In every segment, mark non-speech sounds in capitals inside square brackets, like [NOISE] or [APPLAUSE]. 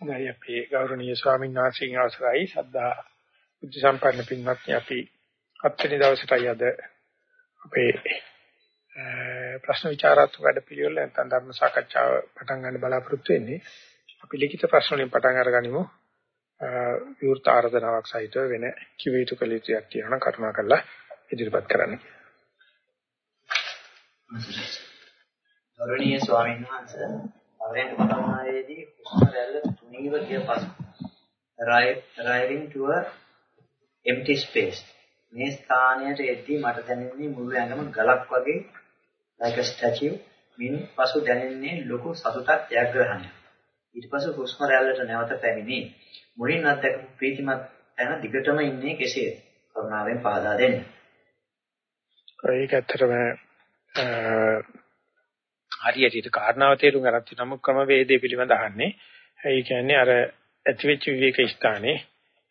හොඳයි අපි ගෞරවනීය ස්වාමීන් වහන්සේගේ අවසරයි. සද්ධා බුද්ධ සම්පන්න පින්වත්නි අපි හත්වෙනි දවසටයි අද අපේ ප්‍රශ්න විචාරාත්මක වැඩපිළිවෙල නැත්නම් ධර්ම සාකච්ඡාව පටන් ගන්න බලාපොරොත්තු වෙන්නේ. අපි ලිඛිත ප්‍රශ්න වලින් පටන් අරගනිමු. විවෘත ආර්දනාවක් සහිතව වෙන කිව යුතු කළ යුතුයක් තියෙනවා කරුණා කරලා ඉදිරිපත් කරන්න. ගෞරවනීය ස්වාමීන් වහන්සේ පරයන්ක භාවනාවේදී හුස්ම රැල්ල තුනීව ගිය පසු arriving to a empty space. මේ ස්ථානයට එද්දී මට දැනෙන්නේ මුළු ඇඟම ගලක් වගේ like a statue. මින් පසු දැනෙන්නේ ලොකු සතුටක් ජයග්‍රහණයක්. ඊට පසු හුස්ම රැල්ලට නැවත පැමිණි. මුලින් අත්දැකපු ප්‍රීතිමත් තැන දිගටම ඉන්නේ කෙසේද කරුණාවෙන් පහදා දෙන්න. ඒක ඇත්තටම හරියට කාරණාව තේරුම් ගන්න තියෙන ක්‍රම වේදේ පිළිබඳ අහන්නේ. ඒ කියන්නේ අර ඇතිවෙච්ච විවේක ස්ථානේ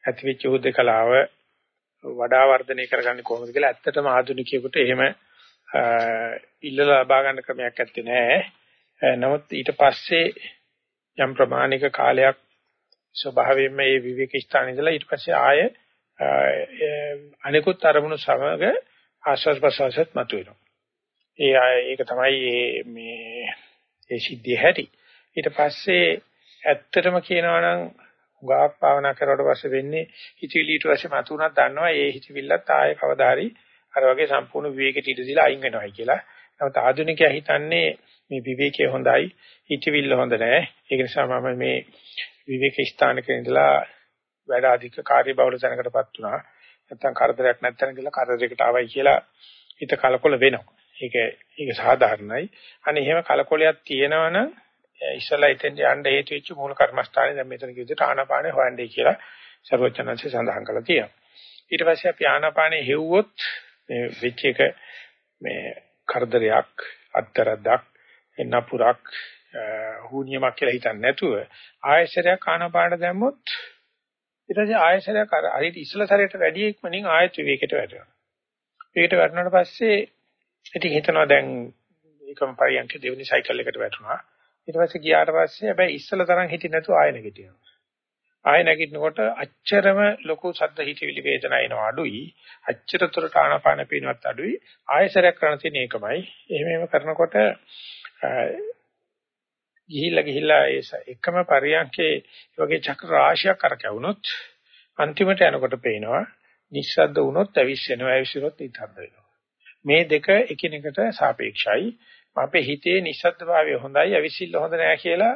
ඇතිවෙච්ච හුදකලාව වඩා වර්ධනය කරගන්නේ කොහොමද කියලා ඇත්තටම ආධුනිකයෙකුට එහෙම ඉල්ලලා ලබා ගන්න ක්‍රමයක් ඇත්තේ නැහැ. නමුත් ඊට පස්සේ යම් ප්‍රමාණික කාලයක් ස්වභාවයෙන්ම මේ විවේක ස්ථානේ ඉඳලා ඊට පස්සේ ආය අනිකුත් අරමුණු සමග ආශ්වාස ප්‍රශ්වාසත් මතුවෙනවා. ඒ ඒක තමයි මේ ඒ සිද්ධිය හැටි. ඊට පස්සේ ඇත්තටම කියනවා නම් ගාක් භාවනා කරුවට පස්සේ වෙන්නේ හිතවිලි ඊට පස්සේ මතුණක් දන්නවා ඒ හිතවිල්ලත් ආයේ කවදා හරි අර වගේ සම්පූර්ණ විවේකයට ඉඳ දීලා අයින් වෙනවයි කියලා. නමුත් ආධුනිකයා හිතන්නේ මේ විවේකය හොඳයි හිතවිල්ල හොඳ නැහැ. ඒක නිසා මම මේ විවේක ස්ථානක ඉඳලා වැඩ අධික කාර්යබහුල තැනකටපත් වුණා. නැත්තම් කරදරයක් නැත්තන කියලා කරදරයකට ආවයි කියලා හිත කලකොල වෙනවා. ඒක ඒක සාධාරණයි. අනේ එහෙම කලකොලයක් තියෙනවනම් ඉස්සලා ඉතින් යන්න හේතු වෙච්ච මූල කර්මස්ථානේ දැන් මෙතන කිව්විට ආනාපානේ හොයන්නේ කියලා සර්වචනන්සේ සඳහන් කළා තියෙනවා. ඊට පස්සේ අපි ආනාපානේ හෙව්වොත් මේ වෙච්ච එක මේ කරදරයක් අත්තරද්දක් එන්නපුරක් හුනියමක් කියලා හිතන්නේ නැතුව ආයශරයක් ආනාපාන දැම්මොත් ඊට පස්සේ ආයශරයක් අර හරියට ඉස්සලා සැරේට වැඩි ඉක්මනින් ආයත විවේකයට වැටෙනවා. ඒකට වැටුණාට පස්සේ ඉතින් හිතනවා දැන් ඒකම පරියන්ක දෙවෙනි සයිකල් එකට වැටුණා. ඊට පස්සේ ගියාට පස්සේ හැබැයි ඉස්සල තරම් හිටියේ නැතුව ආය නැගිටිනවා. ආය නැගිටිනකොට අච්චරම ලොකු සද්ද හිතවිලි වේදනා එනවා අඩුයි. අච්චරතරට ආනාපාන පේනවත් අඩුයි. ආයසරයක් කරන්න තියෙන එකමයි. එහෙම එහෙම කරනකොට ගිහිල්ලා ගිහිල්ලා ඒ එකම පරියන්කේ වගේ චක්‍ර රාශියක් කරකැවුනොත් අන්තිමට යනකොට පේනවා නිස්සද්ද වුණොත් අවිශ්වෙනවා අවිශ්වනොත් ඉතද්ද වෙනවා. මේ දෙක එකිනෙකට සාපේක්ෂයි. අපේ හිතේ නිස්සද්දභාවය හොඳයි, අවිසිල්ල හොඳ නෑ කියලා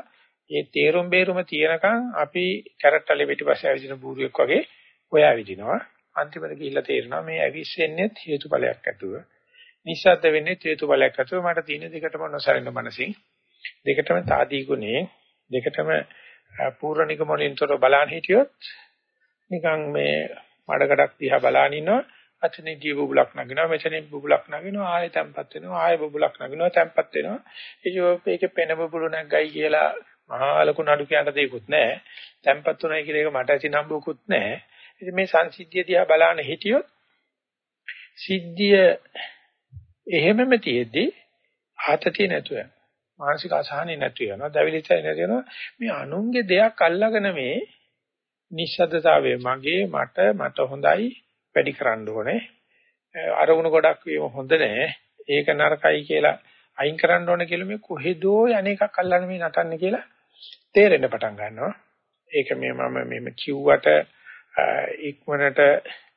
ඒ තේරුම් බේරුම තියෙනකන් අපි කැරට්ටලේ පිටිපස්සේ ඇවිදින බූරුවෙක් වගේ හොයා විදිනවා. අන්තිමට ගිහිල්ලා තේරෙනවා මේ ඇවිස්සෙන්නේ හේතුඵලයක් ඇතුව. නිස්සද්ද වෙන්නේ හේතුඵලයක් ඇතුව. මට තියෙන දෙකටම නොසැලෙන මනසින් දෙකටම තාදී ගුණේ දෙකටම පූර්ණික මොනින්තර බලන් හිටියොත් නිකන් මේ මඩකඩක් දිහා බලන ඉන්නවා අතනේ දී බුබුලක් නගිනවා මෙතනින් බුබුලක් නගිනවා ආයෙ තැම්පත් වෙනවා ආයෙ බුබුලක් නගිනවා තැම්පත් වෙනවා. ඒකේ පෙන බුබුලු නැග්ගයි කියලා මහා ලොකු නඩු කියන දෙයක්වත් නැහැ. තැම්පත් උනායි කියලා ඒක මට ඇති නම්බුකුත් නැහැ. ඉතින් මේ සංසිද්ධිය දිහා බලන හිටියොත් සිද්ධිය එහෙමම තියෙද්දි ආතතිය නැතුව මානසික අසහනෙ නැතු වෙනවා දවිලිතය නැති වෙනවා මේ අනුන්ගේ දෙයක් අල්ලගෙන මේ නිශ්ශබ්දතාවය මගේ මට මට හොඳයි. වැඩි කරන්න ඕනේ. අරමුණු ගොඩක් වීම හොඳ නෑ. ඒක නරකයි කියලා අයින් කරන්න ඕනේ කියලා මේ කොහෙදෝ යන්නේකක් අල්ලන්න මේ නටන්නේ කියලා තේරෙන්න පටන් ගන්නවා. ඒක මේ මම මෙහෙම කිව්වට ඉක්මනට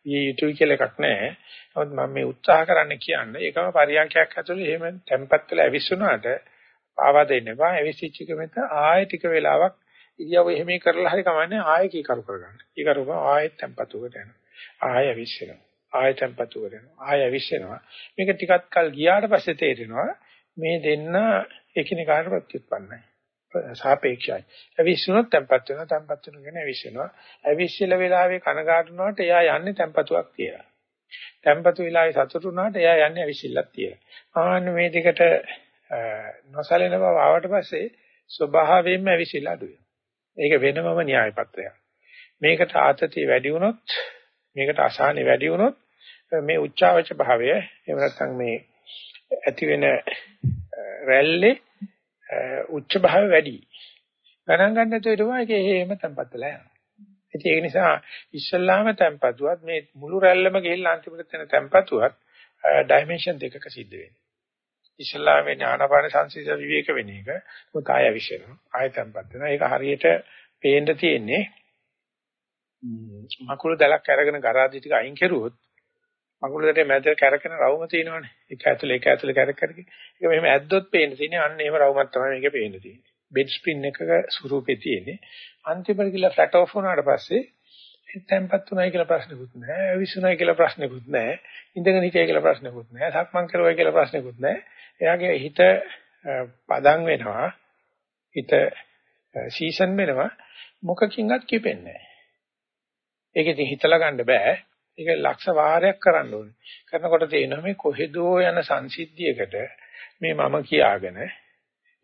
විය යුතුයි කියලා එකක් නැහැ. නමුත් මම මේ උත්සාහ කරන්න කියන්නේ ඒකම පරියන්කයක් ඇතුළේ එහෙම tempat වෙලා ඇවිස්සුනාට පාවා දෙන්න එපා. ඇවිස්සිච්ච එක මෙත ආයෙ ටික වෙලාවක් ඉරියව්ව එහෙම කරලා හරි කමන්නේ ආයෙ කීකරු කරගන්න. කීකරු කරා ආයෙත් tempatuකට යනවා. ආය විශ්වෙනවා. ආය tempatu කරනවා. ආය විශ්වෙනවා. මේක ටිකක් කල් ගියාට පස්සේ තේරෙනවා මේ දෙන්න එකිනෙකාට ප්‍රතිඋත්පන්නයි. සාපේක්ෂයි. අවිශ්වනොත් tempat වෙනවා. tempat වෙන කෙනා අවිශ්වෙනවා. අවිශ්වල වෙලාවේ කනගාටුනොට එයා යන්නේ tempatuක් කියලා. tempatu වෙලාවේ සතුටු වුණාට එයා යන්නේ අවිශ්විල්ලක් කියලා. ආන්න මේ දෙකට නොසලෙන බව ආවට පස්සේ ස්වභාවයෙන්ම අවිශ්විල්ල අඩු වෙනවා. ඒක වෙනමම න්‍යාය පත්‍රයක්. මේකට ආතතිය වැඩි වුණොත් මේකට අසහනෙ වැඩි වුණොත් මේ උච්චාවච භාවය එහෙම නැත්නම් මේ ඇති වෙන රැල්ලේ උච්ච භාවය වැඩි. ගණන් ගන්න නැතුව ඉරුවා ඒක එහෙම තැම්පත් වෙලා යනවා. ඉතින් ඒක නිසා ඉස්සල්ලාම තැම්පතුවත් මේ මුළු රැල්ලම ගිහිල්ලා අන්තිමට තැන තැම්පතුවත් ඩයිමන්ෂන් දෙකක සිද්ධ වෙන්නේ. ඉස්ලාමයේ ඥානපාන සංසිඳ විවේක වෙන එක මොකද ආය විශ්වෙනවා ආය තැම්පත් වෙනවා ඒක හරියට පේන්න තියෙන්නේ මකුළු දැලක් අරගෙන ගරාදි ටික අයින් කරුවොත් මකුළුදේ මැද කැරකෙන රවුම තියෙනවනේ. ඒක ඇතුලේ ඒක ඇතුලේ කැරකරක ඒක මෙහෙම ඇද්දොත් පේන්න තියෙන්නේ අන්න එහෙම රවුමක් තමයි මේකේ පේන්න තියෙන්නේ. බෙඩ් ස්ප්‍රින් එකක ස්වරූපේ තියෙන්නේ. අන්තිමට කියලා ෆ්ලැට් ඔෆ් වුණාට පස්සේ තැම්පත් උනායි කියලා ප්‍රශ්නකුත් නැහැ, විසුණුයි කියලා ප්‍රශ්නකුත් නැහැ, ඉඳගෙන හිටියයි කියලා ප්‍රශ්නකුත් නැහැ, සක්මන් කරුවයි කියලා ප්‍රශ්නකුත් නැහැ. එයාගේ හිත පදම් වෙනවා, හිත සීසන් වෙනවා, මොකකින්වත් කිපෙන්නේ නැහැ. ඒක ඉතින් හිතලා ගන්න බෑ. ඒක ලක්ෂ වාරයක් කරන්න ඕනේ. කරනකොට තේරෙනවා මේ කොහෙදෝ යන සංසිද්ධියකට මේ මම කියාගෙන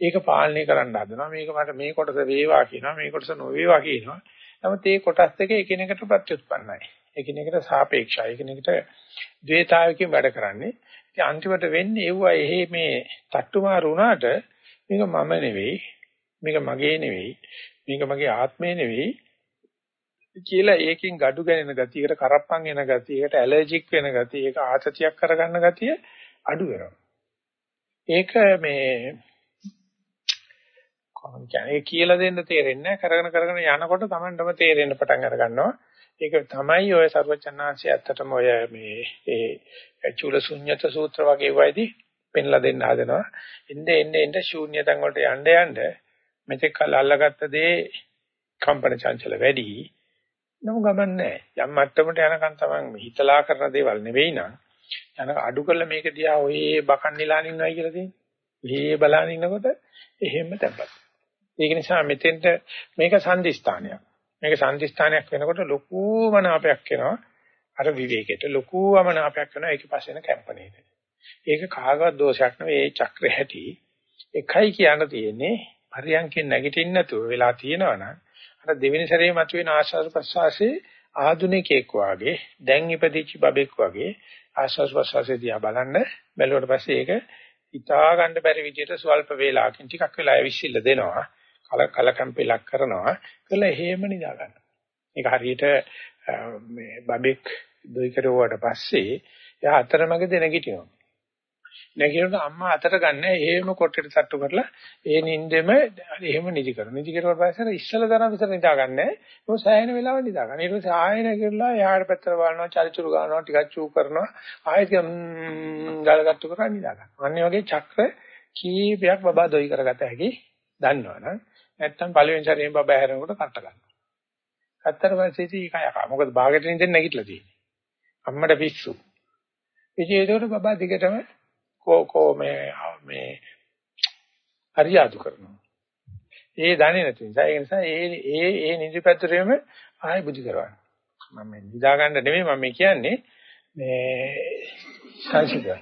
ඒක පාලනය කරන්න හදනවා. මේක මට මේ කොටස වේවා කියනවා, මේ කොටස නොවේවා කියනවා. නමුත් මේ කොටස් දෙක එකිනෙකට ප්‍රත්‍යুৎපන්නයි. එකිනෙකට සාපේක්ෂයි. එකිනෙකට ද්වේතාවකින් වැඩ කරන්නේ. ඉතින් අන්තිමට වෙන්නේ ඒවා එහෙ මේ තට්ටුමාරු වුණාට මේක මම නෙවෙයි, මේක මගේ නෙවෙයි, මේක මගේ ආත්මය නෙවෙයි කියලා ඒකෙන් gadu ගැනෙන ගතියකට කරප්පන් එන ගතියකට ඇලර්ජික් වෙන ගතිය, ඒක ආතතියක් කරගන්න ගතිය අඩු වෙනවා. ඒක මේ කොහොමද කියන්නේ? කියලා දෙන්න තේරෙන්නේ කරගෙන කරගෙන යනකොට Tamanටම තේරෙන්න පටන් අර ගන්නවා ඒක තමයි ඔය සර්වචන්නාංශය ඇත්තටම ඔය මේ ඒ චූලශුන්්‍යත සූත්‍ර වගේ වයිදී පෙන්ලා දෙන්න හදනවා. එnde එnde එnde ශූන්‍යතන් වලට යන්න යන්න මෙතෙක් කල් අල්ලගත්ත දේ කම්පන චංචල වැඩි. නම ගමන් නැහැ යම් මට්ටමට යනකම් තමයි හිතලා කරන දේවල් නෙවෙයි නං යන අඩු කළ මේක දිහා ඔය බකන් නිලාන ඉන්නවයි කියලා තියෙන්නේ. මේ බලන ඉන්නකොට එහෙම තැම්පත්. ඒක නිසා මෙතෙන්ට මේක සංදිස්ථානයක්. මේක සංදිස්ථානයක් වෙනකොට ලොකු මනාපයක් එනවා. අර විවේකයට ලොකු අමනාපයක් වෙනවා ඒක පස්සෙන කැම්පණේට. ඒක කාගවත් දෝෂයක් නෙවෙයි ඒ චක්‍ර හැටි. එකයි කියන්න තියෙන්නේ පරියන්කෙන් නැගිටින්න නැතුව වෙලා තියෙනවනම් අර දෙවෙනි සැරේ මතුවෙන ආශාස ප්‍රසවාසයේ ආධුනිකයෙක් වාගේ දැන් ඉපදිච්ච බබෙක් වාගේ ආශාස ප්‍රසවාසයේ දිහා බලන්න බැලුවට පස්සේ ඒක හිතා ගන්න බැරි විදිහට ස්වල්ප වේලාවකින් ටිකක් වෙලා ඇවිස්සිල්ල දෙනවා කල කලකම්පිලක් කරනවා කළා එහෙම නිදා ගන්න. ඒක හරියට මේ බබෙක් දුයි කරුවාට පස්සේ එයා අතරමඟදී නැගිටිනවා. නැගිටිනකොට අම්මා අතට ගන්න එහෙම කොට්ටෙට තට්ටු කරලා ඒ නිින්දෙම එහෙම නිදි කරනවා. නිදි කරුවාට පස්සේ ඉස්සල තරම් විතර නිදා ගන්න. ඒක සෑහෙන වෙලාවක් නිදා ගන්න. ඊට පස්සේ ආයෙ නැගිටලා එහාට පැත්තට බලනවා, චරිචුරු ගන්නවා, ටිකක් චූ කරනවා. ආයෙත් ගලගත්තු කරලා නිදා ගන්නවා. අන්න වගේ චක්‍ර කීපයක් බබා දොයි කරගත හැකි දන්නවනම් නැත්තම් පළවෙනි සැරේම බබා හැරෙනකොට කට ගන්නවා. කත්තර පස්සේ ඉතින් ඒක යකා. මොකද භාගයට නිදෙන්න නැගිටලා තියෙන්නේ. අම්මට පිස්සු. ඉතින් ඒකට බබා දිගටම කෝ කෝ මේ මේ හරියාදු කරනවා. ඒ දන්නේ නැති නිසා ඒ නිසා ඒ ඒ ඒ නිදිපැතුරේම ආයෙ බුද්ධි කරවන්න. මම මේ නිදා ගන්න නෙමෙයි මම කියන්නේ මේ සංසිද්ධිය.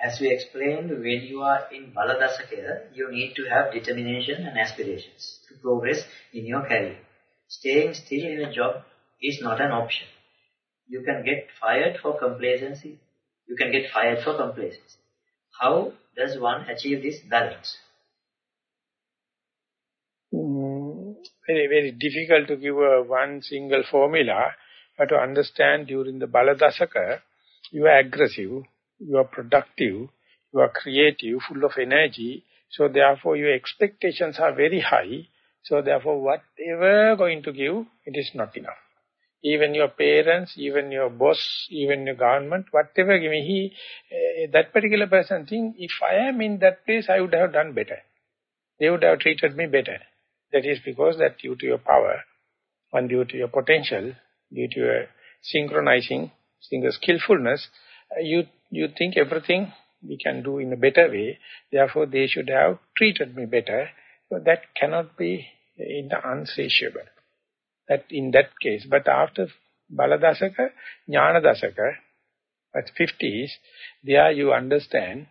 As we explained, when you are in Baladasakya, you need to have determination and aspirations to progress in your career. Staying still in a job is not an option. You can get fired for complacency. You can get fired for complacency. How does one achieve this balance? Mm, very, very difficult to give a one single formula, but to understand during the Baladasaka, you are aggressive, you are productive, you are creative, full of energy. So therefore your expectations are very high. So therefore whatever going to give, it is not enough. Even your parents, even your boss, even your government, whatever give me, he, uh, that particular person think, if I am in that place, I would have done better. They would have treated me better. That is because that due to your power, and due to your potential, due to your synchronizing, single skillfulness, uh, you you think everything we can do in a better way, therefore they should have treated me better. So that cannot be in the unsatiable. That in that case, but after Baladasaka, Jnanadasaka, at 50s, there you understand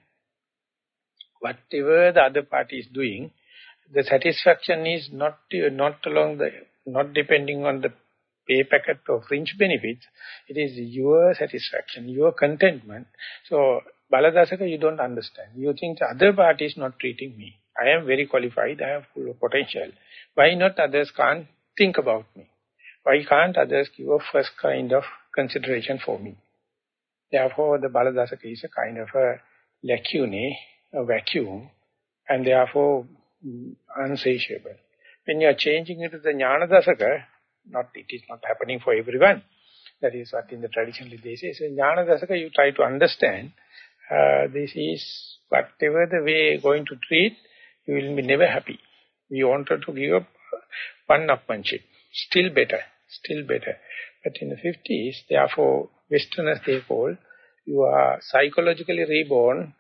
whatever the other party is doing, the satisfaction is not not along the not depending on the pay packet or fringe benefits, it is your satisfaction, your contentment. So Baladasaka, you don't understand. You think the other party is not treating me. I am very qualified, I have full potential. Why not others can't think about me? Why can't others give a first kind of consideration for me? Therefore, the Baladasaka is a kind of a lacune, a vacuum, and therefore mm, unsatiable. When you are changing it to the Jnana Dasaka, not, it is not happening for everyone. That is what in the traditionally they say. So in Jnana Dasaka, you try to understand uh, this is whatever the way going to treat, you will be never happy. We wanted to give up one upmanship. Still better, still better. But in the 50s, therefore, Westerners they call, you are psychologically reborn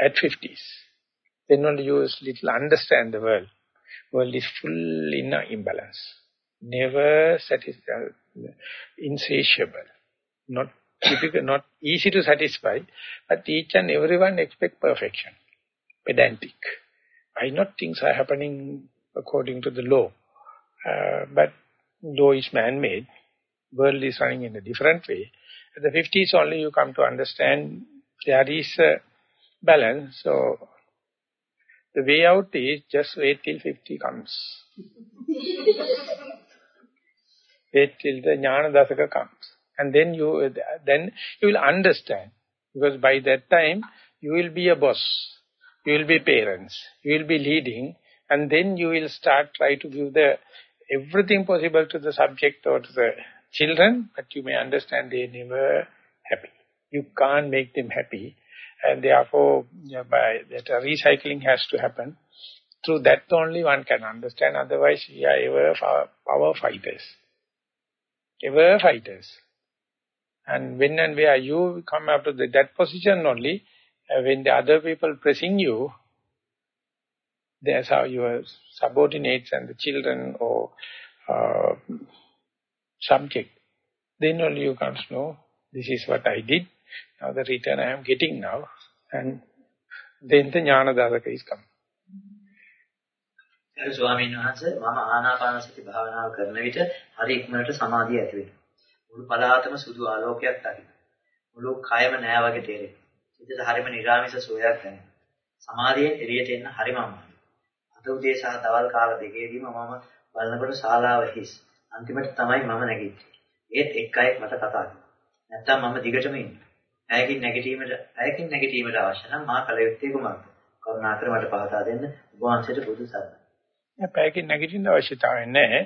at 50s. Then only you little understand the world. World is full in imbalance. Never satisfied, insatiable. Not difficult, not easy to satisfy, but each and everyone expect perfection. Pedantic. I not things are happening according to the law. Uh, but though it's man-made. World is running in a different way. At the 50s only you come to understand there is a balance. So the way out is just wait till 50 comes. [LAUGHS] wait till the Jnana Dasaka comes. And then you, then you will understand. Because by that time, you will be a boss. You will be parents. You will be leading. And then you will start try to give the everything possible to the subject or to the children. But you may understand they never happy. You can't make them happy. And therefore, yeah, by that recycling has to happen. Through that only one can understand. Otherwise, we are ever power fighters. Ever fighters. And when and where you come up to the, that position only, uh, when the other people pressing you, that's how your subordinates and the children or uh, subject, then only you come to know, this is what I did, now the return I am getting now, and then the jnana dasaka is coming. ස්වාමීන් වහන්සේ මම ආනාපාන සති භාවනාව කරන විට හරි ඉක්මනට සමාධිය ඇති වෙනවා. මුළු පලාතම සුදු ආලෝකයක් දකිනවා. මුළු කයම නෑ වගේ තේරෙනවා. හිතට හරිම නිරාමිස සෝයක් දැනෙනවා. සමාධියෙන් එළියට එන්න හරිම අමාරුයි. අද උදේ සහ දවල් කාල දෙකේදීම මම බලනකොට ශාලාව හිස්. අන්තිමට තමයි මම නැගිටින්නේ. ඒත් එක් අයෙක් මට කතා කරනවා. නැත්තම් මම දිගටම ඉන්නවා. ඇයකින් නැගිටීමට ඇයකින් නැගිටීමට අවශ්‍ය නම් මා කල යුත්තේ කුමක්ද? කරුණාකර මට පහදා දෙන්න. ඔබ වහන්සේට බුදු සරණයි. නෑ පැයකින් නැගිටින්න අවශ්‍යතාවය නැහැ.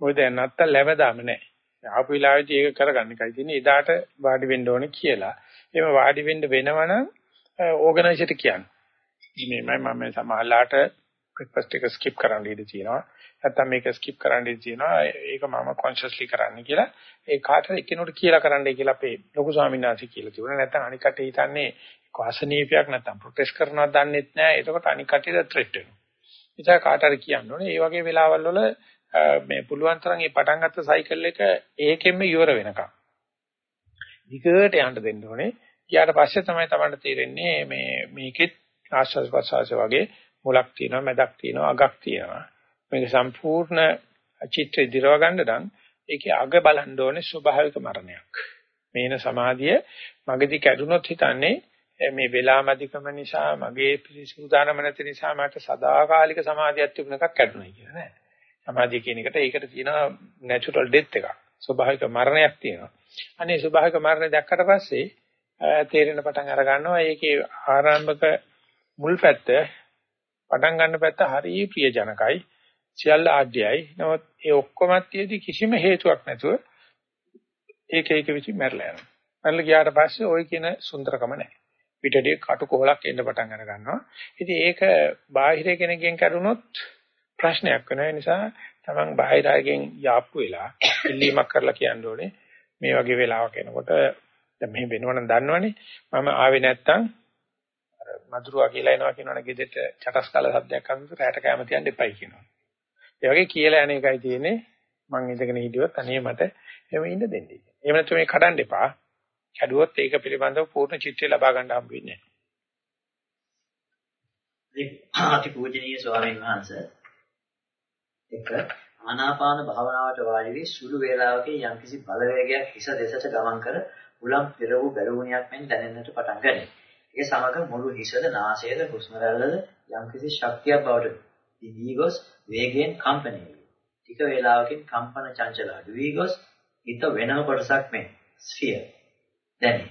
මොකද නැත්තම් ලැබදාම නැහැ. ආපු වෙලාවේදී ඒක කරගන්න එකයි තියෙන්නේ. එදාට වාඩි වෙන්න ඕනේ කියලා. එහෙම වාඩි වෙන්න වෙනවනම් ඕගනයිසර්ට කියන්න. මේමයි මම සමහරලාට බ්‍රෙක්ෆාස්ට් එක ස්කිප් කරන්න ඉඩ තියෙනවා. නැත්තම් මේක ස්කිප් කරන්න ඉඩ තියෙනවා. ඒක මම කොන්ෂස්ලි කරන්න කියලා. ඒ කාටද එකිනෙකට කියලා කරන්නයි කියලා අපේ ලොකු ස්වාමීන් වහන්සේ කියලා තිබුණා. නැත්තම් අනික් කටේ හිතන්නේ වාසනීයයක් නැත්තම් ප්‍රොටෙස්ට් කරනවද දන්නෙත් නැහැ. එතකොට අනික් කටේට ත්‍රෙට් වෙනවා. ඉතින් කාට හරි කියන්න ඕනේ. මේ වගේ වෙලාවල් වල මේ පුළුවන් තරම් මේ පටන් ගත්ත සයිකල් එක ඒකෙන්ම ඉවර වෙනකම්. විකට යන්න දෙන්න ඕනේ. ඊට පස්සේ තමයි Tamanට තේරෙන්නේ මේ මේකෙත් ආශ්වාස ප්‍රශ්වාස වගේ මුලක් තියෙනවා, මැදක් තියෙනවා, අගක් තියෙනවා. මේක සම්පූර්ණ චිත්‍රය දිරව ගන්න නම් ඒකේ අග බලන්න ඕනේ ස්වභාවික මරණයක්. මේන සමාධිය මගදී කැඩුනොත් හිතන්නේ මේ වෙලාමදිකම නිසා මගේ පිළිසුදානම නැති නිසා මට සදාකාලික සමාධියක් තිබුණ එකක් කැඩුණා කියලා නෑ. සමාධිය කියන එකට ඒකට තියෙනවා නැචරල් ඩෙත් එකක්. ස්වභාවික මරණයක් තියෙනවා. අනේ ස්වභාවික මරණය දැක්කට පස්සේ තේරෙන පටන් අර ගන්නවා ඒකේ ආරම්භක මුල් පැත්ත පටන් ගන්න පැත්ත හරිය ප්‍රියජනකයි. සියල්ල ආඩ්‍යයි. නමුත් ඒ ඔක්කොමත් තියදී කිසිම හේතුවක් නැතුව ඒක ඒක විසි මැරලා යනවා. මැරලා ගියාට පස්සේ ওই කියන සුන්දරකම නැහැ. පිටදී කටු කොහලක් එන්න පටන් අර ගන්නවා. ඉතින් ඒක බාහිර කෙනෙක්ගෙන් කරුණොත් ප්‍රශ්නයක් වෙන නිසා තමන් බාහිර අයගෙන් යාප්පු වෙලා ඉල්ලීමක් කරලා කියන්න ඕනේ. මේ වගේ වෙලාවක එනකොට දැන් මෙහෙම වෙනවනම් දන්නවනේ. මම ආවේ නැත්තම් අර මధుරවා කියලා එනවා කියනවනේ ගෙදෙට චටස් කාල සද්දයක් අහනකොට රැට කැම තියන්න එපයි කියනවා. ඒ වගේ කියලා යන එකයි තියෙන්නේ. මං ඉඳගෙන හිටියොත් අනේ මට එහෙම ඉන්න දෙන්නේ. එහෙම නැත්නම් මේ කඩන්න එපා. කැඩුවොත් ඒක පිළිබඳව පූර්ණ චිත්‍රය ලබා ගන්න හම්බ වෙන්නේ නැහැ. අති පූජනීය ස්වාමීන් වහන්සේ එක ආනාපාන භාවනාවට වාඩි වී සුළු වේලාවකින් යම්කිසි බලවේගයක් හිස දෙසට ගමන් කර උලම් පෙර වූ බැලුණියක් මෙන් දැනෙන්නට පටන් ගනී. ඒ සමග මුළු හිසද නාසයද හුස්ම රැල්ලද යම්කිසි ශක්තියක් බවට දිවි ගොස් වේගයෙන් කම්පණය වේ. ටික වේලාවකින් කම්පන චංචල අඩු වී ගොස් හිත වෙනම කොටසක් මෙන් ස්ෆියර් දැනේ.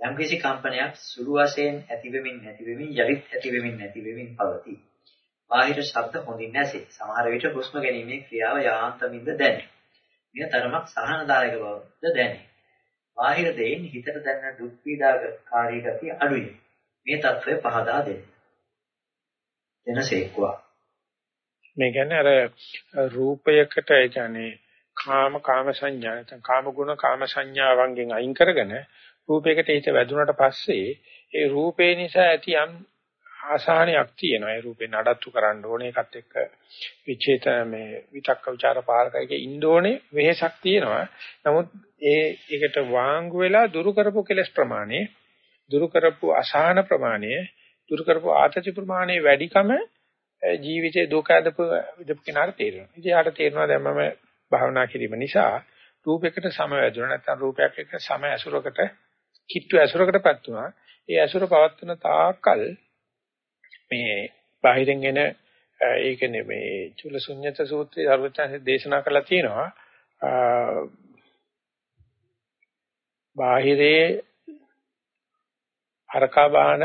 යම්කිසි කම්පනයක් සුළු වශයෙන් ඇතිවෙමින් නැතිවෙමින් යලිත් ඇතිවෙමින් නැතිවෙමින් පවතී. බාහිර ශබ්ද හොඳින් නැසේ. සමහර විට හුස්ම ගැනීමේ ක්‍රියාව යාන්තමින්ද දැනේ. මෙය තරමක් සහනදායක බවද දැනේ. බාහිර දෙයින් හිතට දැනෙන දුක් පීඩාකාරී ගතිය අඩුයි. මේ తත්වය පහදා දෙන්න. එනසේක්වා. මේ කියන්නේ අර රූපයකට ඒ කියන්නේ කාම කාම සංඥා නැත්නම් කාම ගුණ කාම සංඥාවන්ගෙන් අයින් කරගෙන රූපයකට හිත වැදුනට පස්සේ ඒ රූපේ නිසා ඇති යම් ආසාහනයක් තියෙනවා. ඒ රූපේ නඩත්තු කරන්න ඕනේ එකත් එක්ක විචේත මේ විතක්ක ਵਿਚාර පාරකයේ ඉන්න ඕනේ වෙහසක් තියෙනවා. නමුත් ඒ ඒකට වාංගු වෙලා දුරු කරපු කෙලස් ප්‍රමාණය, දුරු කරපු අසහන ප්‍රමාණය, දුරු කරපු ආතති ප්‍රමාණය වැඩිකම ජීවිතේ දුක අදපු විදපු කෙනාට තේරෙනවා. ඉතින් යාට තේරෙනවා දැන් මම භාවනා කිරීම නිසා රූපයකට සම වැදුණා නැත්නම් රූපයක් එක්ක සම ඇසුරකට කිට්ටු ඇසුරකටපත් වුණා. ඒ ඇසුර පවත්වන තාක්කල් මේ බාහිරින් එන ඒ කියන්නේ මේ චුලසුඤ්ඤත සූත්‍රයේ අරුවචාන්සේ දේශනා කරලා තියෙනවා. බාහිරේ හරකා බාන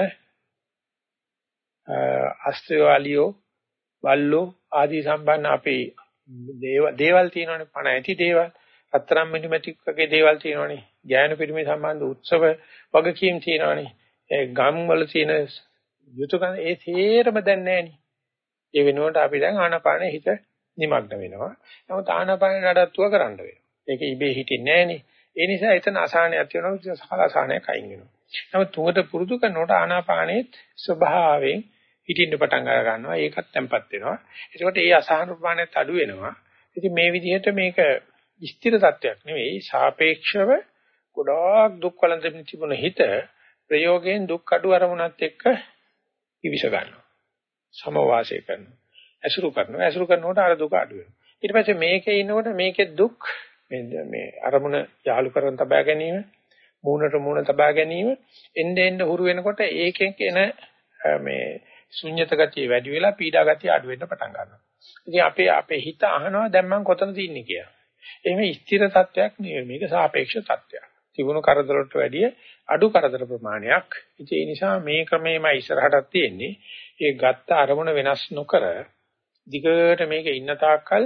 අස්ත්‍රවාලියෝ බල්ලෝ ආදී සම්බන්ධ අපේ දේවල් තියෙනවනේ පණ ඇති දේවල්. රත්තරන් මිනිමැටික් වගේ දේවල් තියෙනවනේ. ඥාන පිරිමේ සම්බන්ධ උත්සව වගකීම් තියෙනවනේ. ඒ ගම් වල තියෙන යුතුයකම් ඒ තේරම දැන් නැහෙනි ඒ වෙනුවට අපි දැන් ආනාපානෙ හිත නිමග්න වෙනවා. නමුත් ආනාපානෙ නඩත්තුව කරන්න වෙනවා. ඒක ඉබේ හිටින්නේ නැහෙනි ඒ නිසා එතන අසහනයක් තියෙනවා. සහල අසහනයක් අයින් වෙනවා. නමුත් තුඟට පුරුදු කරනකොට ආනාපානෙත් ස්වභාවයෙන් හිටින්න පටන් අර ගන්නවා. ඒකත් tempat වෙනවා. එතකොට ඒ අසහන ප්‍රමාණයත් අඩු වෙනවා. ඉතින් මේ විදිහට මේක ස්ථිර තත්වයක් නෙවෙයි. සාපේක්ෂව ගොඩාක් දුක් වලඳමින් තිබුණ හිත ප්‍රයෝගයෙන් දුක් අඩු අරමුණත් එක්ක ඉවිස ගන්නවා සමවාසය කරනවා ඇසුරු කරනවා ඇසුරු කරනකොට අර දුක අඩු වෙනවා ඊට පස්සේ මේකේ ඉන්නකොට මේකේ දුක් මේ මේ අරමුණ යාලු කරන් තබා ගැනීම මූණට මූණ තබා ගැනීම එnde end හුරු වෙනකොට ඒකෙන් එන මේ ශුන්්‍යත ගතිය වැඩි වෙලා පීඩා ගතිය අඩු වෙන්න පටන් ගන්නවා. ඉතින් අපේ අපේ හිත අහනවා දැන් මම කොතනද ඉන්නේ කියලා. එහෙම ස්ථිර තත්වයක් නෙවෙයි මේක සාපේක්ෂ තත්වයක්. තිබුණු කරදර වලට වැඩිය අඩු කරදර ප්‍රමාණයක්. ඉතින් ඒ නිසා මේ ක්‍රමෙම ඉස්සරහටත් තියෙන්නේ. ඒ ගත්ත අරමුණ වෙනස් නොකර දිගට මේක ඉන්න තාක්කල්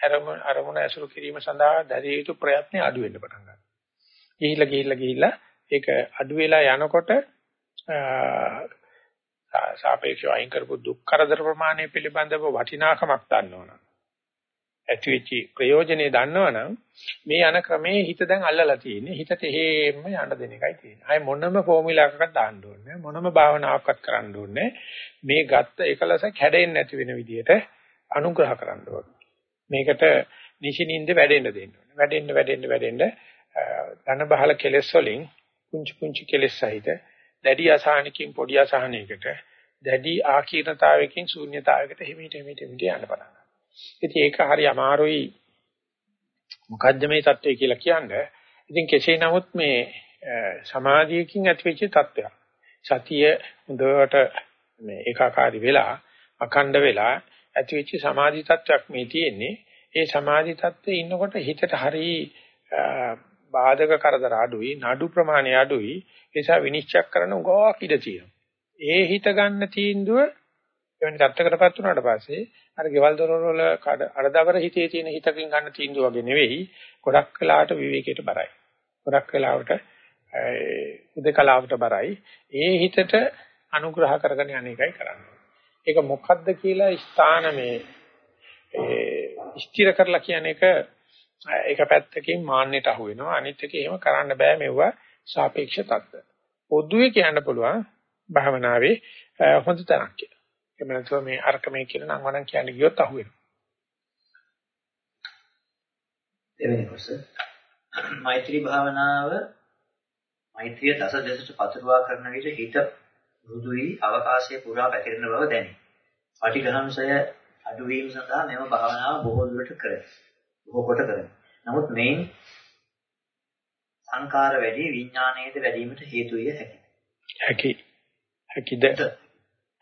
අරමුණ අරමුණ ඇසුරු කිරීම සඳහා දැරිය යුතු ප්‍රයත්න අඩු වෙන්න පටන් ගන්නවා. ගිහිල්ලා ගිහිල්ලා ගිහිල්ලා ඒක අඩු වෙලා යනකොට සාපේක්ෂව අයින් කරපු දුක් කරදර ප්‍රමාණය පිළිබඳව වටිනාකමක් දන්නවනම් ඇතිවිචි ප්‍රයෝජනේ දන්නවනම් මේ යන ක්‍රමේ හිත දැන් අල්ලලා තියෙන්නේ හිතට හේම යන්න දෙන එකයි තියෙන්නේ. ආයේ මොනම ෆෝමියුලා එකක්වත් දාන්න ඕනේ මොනම භාවනාවක්වත් කරන්න ඕනේ මේ ගත්ත එකලස කැඩෙන්නේ නැති වෙන විදිහට අනුග්‍රහ කරන්න ඕනේ. මේකට නිෂිනින්ද වැඩෙන්න දෙන්න ඕනේ. වැඩෙන්න වැඩෙන්න වැඩෙන්න ධන බහල කෙලෙස් වලින් පුංචි පුංචි කෙලෙස් සහිත දැඩි අසහනකින් පොඩි අසහනයකට දැඩි ආකීර්ණතාවයකින් ශූන්‍යතාවයකට හිමිට හිමිට හිමිට යන්න පටන් ගන්නවා. ඉතින් ඒක හරි අමාරුයි මොකද්ද මේ தত্ত্বය කියලා කියන්නේ. ඉතින් කෙසේ නමුත් මේ සමාධියකින් ඇතිවෙච්ච தত্ত্বයක්. සතිය හොඳට මේ ඒකාකාරී වෙලා අඛණ්ඩ වෙලා ඇතිවෙච්ච සමාධි தত্ত্বයක් මේ තියෙන්නේ. ඒ සමාධි தত্ত্বයේ ඉන්නකොට හිතට හරි බාධක කරදර අඩුයි, නඩු ප්‍රමාණය අඩුයි. ඒ නිසා විනිශ්චය කරන උගාවක් ඉඩ තියෙනවා. ඒ හිත ගන්න තීන්දුව එවැනි තත්ත්වකටපත් වුණාට පස්සේ අර ගෙවල් දොරවල් වල අරදවර හිතේ තියෙන හිතකින් ගන්න තීන්දුව වගේ නෙවෙයි ගොඩක් වෙලාවට විවේකයට බරයි. ගොඩක් වෙලාවට උදකලාවට බරයි. ඒ හිතට අනුග්‍රහ කරගෙන යන එකයි කරන්නේ. ඒක මොකද්ද කියලා ස්ථාන මේ ස්ථිර කරලා කියන එක ඒක පැත්තකින් මාන්නයට අහු වෙනවා. අනිත් එක එහෙම කරන්න බෑ මෙවුවා සාපේක්ෂ தත්ත. පොදුවේ කියන්න පුළුවන් භාවනාවේ හොඳ තැනක් කියලා. එහෙම නැත්නම් මේ අරක මේ කියලා නම් වනම් කියන්න ගියොත් අහු වෙනවා. දෙවෙනි කොටස මෛත්‍රී භාවනාව මෛත්‍රිය දස දෙසට පතුරවා කරන විට හිත මෘදුයි අවකාශයේ පුරා පැතිරෙන බව දැනේ. පටිඝංශය අඩුවීම සඳහා මෙම භාවනාව බොහෝ දුරට කරයි. බොහෝ කොට කරයි. නමුත් මේන් සංකාර වැඩි විඥානයේද වැඩිවීමට හේතු විය හැකියි. හැකි හැකිද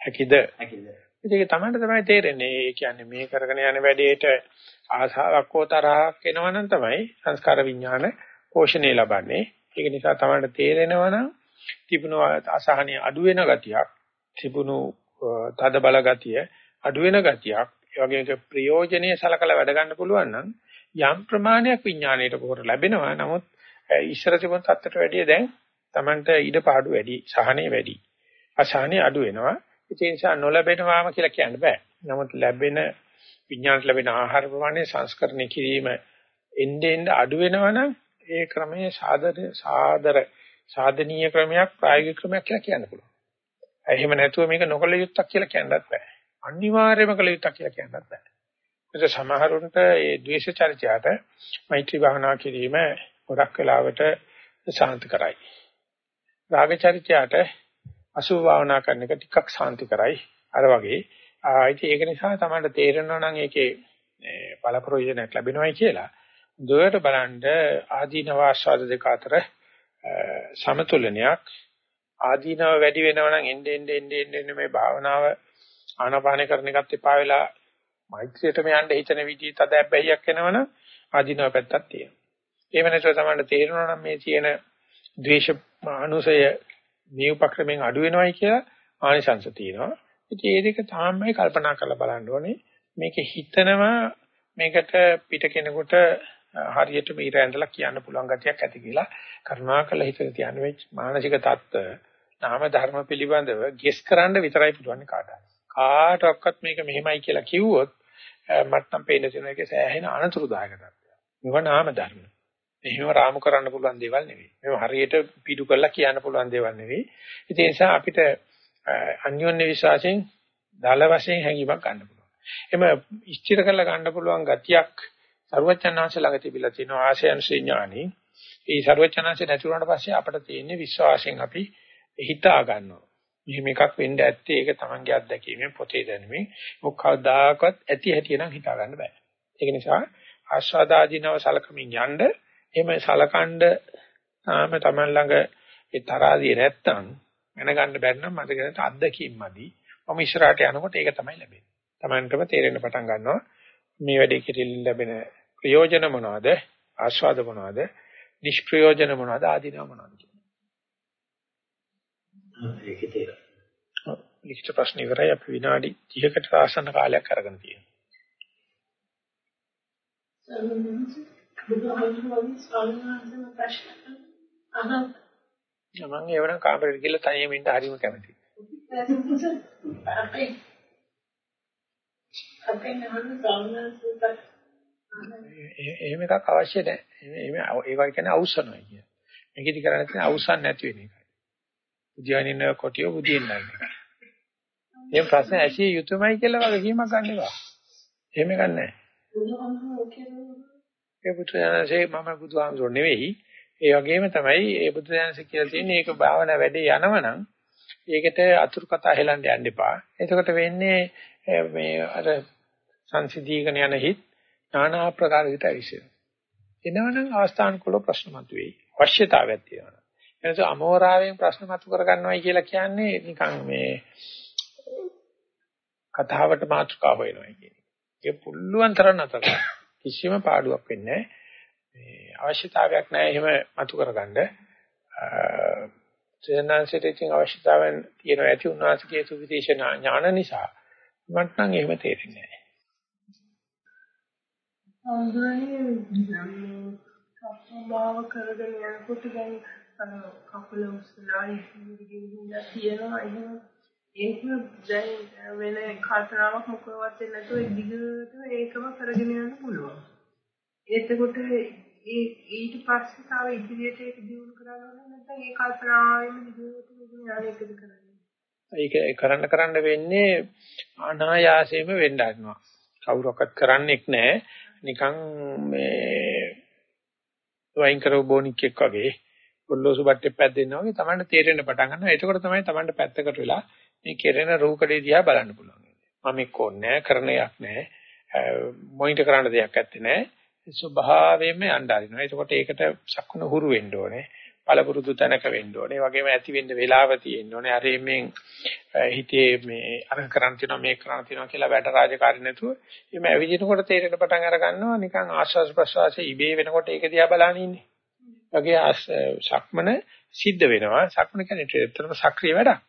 හැකිද? හැකිද? ඒක තමයි තමයි තේරෙන්නේ. ඒ කියන්නේ මේ කරගෙන යන වැඩේට ආසාවක් හෝ තරහක් එනවනම් තමයි සංස්කාර විඥාන පෝෂණය ලබන්නේ. ඒක නිසා තමයි තේරෙනවා නම් තිබුණු අසහනිය අඩු වෙන ගතියක් තිබුණු තද බල ගතිය අඩු වෙන ගතියක් ඒ වගේම ප්‍රයෝජනීය සලකලා වැඩ ගන්න පුළුවන් නම් යම් ප්‍රමාණයක් විඥාණයට පොර ලැබෙනවා. නමුත් ඉස්සර තිබුණ තත්ත්වයට වැඩිය දැන් Tamanට ඉඩ පාඩු වැඩි සහනෙ වැඩි. අසහනෙ අඩු වෙනවා ඒ නිසා නොලැබෙනවාම කියලා කියන්න බෑ නමුත් ලැබෙන විඥාණයට ලැබෙන ආහාර ප්‍රමාණය සංස්කරණය කිරීම එන්නේ එන්නේ අඩු වෙනවනම් ඒ ක්‍රමයේ සාදර සාදර සාධනීය ක්‍රමයක් ප්‍රායෝගික ක්‍රමයක් කියලා කියන්න පුළුවන්. එහෙම නැතුව මේක නොකල යුත්තක් කියලා කියන්නත් බෑ. අනිවාර්යයෙන්ම කළ යුත්තක් කියලා කියන්නත් බෑ. ඒක සමහරුන්ට ඒ ද්වේෂ චර්චයට මෛත්‍රී භාවනා කිරීම ගොඩක් වෙලාවට සාන්ති කරයි. රාග චර්චයට අසුභ භාවනා කරන එක ටිකක් සාන්ති කරයි. අර වගේ. ආයිත් ඒක නිසා තමයි තේරෙනවා නම් ඒකේ ඵල ප්‍රයෝජනයක් ලැබෙනවයි කියලා. දුවට බලන්න ආදීනව ආස්වාද දෙක අතර සමතුලනයක් ආදීනව වැඩි වෙනවා නම් එන්නේ එන්නේ එන්නේ මේ භාවනාව ආනාපාන කරන එකත් එපා වෙලා මෛත්‍රියටම යන්න හිතන විදිහ තද හැබැයික් එනවනම් ආදීනව පැත්තක් තියෙනවා. එහෙම නැත්නම් තමයි තේරෙනවා නම් මේ තියෙන ද්වේෂ මානුසය මේ උපක්‍රමයෙන් අඩු වෙනවයි කියලා ආනිසංශ තියෙනවා. ඉතින් ඒ දෙක තමයි කල්පනා කරලා බලන්න ඕනේ. මේක හිතනවා මේකට පිට කෙනෙකුට හරියට මේ රැඳලා කියන්න පුළුවන් ගතියක් ඇති කියලා කරුණාකරලා හිතේ තියන වෙච්ච මානසික தত্ত্ব නාම ධර්ම පිළිබඳව ගෙස් කරන්න විතරයි පුළුවන් කාටවත්. කාටවත් මේක මෙහෙමයි කියලා කිව්වොත් මට නම් පේන තියෙන එක සෑහෙන අනතුරුදායක තත්ත්වයක්. මේවා නාම ධර්ම. එහෙම රාමු කරන්න පුළුවන් දේවල් නෙවෙයි. මේවා හරියට පිටු කරලා කියන්න පුළුවන් දේවල් නෙවෙයි. ඒ නිසා අපිට අන්‍යෝන්‍ය විශ්වාසයෙන් දල වශයෙන් හැඟීමක් ගන්න පුළුවන්. එම ස්ථිර කරලා ගන්න පුළුවන් ගතියක් සර්වචනාංශ ළඟ තිබිලා තියෙනවා ආශයන්සේ ඥානෙ. ඒ සර්වචනාංශ නැති වුණාට පස්සේ අපිට තියෙන්නේ විශ්වාසයෙන් අපි හිතා ගන්නවා. මෙහෙම එකක් වෙන්න ඇත්තේ ඒක Tamange අත්දැකීමෙන් පොතේ දැනුමින් මොකවදාකවත් ඇති හැටි නම් හිතා ගන්න බෑ. ඒක නිසා ආස්වාදාදීනව සලකමින් යන්න එහෙම සලකනද තාම Taman ළඟ ඒ තරහාදියේ නැත්තම් දැනගන්න බැරි නම් මට කියන්න අත්දැකීම් මදි. මම ඉස්සරහට යනකොට ඒක තමයි ලැබෙන්නේ. Tamanටම තේරෙන්න පටන් ගන්නවා මේ වැඩේ කෙරෙල්ල ලැබෙන ප්‍රයෝජන මොනවද? ආස්වාද මොනවද? නිෂ්ප්‍රයෝජන මොනවද? ආදීනව මොනවද ඒකේ තියෙනවා. ලිඛිත ප්‍රශ්න ඉවරයි. අපි විනාඩි 30කට ආසන්න කාලයක් අරගෙන තියෙනවා මම ඒවනම් කාමරේට ගිහලා තනියම ඉන්න හරිම කැමතියි. අපෙන් අහන්න සාමනාසුකට එහෙම එකක් අවශ්‍ය නැහැ. එහෙම ඒ වගේ කියන්නේ අවසනවා කිය. මේකෙදි කරන්නේ තියෙන අවසන් නැති වෙන එකයි. බුදියානින කොටිය බුදියෙන් නැහැ. මේ ප්‍රශ්න ඇසිය යුතුයමයි කියලා වගේ කීමක් ගන්න එපා. එහෙම ගන්නෑ. ඒ බුදුරජාණන්සේ මම බුදුහාමුදුරුවෝ නෙවෙයි. ඒ වගේම තමයි ඒ බුදුරජාණන්සේ කියලා තියෙන්නේ ඒක භාවනා වැඩේ යනවනම් ඒකට අතුරු කතා හෙලන්න යන්න එපා. එතකොට වෙන්නේ මේ අර සංසිධීකන යන හිත් নানা ආකාර විදිහට ඇවිස්සෙනවා. එනවනම් අවස්ථානුකූල ප්‍රශ්න මතුවේයි. අවශ්‍යතාවයක් තියෙනවා. එනසෝ අමෝරාවෙන් ප්‍රශ්න මතු කරගන්නවයි කියලා කියන්නේ නිකන් මේ කතාවට මාතෘකාව වෙනවා කියන්නේ. ඒක පුළුවන් තරම් නතර කිසිම පාඩුවක් වෙන්නේ නැහැ. අවශ්‍යතාවයක් නැහැ එහෙම මතු කරගන්න. ත්‍රිනාංශයට ඉතින් අවශ්‍යතාවයන් තියෙනවා ඇති උන්වහන්සේගේ සුවිශේෂ ඥාන නිසා මට නම් එහෙම තේරෙන්නේ නැහැ. අඳුරනේ කප්පාව කරගෙන යනකොට දැන් කකුල උස්සලා ඉඳින්න තියෙනවා එහෙම ඒක දැන් වෙන කල්පනාවක් මොකවත් නැතුව දිගටම ඒකම කරගෙන යන්න පුළුවන්. එතකොට ඒ ඊට පස්සේ තව ඉදිරියට ඒක දියුණු කරන්න නැත්නම් ඒ කල්පනාවෙම දිගටම යන එකද කරන්නේ. ඒක කරන්න කරන්න වෙන්නේ අනායාසයෙන්ම වෙන්න ගන්නවා. කවුරක්වත් කරන්නේක් නැහැ. නිකන් මේ වයින් කරව බොනික් එක් වගේ පොල්ලෝසු බට්ටේ පැද්දෙනවා වගේ Tamanට තේරෙන්න පටන් ගන්නවා. එතකොට තමයි Tamanට පැත්තකට වෙලා මේ කෙරෙන රූකඩේ දිහා බලන්න පුළුවන්. මම එක්ක ඕනේ නැහැ, කරණයක් නැහැ. මොනිටර් කරන්න දෙයක් නැත්තේ නැහැ. ස්වභාවයෙන්ම යන්න ආරිනවා. එතකොට ඒකට සක්කුණ හුරු වෙන්න ඕනේ. පළපුරුදු තැනක වෙන්න ඕනේ. ඒ වගේම ඇති වෙන්න වෙලාව තියෙන්න ඕනේ. අර එමෙන් හිතේ මේ අර කරන් තියනවා මේ කරන් තියනවා කියලා වැඩ රාජකාරී නැතුව එimhe ඇවිදිනකොට තේරෙන පටන් අර ගන්නවා නිකන් ආශ්වාස ප්‍රශ්වාසයේ ඉබේ වෙනකොට ඒක දිහා බලන ඉන්නේ. වගේ සක්මන සිද්ධ වෙනවා. සක්මන කියන්නේ ඇත්තටම සක්‍රීය වැඩක්.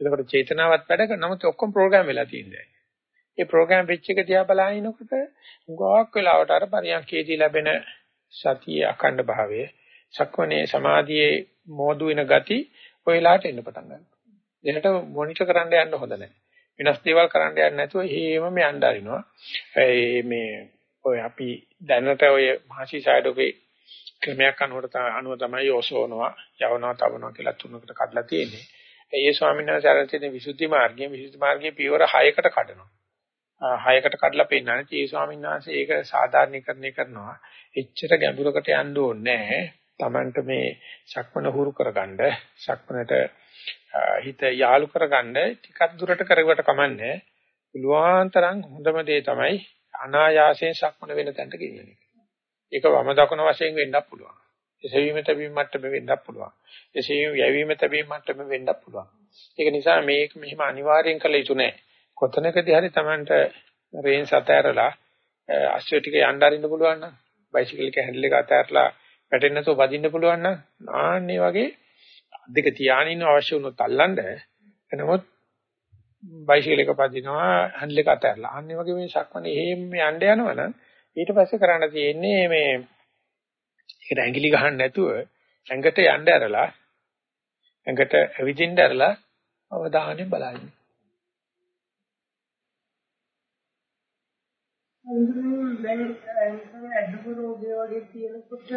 එතකොට චේතනාවත් වැඩ කරන නමුත් ඔක්කොම ප්‍රෝග්‍රෑම් වෙලා තියෙනවා. ඒ ප්‍රෝග්‍රෑම් වෙච්ච එක දිහා බලනකොට ගොඩක් වෙලාවට අර පරියන්කේදී ලැබෙන සතිය අඛණ්ඩ භාවය සක්මනේ සමාධියේ මෝදු වෙන ගති ඔය වෙලාවට එන්න පටන් ගන්නවා. දෙනට මොනිටර් කරන්න යන්න හොඳ නැහැ. වෙනස් දේවල් කරන්න යන්න නැතුව හේමම යන්න අරිනවා. මේ ඔය අපි දැනට ඔය මහසි සයිඩෝගේ ක්‍රමයක් අනුවට අනුව තමයි ඔසෝනවා, යවනවා, තවනවා කියලා තුනකට කඩලා තියෙන්නේ. ඒ ස්වාමීන් වහන්සේ අරගෙන විසුද්ධි මාර්ගයේ විසුද්ධි මාර්ගයේ පියවර 6කට කඩනවා. 6කට කඩලා පෙන්නන්නේ. ඒ ස්වාමීන් වහන්සේ ඒක සාධාරණීකරණය කරනවා. එච්චර ගැඹුරකට යන්න ඕනේ නැහැ. Tamanට මේ සක්මන හුරු කරගන්න, සක්මනට හිත යාලු කරගන්න ටිකක් දුරට කරවට කමන්නේ. පුළුවන් තරම් හොඳම දේ තමයි අනායාසයෙන් සක්මන වෙන තැනට ගෙනියන එක. ඒක වම දකුණ වශයෙන් වෙන්නත් පුළුවන්. එසවීම තැබීම මට්ටමේ වෙන්නත් පුළුවන්. එසවීම යැවීම තැබීම මට්ටමේ වෙන්නත් පුළුවන්. ඒක නිසා මේක මෙහිම අනිවාර්යෙන් කළ යුතු නෑ. කොතනකදී හරි Tamanට රේන්ස් අතෑරලා අශ්වය ටික යන්න අරින්න පුළුවන් නම් බයිසිකල් එක හැන්ඩල් එක අතෑරලා වැටෙන්නේ නැතුව වදින්න පුළුවන් නම් ආන්නේ වගේ දෙක තියාගෙන ඉන්න අවශ්‍ය වුණොත් අල්ලන්න එනමුත් බයිසිකල් එක පදිනවා හැන්ඩල් එක අතහැරලා අන්නේ වගේ මේ සක්මනේ එහෙම යන්න යනවනම් ඊට පස්සේ කරන්න තියෙන්නේ මේ ඒකට ඇඟිලි ගහන්න නැතුව ඇඟට යන්න ඇරලා ඇඟට ඇවිදින්න ඇරලා අවධානයෙන් බලන්න. දැන් ඇඩුව රෝගය වගේ තියෙනකොට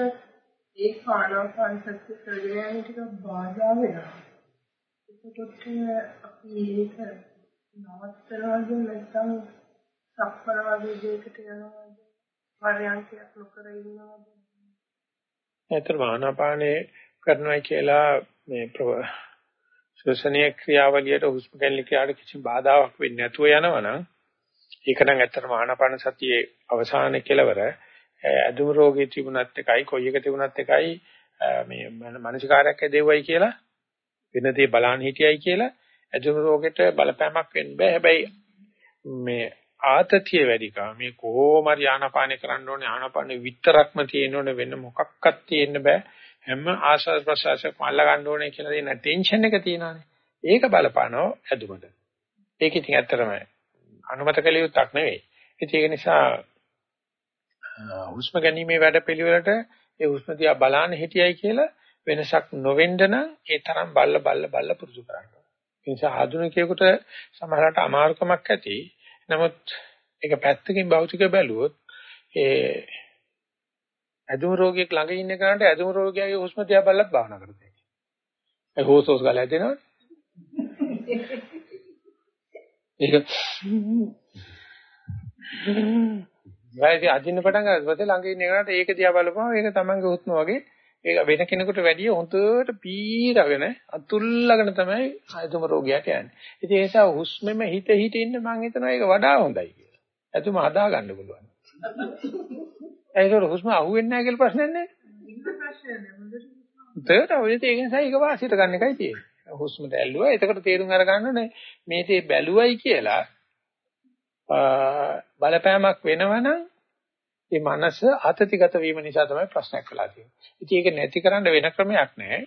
ඒ කාණාපාන සත්‍ය කරගෙන යන ටික බාධා වෙනවා. ඒකට අපි ඒක නවත්තනවාද නැත්නම් සක්මන වගේ දෙයකට යනවාද? පරයන්කයක් නොකර ඉන්නවාද? ඇත්තටම ආනාපානේ කරනවා කියලා මේ ශ්වසනීය ක්‍රියාවලියට හුස්ම ගැනීම ක්‍රියාවට කිසි බාධාවක් වෙන්නේ නැතුව යනවනම් ඒක නම් ඇත්තටම ආනාපාන සතියේ අවසානයේ කෙලවර. ඇදුම රෝගී තිබුණත් එකයි කොයි එක තිබුණත් එකයි මේ මානසිකාරයක් ඇදෙවයි කියලා වෙන දේ බලන්න හිටියයි කියලා ඇදුම රෝගෙට බලපෑමක් වෙන්න බෑ. හැබැයි මේ ආතතිය වැඩිකම මේ කොහොම හරි ආනාපානේ කරන්න ඕනේ ආනාපානේ විතරක්ම තියෙන්න ඕනේ වෙන මොකක්වත් තියෙන්න බෑ හැම ආශාස ප්‍රසආසයක් මල්ල ගන්න ඕනේ කියලා දෙන ටෙන්ෂන් එක තියෙනවානේ ඒක බලපානෝ ඇදුමද ඒක ඉතින් ඇත්තටම අනුමත කළ යුත්තක් නෙවෙයි ඉතින් ඒක නිසා හුස්ම ගැනීමේ වැඩපිළිවෙලට ඒ හුස්ම දිහා බලන්න හිටියයි කියලා වෙනසක් නොවෙන්න නම් ඒ තරම් බල්ල බල්ල බල්ල පුරුදු කරන්න ඕනේ. ඒ නිසා ආධුනිකයෙකුට සමහරකට අමාරුකමක් ඇති. නමුත් ඒක පැත්තකින් භෞතික බැලුවොත් ඒ ඇදුම රෝගියෙක් ළඟ ඉන්න කෙනාට ඇදුම රෝගියාගේ හුස්ම දිහා බලලත් භාවනා කරතේ. ඒ හොස් හොස් ගාලා ඇදෙනවනේ. ඒක ඊට අදින්න පටන් ගන්නකොට ළඟ ඉන්න කෙනාට ඒක දිහා බලපුවම ඒක තමන්ගේ හුස්ම වගේ ඒක වෙන කෙනෙකුට වැඩිය හොඳට පීරගෙන අතුල්ලගෙන තමයි ආයතම රෝගියාට යන්නේ. ඉතින් ඒ නිසා හුස්මෙම හිත හිත ඉන්න මම හිතනවා ඒක වඩා හොඳයි කියලා. ඇතුම හදා ගන්න පුළුවන්. ඒකවල හුස්ම අහුවෙන්නේ නැහැ කියලා ප්‍රශ්නයක් නැහැ. දෙයට ඔය ඒක නිසා ඒක වාසියට ගන්න එකයි තියෙන්නේ. හුස්මට ඇල්ලුවා. එතකොට තේරුම් අරගන්න මේ තේ බැලුවයි කියලා බලපෑමක් වෙනවනම් ඒ මනස ආතතිගත වීම නිසා තමයි ප්‍රශ්නයක් වෙලා තියෙන්නේ. ඉතින් ඒක නැතිකරන්න වෙන ක්‍රමයක් නැහැ.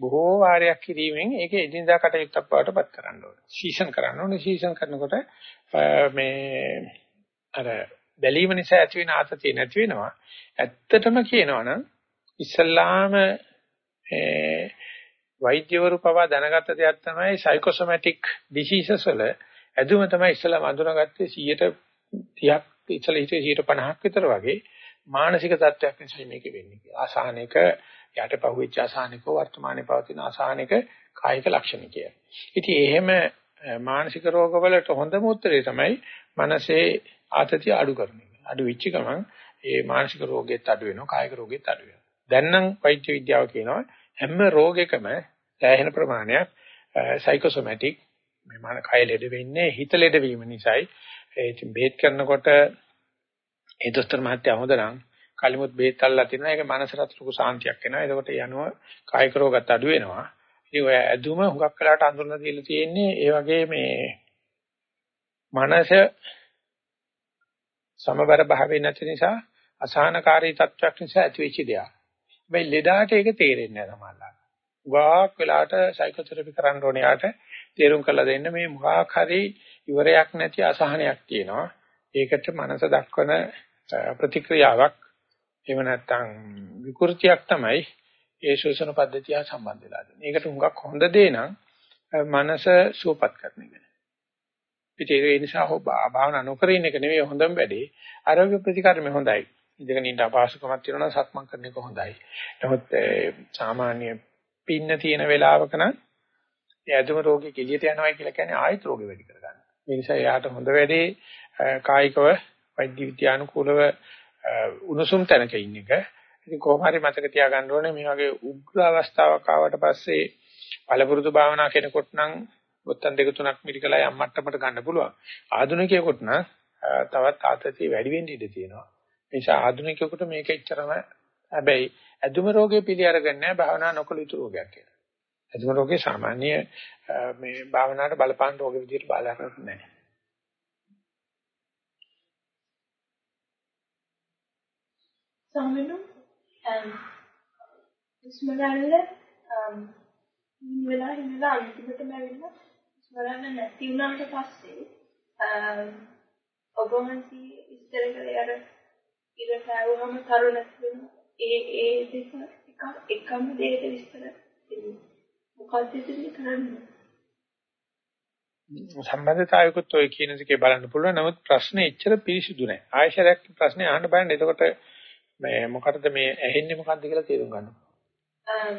බොහෝ වාරයක් කිරීමෙන් ඒක එදිනදා කටයුත්තක් බවට පත් කරන්න ඕනේ. සීසන් කරන්න ඕනේ. සීසන් කරනකොට මේ අර බැලීම නිසා ඇති වෙන ආතතිය නැති වෙනවා. ඇත්තටම කියනවනම් ඉස්සල්ලාම වෛද්‍යවරු පවා දැනගත්ත දෙයක් තමයි සයිකෝසොමැටික් ඩිසීසස් වල ඇදුම තමයි ඉස්සලාම අඳුනගත්තේ 130ක් ඉස්සලා හිතේ 150ක් විතර වගේ මානසික තත්ත්වයක් නිසා මේක වෙන්නේ කියලා. ආසහනික යට පහුවෙච්ච ආසහනික වර්තමානයේ පවතින ආසහනික කායික ලක්ෂණ කියලා. ඉතින් එහෙම මානසික රෝගවලට හොඳම උත්තරේ තමයි මනසේ ආතතිය අඩු කරන එක. අඩු වෙච්ච ගමන් ඒ මානසික රෝගෙත් අඩු වෙනවා කායික රෝගෙත් අඩු වෙනවා. දැන් නම් වෛද්‍ය විද්‍යාව කියනවා හැම රෝගයකම සෑහෙන ප්‍රමාණයක් සයිකෝසොමැටික් මේ මන කය ලෙඩ වෙන්නේ හිත ලෙඩ වීම නිසායි. ඒ ඉතින් බේත් කරනකොට ඒ දොස්තර මහත්තයා හොඳ නම් කලිමුත් බේත් අල්ලලා තිනවා. ඒක මනසට ලොකු සාන්තියක් එනවා. එතකොට යනුව කායික රෝගත් අඩු වෙනවා. ඉතින් ඔය ඇදුම හුඟක් වෙලාට අඳුරලා දීලා තියෙන්නේ ඒ වගේ මේ මනස සමබර භාවයේ නැති නිසා අසහනකාරී තත්වයක් නිසා ඇතිවෙච්ච දෙයක්. මේ ලෙඩාට ඒක තේරෙන්නේ නැහැ සමහරවිට. ගාක් වෙලාට සයිකෝതെරපි කරන්න ඕනේ යාට තේරුම් කරලා දෙන්න මේ මොකක් හරි ඉවරයක් නැති අසහනයක් තියෙනවා. ඒකට මනස දක්වන ප්‍රතික්‍රියාවක් එහෙම නැත්නම් විකෘතියක් තමයි ඒ ශෝෂණ පද්ධතිය සම්බන්ධ වෙලා තියෙන්නේ. ඒකට හුඟක් හොඳ දේ නම් මනස සුවපත් කරන එක. ඉතින් ඒ නිසා හො භාවනා නොකර ඉන්න එක නෙවෙයි හොඳම වැඩේ. ආරෝග්‍ය ප්‍රතිකාරමේ හොඳයි. ඉඳගෙන ඉන්න අපහසුකමක් තියෙනවා නම් සක්මන් කරන එක හොඳයි. නමුත් සාමාන්‍ය පින්න තියෙන වෙලාවක නම් ඒ ඇතුම රෝගී කෙලියට යනවා කියලා කියන්නේ ආයෙත් රෝගෙ වැඩි කරගන්න. ඒ නිසා එයාට හොඳ වැඩේ කායිකව වෛද්‍ය විද්‍යානුකූලව උණුසුම් තැනක ඉන්න එක. ඉතින් කොහොම හරි මතක තියාගන්න ඕනේ මේ වගේ උග්‍ර අවස්ථාවක් ආවට පස්සේ පළපුරුදු භාවනා කෙනෙකුට නම් බොත්තම් දෙක තුනක් මිරිකලා යම් මට්ටමකට ගන්න පුළුවන්. ආධුනිකයෙකුට නම් තවත් ආතතිය වැඩි වෙන්න ඉඩ තියෙනවා. ඒ නිසා ආධුනිකයෙකුට මේක එච්චරම හැබැයි ඇදුම රෝගේ පිළි අරගෙන නැහැ භාවනා නොකළ යුතු රෝගයක් කියලා. ඇදුම රෝගේ සාමාන්‍ය මේ භාවනාවට බලපාන රෝග විදිහට බාධා කරන්නේ නැහැ. සාමාන්‍යයෙන් ඉස්මගල්ල වෙලා ඉඳලා අන්තිමටම ඇවිල්ලා ඉස්මගල්ල නැති වුණාට පස්සේ ඔබ වහන්සේ ඉස්තර කරේ අර ඉර කෑවුවම තරුණ ඒ ඒ දෙක එක එකම දෙයට විස්තර මොකක්ද ඉතින් කරන්නේ සම්බන්ධතාවයකුත් ඔය කියන දෙකේ බලන්න පුළුවන්. නමුත් ප්‍රශ්නේ එච්චර පිරිසිදු නැහැ. ආයශරයක් ප්‍රශ්නේ අහන්න බලන්න. එතකොට මේ මොකටද මේ ඇහෙන්නේ මොකද්ද කියලා තේරුම් ගන්න. අම්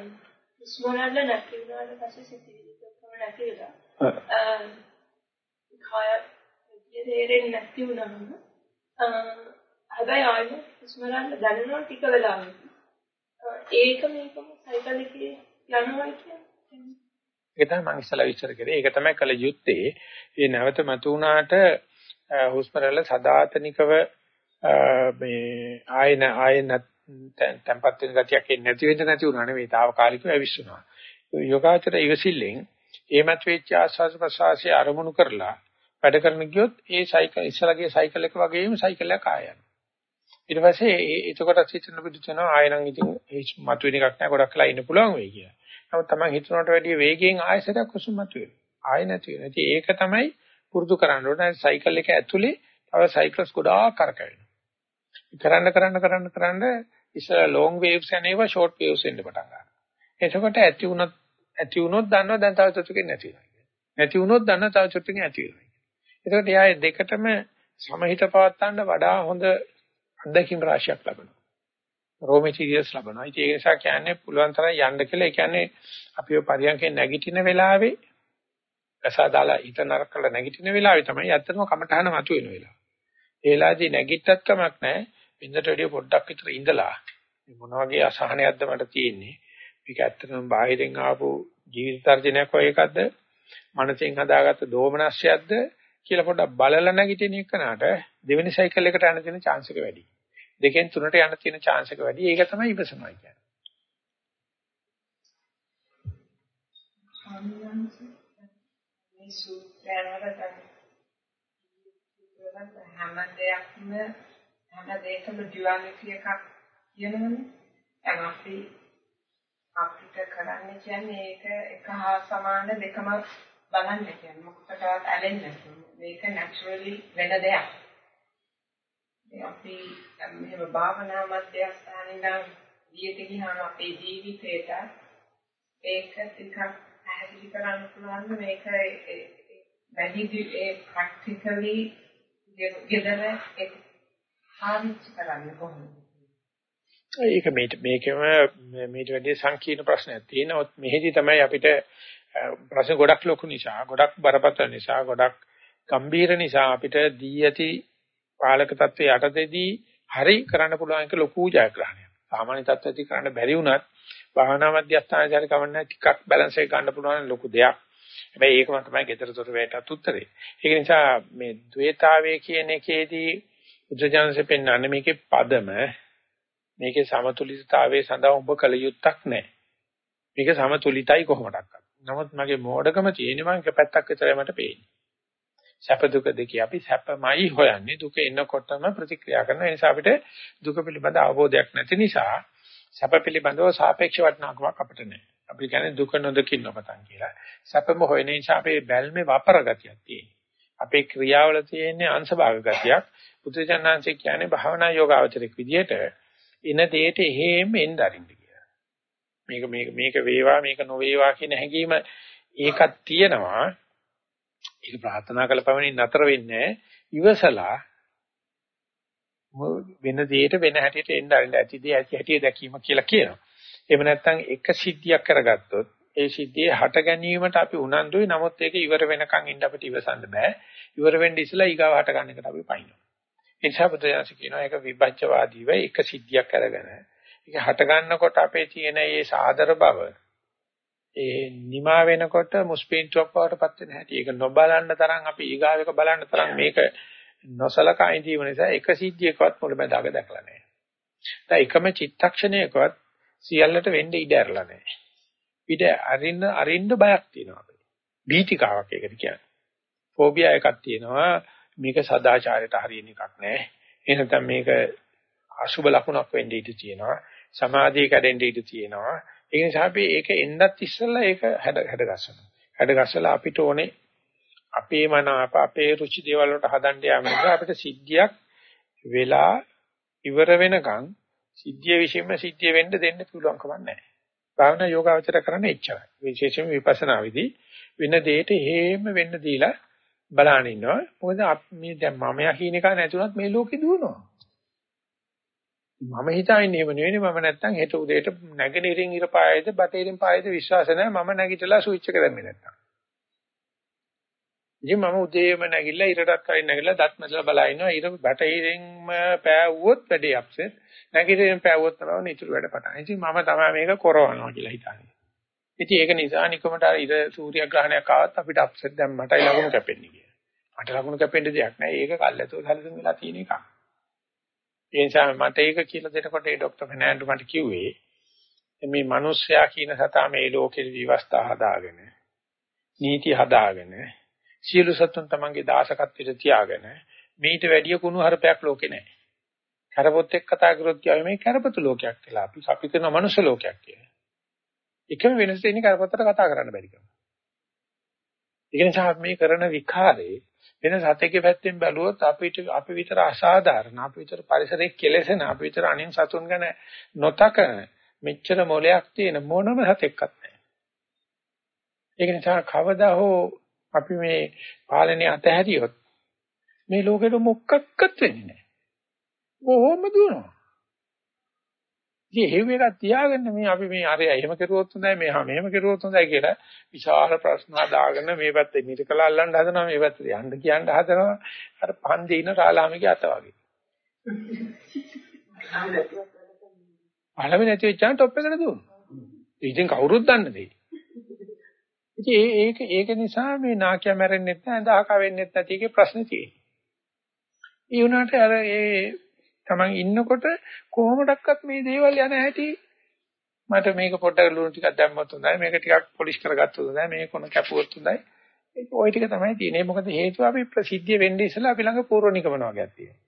ස්මෝනල්ල නැති වුණාට පස්සේ සිතිවිලි කොහොම නැති වෙලා. අම් කාය තේරෙන්නේ නැති වුණාම හැබැයි ආයෙ ස්මරන්න දැනෙනවා ටික වෙලාවක. ඒක මේකම සයිකල් එකේ යනවා කියන්නේ. ඒක තමයි මම ඉස්සලා විස්තර කරේ. ඒක තමයි කල යුත්තේ. මේ නැවත මතු වුණාට හුස්ම රැල්ල සදාතනිකව මේ ආයන ආයන tempat වෙන ගතියක් එන්නේ නැති වෙන්න නැති වුණා නෙවෙයි తాවකාලිකව ඇවිස්සුනවා. යෝගාචර ඉවසිල්ලෙන් ඒමත් වෙච්ච ආස්වාද ප්‍රසවාසයේ අරමුණු කරලා වැඩ කරන ගියොත් ඒ සයිකල් ඉස්සලගේ සයිකල් එක වගේම සයිකල් එකක් ආයන. ඊට පස්සේ එතකොට හිතන බුදුචනෝ ආයනන් ඉතින් මතුවෙන එකක් නෑ ගොඩක් කළා ඉන්න පුළුවන් වෙයි කියලා. නමුත් Taman හිතනට වැඩිය වේගයෙන් ආයසරයක් කුසුම මතුවෙනවා. ආය නැති වෙනවා. ඉතින් ඒක තමයි පුරුදු කරන්න ඕනේ. සයිකල් එක ඇතුලේ තව සයිකල්ස් ගොඩාක් කරකැවෙනවා. කරන්න කරන්න කරන්න කරන්න ඉස්සර ලොං වේව්ස් යනේවා ෂෝට් වේව්ස් එන්න පටන් ගන්නවා. එතකොට ඇති වුණොත් ඇති වුණොත් දන්නවා දැන් තව චුට්ටකින් නැති වෙනවා. නැති වුණොත් දන්නවා තව චුට්ටකින් ඇති වෙනවා. එතකොට යා දෙකටම සමහිත පවත්තන්න වඩා හොඳ අත්දැකීම් රාශියක් ලැබෙනවා. රෝ මැටීරියල්ස් ලැබෙනවා. ඒ නිසා කියන්නේ පුළුවන් තරම් යන්න කියලා. ඒ කියන්නේ අපිව පරියන්කේ නැගිටින වෙලාවේ රසදාලා හිත නරක කරලා නැගිටින වෙලාවේ තමයි ඇත්තටම කමටහන මතුවෙන වෙලාව. ඒ වෙලාවේදී නැගිට්ටත් කමක් නැහැ. බින්දට වැඩිය පොඩ්ඩක් විතර ඉඳලා මේ මොන වගේ අසහනයක්ද මට තියෙන්නේ මේක ඇත්තටම බාහිරින් ආපු ජීවිත තර්ජනයක් වගේ එකක්ද මනසෙන් හදාගත්ත දෝමනස්යක්ද කියලා පොඩ්ඩක් බලලා නැගිටින එකනට දෙවෙනි සයිකල් එකට යන්න තියෙන chance එක වැඩි. දෙකෙන් තුනට යන්න තියෙන chance එක වැඩි. ඒක තමයි ඉවසනවා කියන්නේ. මේ සූත්‍රයකට හැම දෙයක්ම හැම දෙයකම ඩියුවැලිටි එකක් කියනවනේ. දැන් අපි අපිට කරන්න කියන්නේ ඒක එක හා සමාන දෙකම බලන්න කියන්නේ මොකකටවත් ඇලෙන්නේ නැතුව. මේක නැචරලි වෙන දෙයක්. ඒ අපි මෙහෙම භාවනා මධ්‍යස්ථානේ නම් දියට ගියාම අපේ ජීවිතේට ඒක ටිකක් පැහැදිලි කරන්න පුළුවන් මේක වැඩි ඒ ප්‍රැක්ටිකලි ගෙදර ඒක පාවිච්චි කරන්නේ කොහොමද? ඒක මේකම මේට වැඩි සංකීර්ණ ප්‍රශ්නයක් තියෙනවා. මෙහෙදි තමයි අපිට ප්‍රශ්න ගොඩක් ලොකු නිසා, ගොඩක් බරපතල නිසා, ගොඩක් ගම්බීර නිසා අපිට දී ඇති පාලක තත්ත්වයේ යටතේදී හරි කරන්න පුළුවන් එක ලොකු ජයග්‍රහණයක්. සාමාන්‍ය තත්ත්වයේදී කරන්න බැරි වුණත් භාවනා මධ්‍යස්ථානචාරි කවන්න ටිකක් බැලන්ස් එක ගන්න පුළුවන් ලොකු දෙයක්. හැබැයි ඒකම තමයි GestureDetector වේටත් උත්තරේ. ඒක නිසා මේ ද්වේතාවය කියන එකේදී බුද්ධජනසේ පෙන්වන්නේ මේකේ පදම මේකේ සමතුලිතතාවයේ සඳහා ඔබ කල යුත්තක් නැහැ. මේක සමතුලිතයි කොහොමඩක්වත්. නමුත් මගේ මෝඩකම තියෙන්නේ මම එක පැත්තක් විතරයි මට පේන්නේ. සැප දුක දෙකේ අපි සැපමයි හොයන්නේ. දුක එනකොටම ප්‍රතික්‍රියා කරන නිසා අපිට දුක පිළිබඳ අවබෝධයක් නැති නිසා සැප පිළිබඳව සාපේක්ෂ වටිනාකමක් අපිට නැහැ. අපි කියන්නේ දුක නොදකින්න පතන් කියලා. සැපම හොයන නිසා අපේ බැල්මේ වපර ගතියක් තියෙනවා. අපේ ක්‍රියාවල තියෙන අංශභාග ගතියක්. බුදුචන්නාංශය කියන්නේ භාවනා යෝගාවචරයක් විදිහට ඉන දෙයට එහෙම එන්න අරින්න කියලා. මේක මේක මේක වේවා මේක නොවේවා කියන හැඟීම ඒකක් තියෙනවා. ඒක ප්‍රාර්ථනා කළ පමණින් නතර වෙන්නේ ඉවසලා වෙන දෙයකට වෙන හැටියට එන්න අරින්න ඇති දේ ඇති හැටිය දැකීම කියලා කියනවා. එහෙම නැත්නම් එක සිද්ධියක් කරගත්තොත් ඒ සිද්ධියේ හට ගැනීමට අපි උනන්දුයි. නමුත් ඒක ඉවර වෙනකන් ඉන්න අපිට ඉවසන්න බෑ. ඉවර වෙන්න ඉස්සලා ඊගාව හට ගන්න එකට අපි පයින්නවා. ඒ නිසා බුදුරජාණන් කියනවා ඒක විභජ්‍යවාදීව එක සිද්ධියක් අරගෙන ඒක හට ගන්නකොට අපේ තියෙන මේ සාදර බව ඒ නිමා වෙනකොට මුස්පීන්තුවක් බවට පත් වෙන හැටි. ඒක නොබලන්න තරම් අපි ඊගාවෙක බලන්න තරම් මේක නොසලකා ඉඳීම නිසා එක සිද්ධියකවත් මුලැමැදාක දැකලා නැහැ. දැන් එකම චිත්තක්ෂණයකවත් සියල්ලට වෙන්න ඉඩ ඇරලා නැහැ. ඉඩ අරින්න අරින්න බයක් තියෙනවා අපේ. බීතිකාවක් ඒකට කියන්නේ. ෆෝබියා එකක් තියෙනවා. මේක සදාචාරයට හරියන එකක් නෑ. එහෙනම් මේක අසුබ ලකුණක් වෙන්න ඉඩ තියෙනවා. සමාධිය කැඩෙන්න ඉඩ තියෙනවා. ඒ නිසා අපි ඒක එන්නත් ඉස්සෙල්ලා ඒක හැඩ හැඩ ගන්නවා. හැඩ ගස්සලා අපිට ඕනේ අපේ මන අප අපේ රුචි දේවල් වලට හදන්න යාම නිසා අපිට සිද්ධියක් වෙලා ඉවර වෙනකන් සිද්ධිය විශ්ීම සිද්ධිය වෙන්න දෙන්න පුළුවන් කමක් නැහැ. භාවනා යෝගාවචර කරන්නේ එච්චරයි. විශේෂයෙන්ම විපස්සනා විදි වෙන දෙයකට හේම වෙන්න දීලා බලන ඉන්නවා. මොකද මේ දැන් මම යකින් එක නැතුණත් මේ ලෝකෙ දුවනවා. මම හිතන්නේ එහෙම නෙවෙයි මම නැත්තම් හෙට උදේට නැගෙනහිරින් ඉර පායේද බටහිරින් පායේද විශ්වාස නැහැ මම නැගිටලා ස්විච් එක දැම්මේ නැත්තම්. ඉතින් මම උදේම නැගිටලා ඉරටත් කලින් නැගිටලා දත් මැදලා බලා ඉන්නවා ඉර බටහිරින්ම පෑවුවොත් වැඩේ අප්සෙට් නැගිටින් පෑවුවොත් තමයි ඉතුරු වැඩ පටන්. ඉතින් මම තමයි මේක කරවනවා කියලා හිතන්නේ. ඉතින් ඒක නිසා නිකමට අර ඉර සූර්යග්‍රහණයක් ආවත් අපිට අප්සෙට් දැන් මටයි ලකුණු කැපෙන්නේ කියලා. මට ලකුණු කැපෙන්න දෙයක් නැහැ. ඒක කල්ැතෝ සැලසුම් වෙලා තියෙන එකක්. ඒ නිසා මට ඒක කියලා දෙනකොට ඒ ડોક્ટર ෆර්නෑන්ඩෝ මට කිව්වේ මේ මිනිස්සයා කියන සතා මේ ලෝකේ විවස්ථා හදාගෙන නීති හදාගෙන සියලු සතුන් තමන්ගේ දාසකත්වයට තියාගෙන මේට වැඩිය කුණු හරපයක් ලෝකේ නැහැ. කරපොත් එක්ක කතා කරොත් කියයි මේ කරපතු ලෝකයක් කියලා. අපි අපි කරන මනුෂ්‍ය ලෝකයක් කියලා. එකම වෙනස තියෙන්නේ කරපතට කතා කරන්න බැරි කම. ඒ නිසා මේ කරන විකාරේ වෙන සතෙක්ගේ පැත්තෙන් බැලුවොත් අපිට අපි විතර අසාධාරණ අපි විතර පරිසරයේ කෙලෙසෙන අපි විතර අනින් සතුන් ගැන නොතකන මෙච්චර මොලයක් තියෙන මොනම සතෙක්වත් නැහැ. ඒක නිසා කවදා හෝ අපි මේ පාලනය අතහැරියොත් මේ ලෝකෙට මොකක්වත් වෙන්නේ නැහැ. කොහොම දුවනවා. ඉතින් හේව එකක් තියාගන්න මේ අපි මේ අරය එහෙම කරුවොත් හොඳයි මෙහා මෙහෙම කරුවොත් හොඳයි කියලා විශාල ප්‍රශ්න දාගෙන මේ පැත්තේ මිරිකලා අල්ලන්න හදනවා මේ පැත්තේ යන්න කියන්න හදනවා අර පන්දේ ඉන රාලාමිගේ අත වගේ. අලම නැති වෙච්චාන් টොප් එකට දුවනවා. ඉතින් කවුරුත් දන්න දෙයි. ඉතින් ඒක ඒක නිසා මේ නාකිය මැරෙන්නෙත් නැහැ දහක වෙන්නෙත් නැති එකේ ප්‍රශ්නේ තියෙන්නේ. ඒ වුණාට අර ඒ Taman ඉන්නකොට කොහොමඩක්වත් මේ දේවල් යන හැටි මට මේක පොඩ්ඩක් ලුණු ටිකක් දැම්මොත් හොඳයි. මේක ටිකක් පොලිෂ් කරගත්තොත් හොඳයි. මේක කොන කැපුවොත් හොඳයි. ඒක ওই ටික තමයි තියෙන්නේ. මොකද හේතුව අපි ප්‍රසිද්ධිය වෙන්නේ ඉස්සලා අපි ළඟ පූර්ව නිගමන වගේක් තියෙනවා.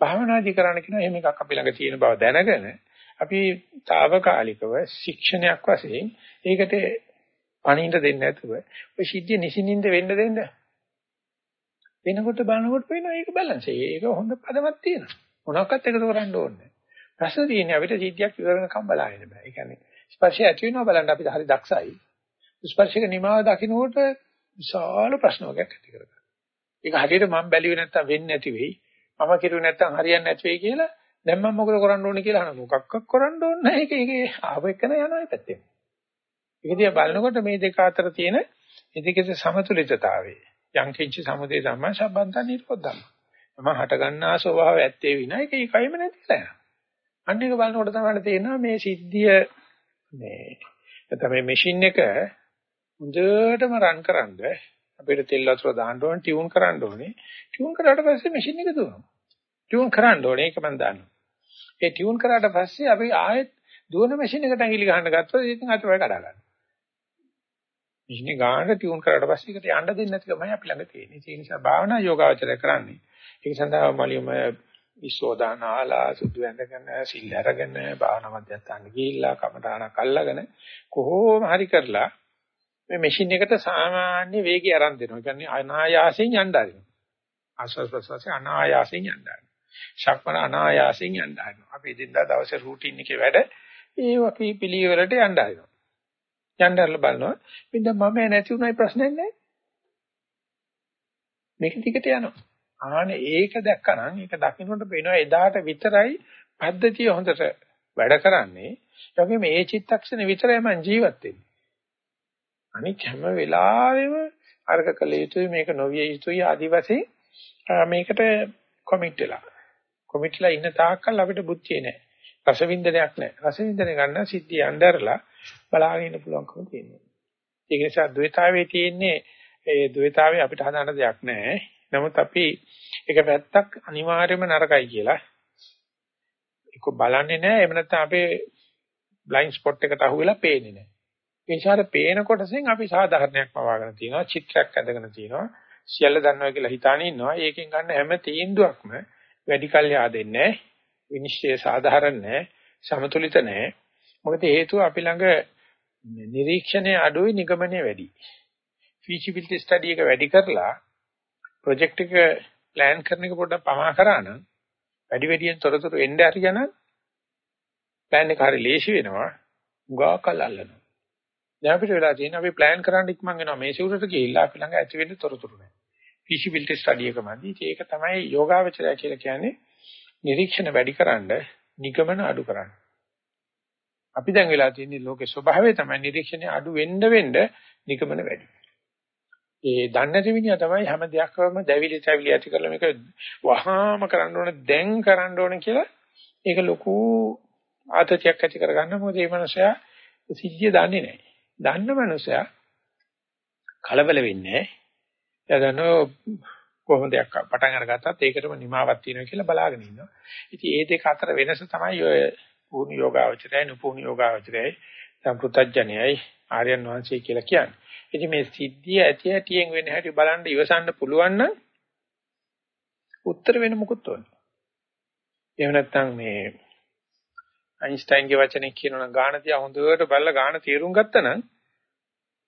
භාවනාදී කරන්න කියනවා එහෙම එකක් අපි ළඟ තියෙන බව දැනගෙන අපි తాවකාලිකව ශික්ෂණයක් වශයෙන් ඒකට පණින්න දෙන්නේ නැතුව ওই සිද්ධිය නිසින්ින්ද වෙන්න දෙන්න. වෙනකොට බලනකොට පේනවා ඒක බැලන්ස් ඒක හොඳ පදමක් තියෙනවා. මොනවාක්වත් එකතු කරන්න ඕනේ ප්‍රශ්න තියෙන්නේ අපිට සිද්ධියක් ඉවර වෙනකම් බලන්න බෑ. ඒ කියන්නේ ස්පර්ශය ඇති වෙනවා බලන්න අපිට හරි දක්ෂයි. ස්පර්ශයක නිමාව දකින්නකොට විශාල ප්‍රශ්න වර්ගයක් ඇති කරගන්නවා. ඒක හරියට මම බැලුවේ නැත්තම් වෙන්නේ නැති වෙයි. මම කිරුවේ නැත්තම් හරියන්නේ නැති වෙයි කියලා දැන් මම මොකද කරන්න ඕනේ කියලා අහන මොකක්වත් කරන්න ඕනේ නැහැ. ඒක ඒකේ ආව එකන යනවා ඒ පැත්තෙන්. ඒක දිහා බලනකොට මේ දෙක අතර තියෙන ඉදිකේ සමතුලිතතාවය. යං කිංචි සමුදේ ධම්ම සම්බන්ධ නිරෝධම්. මම හට ගන්නා ස්වභාවය ඇත්තේ විනා ඒක ඒකයිම නැතිලා යනවා. අන්න එක බලනකොට තමයි තේරෙනවා මේ සිද්ධිය මේ තමයි මැෂින් එක හොඳටම රන් කරන්ද අපිට තෙල් වතුර දාන්න ඕනේ ටියුන් කරන්න ඕනේ ටියුන් කරාට පස්සේ මැෂින් එක දුවනවා ටියුන් කරන්න ඕනේ ඒක මම දන්නවා ඒ ටියුන් කරාට පස්සේ අපි ආයෙත් දුවන මැෂින් එකට ඇඟිලි ගහන්න ගත්තොත් ඉතින් අතවල කඩා ගන්නවා. මැෂින් එක ගන්න ටියුන් කරාට පස්සේ ඒකට යන්න දෙන්නේ නැතිකමයි අපි ළඟ තියෙන්නේ. ඒ නිසා භාවනා යෝගාවචරය කරන්නේ. ඒක සඳහා මලියම විසෝදාන ආලා සුදු ඇඳගෙන සිල් අරගෙන භාවනා මධ්‍යස්ථාන ගිහිල්ලා කමඨාණක් අල්ලගෙන කොහොම හරි කරලා මේ මැෂින් එකට සාමාන්‍ය වේගය අරන් දෙනවා. ඒ කියන්නේ අනායාසයෙන් යන්න ආරිනවා. ආස්වාද ප්‍රසවාසය අනායාසයෙන් යන්න ආරිනවා. ශක්මන අනායාසයෙන් යන්න ආරිනවා. අපි ඉදින්දා දවසේ රූටින් එකේ වැඩ ඒ අපි පිළිවෙලට යන්න ආරිනවා. යන්න අරලා බලනවා. බින්ද මම නැති උනායි ප්‍රශ්නයක් නැහැ. මේක ටිකට යනවා. ආන ඒක දැක්කනම් ඒක දකින්නට පේනවා එදාට විතරයි පද්ධතිය හොඳට වැඩ කරන්නේ. ඒ වගේම මේ චිත්තක්ෂණ විතරයි මම ජීවත් වෙන්නේ. අනික හැම වෙලාවෙම අර්ග කළ යුතුයි මේක නොවිය යුතුයි ආදි වශයෙන් මේකට කොමිට් වෙලා. කොමිට් වෙලා ඉන්න තාක්කල් අපිට බුද්ධිය නැහැ. රසවින්දනයක් නැහැ. රසවින්දනය ගන්න සිද්ධිය යnderලා බලාගෙන ඉන්න පුළුවන්කම තියෙනවා. ඒක නිසා ද්වේතාවේ තියෙන්නේ ඒ ද්වේතාවේ අපිට හදාන්න දෙයක් නැහැ. නමුත් අපි එක පැත්තක් අනිවාර්යයෙන්ම නරකයි කියලා ඒක බලන්නේ නැහැ. එහෙම නැත්නම් අපේ බ්ලයින්ඩ් ස්පොට් එකට අහුවෙලා පේන්නේ නැහැ. ඒ නිසා පේන කොටසෙන් අපි සාධාරණයක් පවාගෙන තියෙනවා, චිත්‍රයක් ඇඳගෙන තියෙනවා, සියල්ල දන්නවා කියලා හිතාන ඉන්නවා. ඒකෙන් ගන්න හැම තීන්දුවක්ම වැඩි කල් yaadෙන්නේ නැහැ. විනිශ්චය සාධාරණ නැහැ, සමතුලිත නැහැ. මොකද හේතුව අපි ළඟ නිරීක්ෂණය අඩුයි, නිගමනය වැඩි. feasibility study එක වැඩි කරලා ප්‍රොජෙක්ට් එක plan කරන එක පොඩ්ඩක් පමා කරා නම් වැඩි වැඩියෙන් තොරතුරු එන්න හරියන plan එක හරිය ලේසි වෙනවා. උගා කල් අල්ලනවා. දැන් අපිට වෙලා තියෙන අපි plan කරන්න ඉක්මන් වෙනවා මේ සිවුරට ගිහිල්ලා අපි ළඟ ඇති වෙන්න තොරතුරු නැහැ. feasibility study එකමදී ඒක තමයි යෝගාවචරය කියලා කියන්නේ නිරීක්ෂණ වැඩිකරනද නිගමන අඩු කරන්න. අපි දැන් වෙලා තියෙන්නේ ලෝකේ ස්වභාවය තමයි නිරීක්ෂණය අඩු වෙන්න වෙන්න නිගමන වැඩි. ඒ දන්නේ නැති මිනිහා තමයි හැම දෙයක්ම දැවිලි තැවිලි ඇති කරලා මේක වහාම කරන්න ඕන දැන් කරන්න ඕන කියලා ඒක ලොකු ආතතියක් ඇති කරගන්න මොකද මේ මනුස්සයා සිද්ධිය දන්නේ නැහැ. දන්න මනුස්සයා කලබල වෙන්නේ නැහැ. එයා දන්නවා කොහොමද දෙයක් පටන් අරගත්තත් ඒකටම නිමාවක් තියෙනවා කියලා බලාගෙන ඉන්නවා. ඉතින් මේ දෙක අතර වෙනස තමයි ඔය පුහුණු යෝගාවචරයයි නුපුහුණු යෝගාවචරයයි සම්පෘතඥයයි ආර්යයන් වහන්සේ කියලා කියන්නේ. ඉතින් මේ සිද්ධිය ඇති ඇටියෙන් වෙන හැටි බලන්න ඉවසන්න පුළුවන් නම් උත්තර වෙන මොකුත් ඕනේ. එහෙම නැත්නම් මේ අයින්ස්ටයින්ගේ වචනේ කියනවා ගාණ තියා හොඳට බලලා ගාණ තේරුම් ගත්තා නම්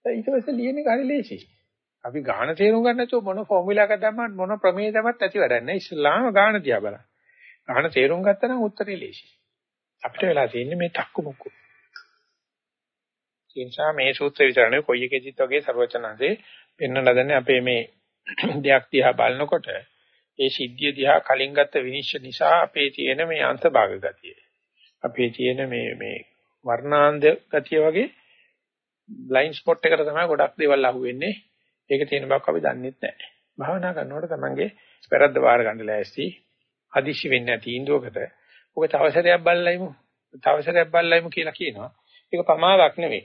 ඊට පස්සේ ලියන එක හරි ලේසියි. අපි ගාණ තේරුම් ගන්න නැතුව මොන ෆෝමියුලා එකක් දැම්මත් මොන ප්‍රමේය දැම්මත් ඇති වැඩක් නැහැ. ඉස්ලාම ගාණ තියා බලන්න. ගාණ තේරුම් ගත්තා නම් උත්තරේ ලේසියි. අපිට වෙලා තියෙන්නේ මේ තක්කු මුක්කු. ඒ නිසා මේ සූත්‍රය විතරනේ කොයි එකෙදිත් වගේ ਸਰවචනanse පෙන්වන්න හදන්නේ අපේ මේ [CLEARS THROAT] දෙයක් දිහා බලනකොට ඒ සිද්ධිය දිහා කලින් ගත්ත විනිශ්චය නිසා අපේ තියෙන මේ අන්තභාග ගතිය. අපේ තියෙන මේ මේ වර්ණාන්ද ගතිය වගේ බ්ලයින්ඩ් ස්පොට් එකට තමයි ගොඩක් දේවල් අහුවෙන්නේ. ඒක තියෙන බවක් අපි දන්නේ නැහැ. භාවනා කරනකොට තමන්ගේ වැරද්ද වාර ගන්න ලෑස්ති. අදිශි වෙන්නේ නැති ඉන්දුවකට. ඔක තවසරයක් බල්ලයිමු. තවසරයක් බල්ලයිමු කියලා කියනවා. ඒක පමාවක් නෙවෙයි.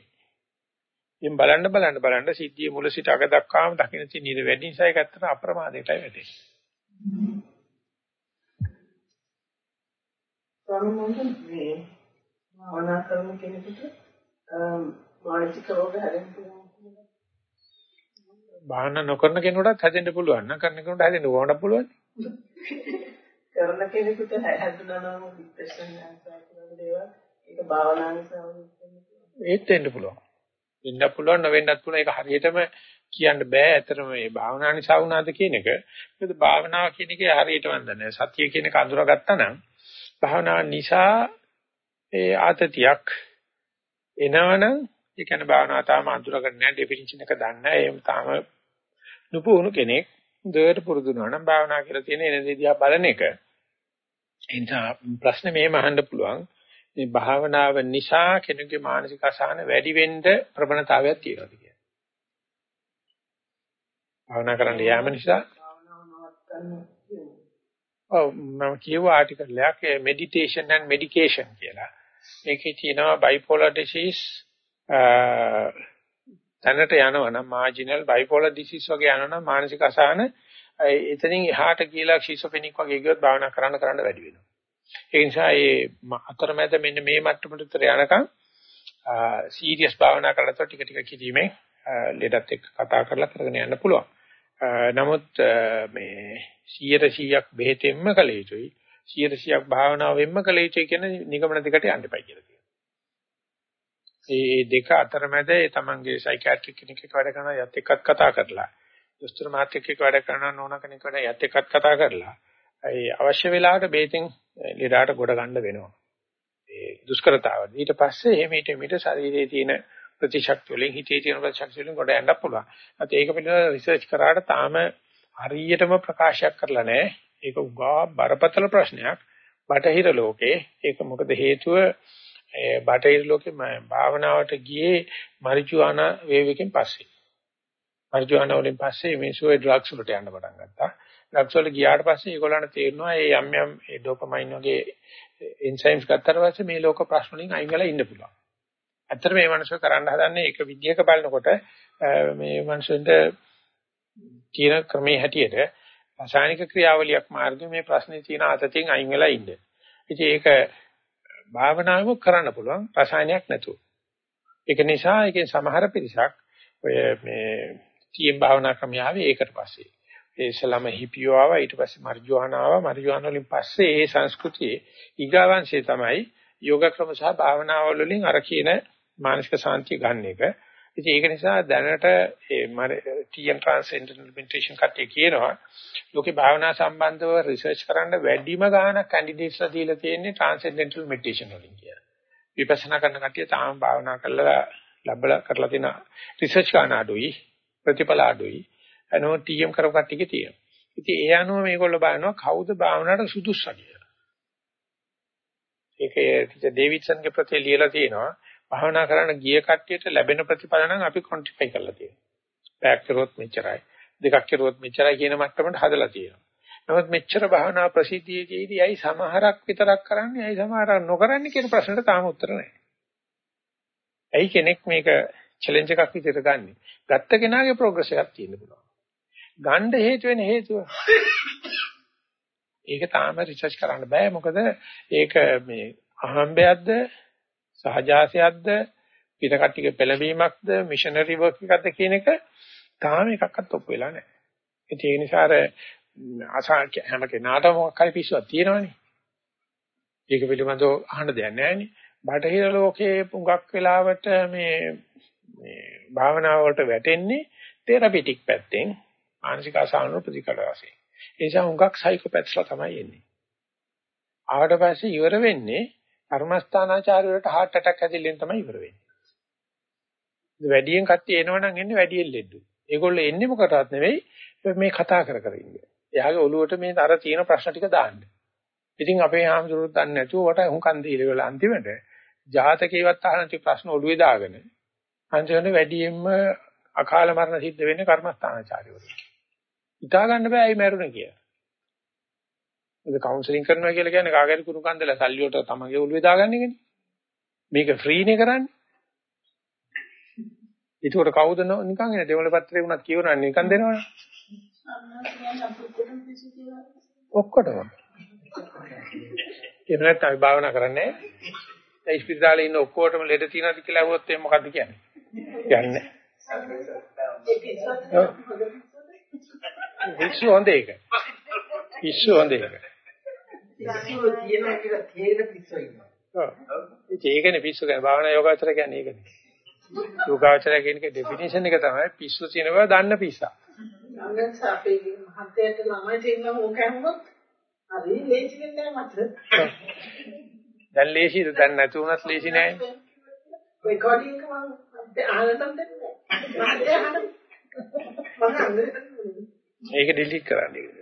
ඉතින් බලන්න බලන්න බලන්න සිද්ධියේ මුල සිට අග දක්වාම දකින්න තියෙන ඉර වැඩි නිසා ඒක ඇත්තට අප්‍රමාදයටයි වැටෙන්නේ. ස්වාමීන් වහන්සේ මේ භාවනා කරන කෙනෙකුට මානසික රෝග හැදෙන්න පුළුවන් භාවනා නොකරන කෙනෙකුටත් හැදෙන්න පුළුවන් නම් කරන කෙනෙකුට හැදෙන්න ඕනක් පුළුවන්. කරන කෙනෙකුට හැදුනා නම් ડિප්‍රෙෂන් ආසාවන දේවල් ඒක භාවනා නිසා ඒත් වෙන්න පුළුවන්. වෙන්න පුළුවන් නොවෙන්නත් පුළුවන් ඒක හරියටම කියන්න බෑ ඇත්තටම මේ භාවනා නිසා වුණාද කියන එක. මොකද භාවනාව කියන එකේ හරියටම දන්නේ සතිය කියන එක අඳුරගත්තා නම් භාවනාව නිසා ඒ ආතතියක් එනවනම් ඒ කියන්නේ භාවනාව තාම අඳුරගන්නේ නැහැ ඩෙෆිනිෂන් එක දන්නේ නැහැ. එහෙම තාම නුපුහුණු කෙනෙක් දෙයට පුරුදු වෙනවා නම් භාවනා කියලා තියෙන එන දිහා බලන එක. ඒ නිසා ප්‍රශ්නේ මේම අහන්න පුළුවන්. මේ භාවනාව නිසා කෙනෙකුගේ මානසික අසහන වැඩි වෙන්න ප්‍රබණතාවයක් තියෙනවාද කියලා. භාවනා කරන්න යාම නිසා ඔව් මම කියව ආටිකල් එකක් meditation and medication කියලා. මේකේ තියෙනවා bipolar disease තැනට යනවා නම් මාජිනල් බයිපෝලර් ඩිසීස් වගේ යනවා නම් මානසික අසහන එතනින් එහාට කියලා ෂිසොෆෙනික් වගේ ගියොත් භාවනා කරන්න කරන්න වැඩි වෙනවා. ඒ නිසා මේ අතරමැද මෙන්න මේ මට්ටමට විතර යනකම් සීරියස් භාවනා කරලා ටික ටික කිරීමෙන් ලෙඩත් එක්ක කතා කරලා කරගෙන යන්න පුළුවන්. නමුත් මේ 100%ක් බෙහෙතෙන්ම කළ යුතුයි 100%ක් භාවනාවෙන්ම කළ යුතුයි කියන නිගමන දෙකට යන්න එපයි කියලා කියනවා. මේ දෙක අතරමැද ඒ තමන්ගේ සයිකියාට්‍රික් කෙනෙක් එක්ක වැඩ කරන යත් එක්කත් කතා කරලා දොස්තර මහත්තයෙක් එක්ක වැඩ කරන නෝනා කෙනෙක් වැඩ යත් එක්කත් කතා කරලා ඒ අවශ්‍ය වෙලාවට බේතෙන් ලෙඩාට ගොඩ ගන්න වෙනවා. ඒ දුෂ්කරතාව. ඊට පස්සේ එහෙම ඊට මිට ශරීරයේ තියෙන ප්‍රතිශක්ති වලින් හිතේ තියෙන ප්‍රතිශක්ති වලින් ගොඩ යන්න පුළුවන්. අත ඒක පිළිබඳව රිසර්ච් කරාට තාම හරියටම ප්‍රකාශයක් කරලා නැහැ. ඒක උගා බරපතල ප්‍රශ්නයක්. බටහිර ලෝකේ ඒක මොකද හේතුව බටහිර ලෝකේ භාවනාවට ගියේ මරිජුආනා වේව් එකෙන් පස්සේ. මරිජුආනා වලින් පස්සේ මිනිස්සු ඒ ඩ්‍රග්ස් වලට යන්න පටන් ගත්තා. ඩ්‍රග්ස් වල ගියාට පස්සේ ඒගොල්ලන්ට තේරෙනවා මේ යම් යම් ඒ ඩෝපමයින් වගේ එන්සයිම්ස් ගත්තාට පස්සේ මේ ලෝක ප්‍රශ්න වලින් අයින් වෙලා ඉන්න පුළුවන්. ඇත්තට මේ මනුස්සය කරන්න හදන්නේ ඒක විද්‍යාවක බලනකොට මේ මනුස්සෙන්ට තියෙන ක්‍රමයේ හැටියට රසායනික ක්‍රියාවලියක් මාර්ගයේ මේ ප්‍රශ්නේ තියෙන අතතියෙන් අයින් වෙලා ඉන්න. ඉතින් ඒක භාවනාවෙම කරන්න පුළුවන් රසායනයක් නැතුව. ඒක නිසා ඒකේ සමහර පිරිසක් ඔය මේ TM භාවනා ක්‍රමය ආවේ ඒකට පස්සේ. ඒ ඉස්ලාම හිපියෝ ආවා ඊට පස්සේ මර්ජුවානා ආවා මර්ජුවාන වලින් පස්සේ ඒ සංස්කෘතියේ ඊගාවංශය තමයි යෝග ක්‍රම සහ භාවනාවල වලින් අර කියන මානසික සාන්තිය ගන්න එක. ඉතින් ඒක නිසා දැනට ඒ TM Transcendental Meditation කට්ටිය කියනවා ලෝකේ භාවනා සම්බන්ධව රිසර්ච් කරන්න වැඩිම ගාණක් කැන්ඩිඩේට්ස්ලා දීලා තියෙන්නේ Transcendental Meditation වලින් කියලා. විපස්සනා කරන කට්ටිය තාම භාවනා කරලා ලැබලා කරලා තියෙන රිසර්ච් ගාණ අඩුයි ප්‍රතිඵල අඩුයි. අනෝ TM කරපු කට්ටියගේ තියෙනවා. ඉතින් ඒ අනුව මේගොල්ලෝ බලනවා කවුද භාවනාවට සුදුස්සා කියලා. ඒකේ ටීචර් ඩේවිඩ්සන්ගේ ප්‍රති ලියලා තියෙනවා භාවනා කරන්න ගිය කට්ටියට ලැබෙන ප්‍රතිඵල නම් අපි ක්වොන්ටිෆයි කරලා තියෙනවා. පැයක් කරුවොත් මෙච්චරයි. දෙකක් කරුවොත් මෙච්චරයි කියන මට්ටමට හදලා තියෙනවා. නමුත් මෙච්චර භාවනා ප්‍රසිද්ධියේදී ඇයි සමහරක් විතරක් කරන්නේ ඇයි සමහරක් නොකරන්නේ කියන ප්‍රශ්නට තාම උත්තර නැහැ. ඇයි කෙනෙක් මේක චැලෙන්ජ් එකක් විදිහට ගන්නෙ? ගත්ත කෙනාගේ ප්‍රෝග්‍රස් එකක් තියෙන්න පුළුවන්. ගන්න හේතු වෙන හේතුව. ඒක තාම රිසර්ච් කරන්න බෑ මොකද ඒක මේ අහම්බයක්ද සහජාසයක්ද පිටකට්ටික පෙළඹීමක්ද මිෂනරි වර්ක් එකක්ද කියන එක තාම එකක්වත් ඔප්පු වෙලා නැහැ. ඒ නිසා අර අසා හැම කෙනාටම මොකක් හරි පිස්සුවක් තියෙනවනේ. ඒක පිළිබඳව අහන්න දෙයක් නැහැනේ. බටහිර ලෝකයේ පුඟක් වෙලාවට මේ මේ භාවනාව වලට වැටෙන්නේ තෙරපිටික් පැත්තෙන් මානසික අසහන ප්‍රතිකර වශයෙන්. ඒ නිසා හුඟක් සයිකෝපැත්ස්ලා තමයි එන්නේ. ආවට පස්සේ ඉවර වෙන්නේ කර්මස්ථානාචාර්ය වලට heart attack ඇතිලෙන් තමයි ඉවර වෙන්නේ. වැඩියෙන් කට්ටිය එනවනම් එන්නේ වැඩියෙන් ලෙඩු. ඒගොල්ලෝ එන්නේ මොකටවත් නෙවෙයි මේ කතා කර කර ඉන්නේ. එයාගේ ඔළුවට මේ අර තියෙන ප්‍රශ්න ටික දාන්න. ඉතින් අපේ හාමුදුරුවෝ දන්නේ නැතුව වට හුඟන් දීලා වල අන්තිමට ජාතකේවත් අහන ති ප්‍රශ්න ඔළුවේ දාගෙන අන්තිමට වැඩියෙන්ම අකාල මරණ සිද්ධ වෙන්නේ කර්මස්ථානාචාර්යවරු. හිතා ගන්න බෑ ඇයි මැරුණේ කියලා. ඒක කවුන්සලින් කරනවා කියලා කියන්නේ කාගෙන් කුණු කන්දලා සල්ලි වලට තමගේ ඔළුවේ දාගන්න එකනේ. මේක ෆ්‍රීනේ කරන්නේ. ඒකට කවුද නිකන් එන දෙවල පත්‍රේ වුණත් කියවනවා නිකන් දෙනවනේ. ඔක්කොටම. ඒක නැත්නම් අපි භාවනා කරන්නේ. ඒ ස්පිරිතාලේ ඉන්න ඔක්කොටම ලෙඩ තියෙනවද කියලා අහුවොත් එහෙනම් මොකද්ද කියන්නේ? කියන්නේ. පිස්සු හොඳ ඒක. පිස්සු හොඳ ඒක. පිස්සු තියෙනවා කියලා තේරෙන පිස්සු ඉන්නවා. ඔව්. ඒකනේ පිස්සු කියන්නේ භාවනා යෝගාචර කියන්නේ ඒකනේ. යෝගාචර කියන එක ඩෙෆිනිෂන් එක තමයි පිස්සු තියෙන බව දන්න පිස්සා. අංගස් අපේ මහත්තයාට ළමයි තියෙනවා මොකක් හම්බුත් හරි ලේසි වෙන්නේ මට. දැන් ලේසිද දැන් නැති වුණත් ලේසි නෑ. රෙකෝඩින් එක මම අහලටම දෙන්නේ නැහැ. ඒක ඩිලීට් කරන්න ඒක.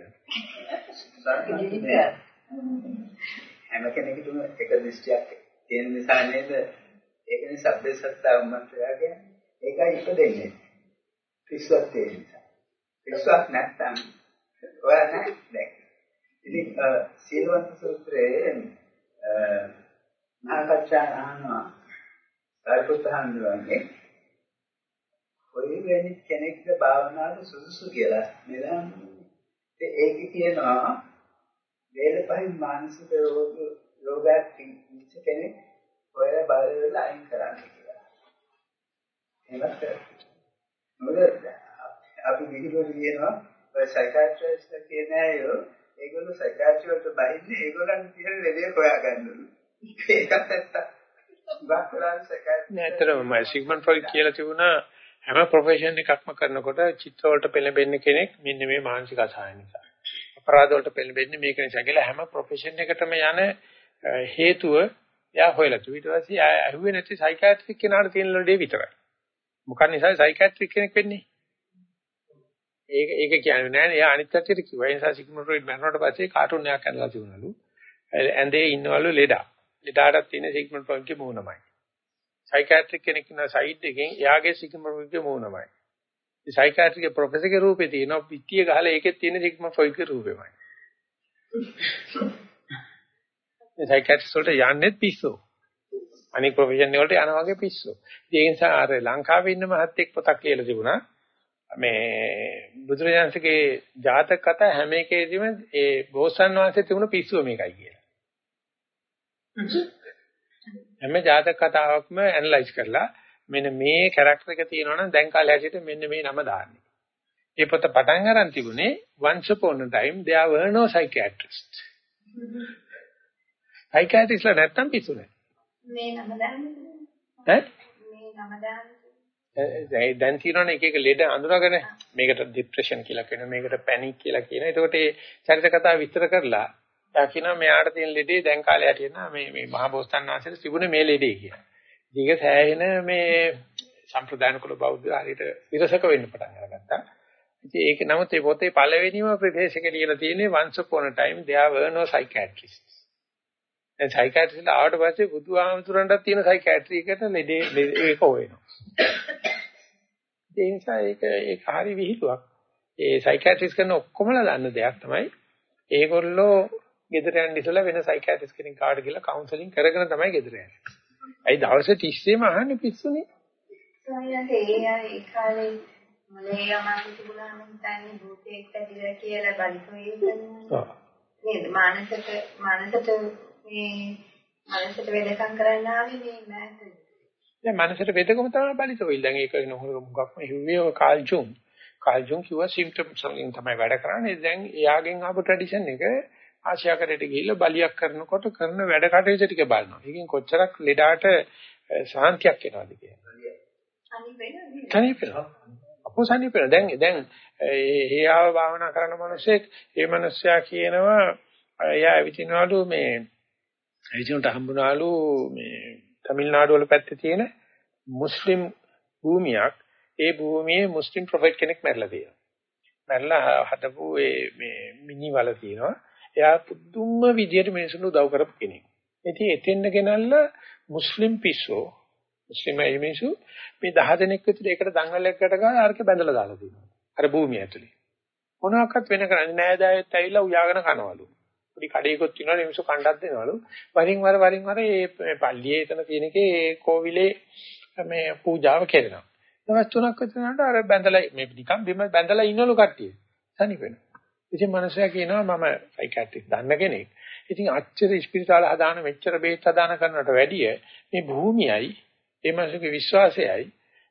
හැම කෙනෙකුටම එක දෘෂ්ටියක් තියෙන නිසා නේද? ඒකනේ සබ්බේ සත්තා උම්මත්‍රය කියන්නේ. ඒකයි ඉපදෙන්නේ. පිස්සුවක් තියෙන නිසා. පිස්සුවක් නැත්තම් ඔයා නැහැ දැන්. ඉතින් සීලවන්ත සූත්‍රයේ මහාකච්ඡා අහනවා. සාරිපුත්ත හඳුනන්නේ කොයි වෙනි කෙනෙක්ද භාවනාවට සුදුසු කියලා නේද? ඒක කියනවා වේල පහින් මානසික රෝග රෝගයක් තිබිච්ච කෙනෙක් හොයලා බලලා අයින් කරන්න කියලා. එහෙමත් මොකද අපි විහිළුව කියනවා ඔය සයිකියාට්‍රිස්ට් කියන අය ඒගොල්ලෝ සයිකියාට්‍රි වලට බහින්නේ ඒගොල්ලන් කියන ලෙඩේ හොයාගන්නලු. ඒකත් ඇත්ත. බාක්කරන් සයිකියාට්‍රි නෑ ඇත්තටම සිග්මන්ඩ් ෆ්‍රොයිඩ් කියලා තිබුණා හැම ප්‍රොෆෙෂන් එකක්ම කරනකොට චිත්ත වලට පෙළඹෙන්න කෙනෙක් මෙන්න මේ මානසික අසහාය නිසා. අපරාධ වලට පෙළඹෙන්නේ මේක නිසා කියලා හැම ප්‍රොෆෙෂන් එකටම යන හේතුව එයා හොයලා තු. ඊට පස්සේ ආය අහුවේ නැති සයිකියාට්‍රික් කෙනාට තියෙන ලඩේ විතරයි. මොකක් නිසා සයිකියාට්‍රික් කෙනෙක් වෙන්නේ? ඒක ඒක කියන්නේ නෑනේ. එයා අනිත් පැත්තට කිව්වා. ඒ නිසා සිග්මන්ඩ් ෆ්‍රොයිඩ් මරණයට පස්සේ කාටුන් එකක් කරලා තිබුණලු. ඇඳේ ඉන්නවලු ලෙඩා. ලෙඩාටත් තියෙන සිග්මන්ඩ් ෆ්‍රොයිඩ්ගේ මූණමයි. සයිකියාට්‍රික් කෙනෙක් ඉන්න සයිඩ් එකෙන් එයාගේ සිග්මන්ඩ් ෆ්‍රොයිඩ්ගේ මූණමයි. මේ සයිකියාට්‍රික්ගේ ප්‍රොෆෙසර්ගේ රූපේ තියෙනවා පිටිය ගහලා ඒකෙත් තියෙන සිග්මන්ඩ් ෆ්‍රොයිඩ්ගේ රූපෙමයි. මේ සයිකියාට්‍රිස් වලට යන්නේ පිස්සෝ. අනික ප්‍රොෆෙෂන් වලට යන වගේ පිස්සෝ. ඒ නිසා අර ලංකාවේ ඉන්න මහත්තයෙක් පොතක් ලියලා තිබුණා. මේ බුදුරජාණන්සේගේ ජාතක කතා හැම එකේදීම ඒ බෝසත්න් වහන්සේ තිබුණ පිස්සුව මේකයි කියලා. හැම ජාතක කතාවක්ම ඇනලයිස් කරලා මෙන්න මේ කැරක්ටර් එක තියෙනවා නම් දැන් කාලේ හැටියට මෙන්න මේ නම දාන්නේ. ඒ පොත පටන් අරන් තිබුණේ once upon a time there were no psychiatrists. psychiatrists නැත්තම් පිස්සු නැහැ. මේ නම දාන්නේ. ඈ? මේ නම දාන්නේ. දැන් තියෙනවනේ එක එක ලෙඩ අඳුරගෙන මේකට ડિප්‍රෙෂන් කියලා කියනවා මේකට පැනික් කියලා කියනවා. එතකොට ඒ චරිත කතාව විස්තර කරලා එයා කියනවා මෙයාට තියෙන ලෙඩේ දැන් කාලේ හැටියට මේ මේ මහ බෝසත්න් වහන්සේට තිබුණේ මේ ලෙඩේ කියලා. ඒක සෑහෙන මේ සම්ප්‍රදාන කුල බෞද්ධ හරියට විරසක වෙන්න පටන් අරගත්තා. ඉතින් ඒක නමුත් මේ පොතේ පළවෙනිම ප්‍රදේශක ලියලා තියෙන්නේ once upon a time there were no psychiatrists. දැන් සයිකියාට්‍රිස්ට් ආවට පස්සේ බුදුහාමුදුරන්ටත් තියෙන සයිකියාට්‍රි එකට ලෙඩේ ඒක හොයනවා. ඒ නිසා ඒක ඒක හරි විහිළුවක්. ඒ සයිකියාට්‍රිස්ට් කරන ඔක්කොමලා දන්න දෙයක් තමයි ඒගොල්ලෝ ගෙදර යන්න ඉස්සලා වෙන සයිකියාට්‍රිස්ට් කෙනෙක් කාට ගිහලා කවුන්සලින් කරගෙන තමයි ගෙදර යන්නේ. ඇයි දවසේ 30ෙම අහන්නේ පිස්සුනේ? සෝයන්ට ඒ ඒ කාලේ මොලේ යමන් තිබුණාම හිතන්නේ භූතයෙක් ඇතිලා කියලා බලිතෝයි ඔව්. නේද මානසික මානසික මේ මනසට වෙදකම් කරන්න ආවේ මේ මෑතේ. දැන් මනසට වෙදකම තමයි බලිතෝයි. දැන් ඒක නෝර මුගක්ම හිව්වේ ඔය කාල් ජුන්. කාල් ජුන් කිව්වා සිම්ප්ටම්ස් වලින් තමයි වැඩ කරන්නේ. දැන් එයාගෙන් ආපු ට්‍රැඩිෂන් එක ආසියාකරයට ගිහිල්ලා බලියක් කරනකොට කරන වැඩ කටයුතු ටික බලනවා. ඒකෙන් කොච්චරක් ලෙඩාට සාන්තියක් එනවද කියන්නේ. අනිත් වෙන තනිපෙනවා. අපෝසනිපෙනවා. දැන් දැන් ඒ ආව භාවනා කරන මිනිස්සෙක් ඒ මිනිස්සයා කියනවා එයා විචිනවලු මේ විචිනුට හම්බුනාලු මේ තමිල්නාඩු වල පැත්තේ තියෙන මුස්ලිම් භූමියක් ඒ භූමියේ මුස්ලිම් ප්‍රොෆෙට් කෙනෙක් මැරලා තියෙනවා. මැරලා හදපු ඒ මේ මිනි වල තියෙනවා. එයා පුදුම විදියට මිනිසුන්ට උදව් කරපු කෙනෙක්. ඉතින් එතෙන්ද ගෙනල්ලා මුස්ලිම් පිස්සෝ මුස්ලිම් අය මිනිස්සු මේ 10 දෙනෙක් විතර එකට දඟලයකට ගාන අරක බැඳලා දාලා තියෙනවා. අර භූමිය ඇතුලේ. මොනවාක්වත් වෙන කරන්නේ නෑ දායෙත් ඇවිල්ලා උයාගෙන කනවලු. පොඩි කඩේකොත් තියෙනවා මිනිස්සු කණ්ඩක් දෙනවලු. වරින් වර වරින් වර මේ පල්ලියේ එතන තියෙන එකේ කෝවිලේ මේ පූජාව කෙරෙනවා. දවස් තුනක් විතර යනකොට අර බැඳලා මේ නිකන් බිම බැඳලා ඉන්නලු කට්ටිය. සනිපෙන. ඉතින් මනුස්සයා කියනවා මම සයිකියාට්‍රික් දන්න කෙනෙක්. ඉතින් අච්චර ස්පිරිතාල හදාන මෙච්චර බේත් හදාන කරනට වැඩිය මේ භූමියයි ඒ මනුස්සගේ විශ්වාසයයි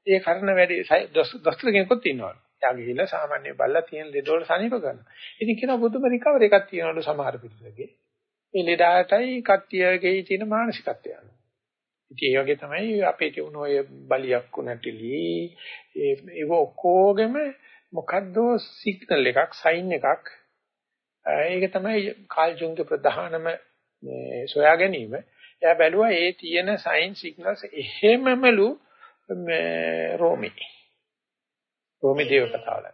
ඒ කරන වැඩි දොස්තර කෙනෙකුත් ඉන්නවා. එයා ගිහිල්ලා සාමාන්‍ය බල්ලා තියෙන ලෙඩ වල සනීප කරනවා. ඉතින් කියනවා බුදුම රිකවර් එකක් තියෙනවලු සමහර පිටුලගේ. මේ ලෙඩාටයි කට්ටියගේ තියෙන මානසිකත්වය. ඉතින් ඒ වගේ තමයි අපේ තියුණු ඔය බලියක් උනටලි ඒ ඔක්කොගෙම මොකද්ද සිග්නල් එකක් සයින් එකක් ඒක තමයි කාල් ජුන්ගේ ප්‍රධානම මේ සොයා ගැනීම. එයා බැලුවා ඒ තියෙන සයින් සිග්නල්ස් එහෙමමලු මේ රෝමි. රෝමි දේව කතාවල.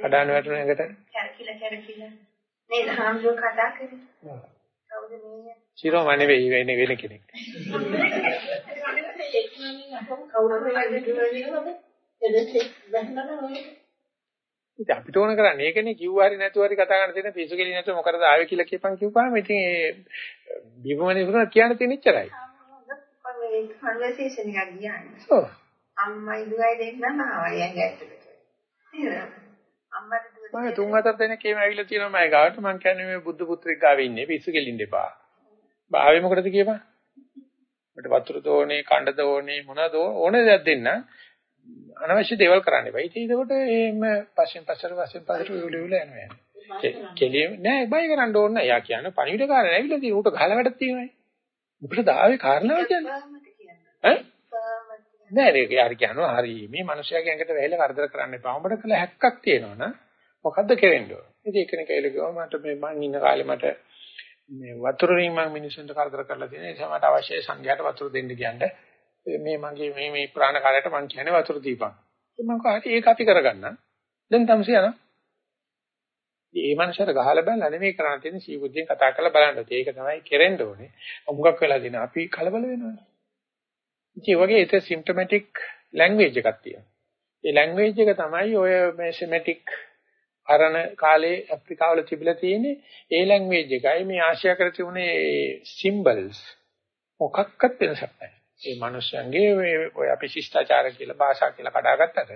කඩාන වැටුන එකට කැරකිලා කැරකිලා මේ හාමුදුර කතා කරේ. චිරෝම නෙවෙයි වෙන වෙන කෙනෙක්. ඉතින් අපිට ඕන කරන්නේ ඒකනේ කිව්ව හරි නැතුව හරි කතා කරන්න තියෙන පිසු කෙලිය නැතුව මොකටද ආවේ කියලා කියපන් කිව්වම ඉතින් ඒ බිමමනේ උන කියන්න තියෙන ඉච්චරයි. මේ කන්වර්සේෂන් එකක් ගියානේ. ඔව්. අම්මයි දුවයි දෙන්නම ආවා යන් ඇතුළට. අම්මට දුව මම තුන් හතර දෙනෙක් එහෙම ඇවිල්ලා තියෙනවා මම ගාවට මම කියන්නේ මේ බුද්ධ පුත්‍රෙක් ගාවේ ඉන්නේ පිස්සු කෙලින්න එපා. බාවේ මොකටද කියපන්? මට වතුර දෝනේ, කණ්ඩ දෝනේ මොනවද ඕනේ දෙයක් දෙන්න. අනවශ්‍ය දේවල් කරන්න එපා. ඉතින් ඒකට එහෙම පස්සෙන් පස්සට පස්සෙන් පස්සට උළු උළු යනවා. කෙලියම නෑ බය කරන්න ඕන නෑ. යා කියන්නේ පණිවිඩ කාරණා ඇවිල්ලා තියෙන උට ගහලා වැඩක් තියෙනවායි. මොකටද ආවේ කාරණාව කියන්නේ? ඈ? නෑ ඒක යාර කියනවා හරි මේ මිනිස්යාගේ ඇඟට වැහිලා කරදර කරන්න එපා. උඹට කළ හැක්කක් තියෙනවනම් මොකද්ද කෙරෙන්න ඕන? ඉතින් ඒක නේ කියලා කිව්වා මට මේ මං ඉන්න කාලේ මට මේ වතුර වලින් මම මිනිසුන්ට කරදර කරලා තියෙන නිසා මට අවශ්‍යයි සංඝයාට වතුර දෙන්න කියන්නේ. මේ මගේ මේ මේ පුරාණ කාලයට මං කියන්නේ වතුර දීපන්. මම කහටි ඒක අපි කරගන්න. දැන් තමසි යනවා. මේ මනුස්සයර ගහලා බලලා නෙමෙයි කරන්න තියෙන්නේ සීබුද්ධියෙන් කතා කරලා බලන්න. ඒක තමයි කෙරෙන්න ඕනේ. මුගක් වෙලා දින අපි කලබල වෙනවානේ. ඉතින් ඒ වගේ ඒක සිම්පටොමැටික් ලැන්ග්වේජ් එකක් තියෙනවා. ඒ ලැන්ග්වේජ් එක තමයි ඔය මේ සෙමැටික් අරණ කාලේ අප්‍රිකාවල තිබිලා තියෙන්නේ. ඒ ලැන්ග්වේජ් එකයි මේ ආශියා කර තිබුණේ සිම්බල්ස් මොකක්වත් වෙනසක් නැහැ. ඒ මිනිස්යන්ගේ ඔය අපි ශිෂ්ටාචාර කියලා භාෂා කියලා කඩාගත්තට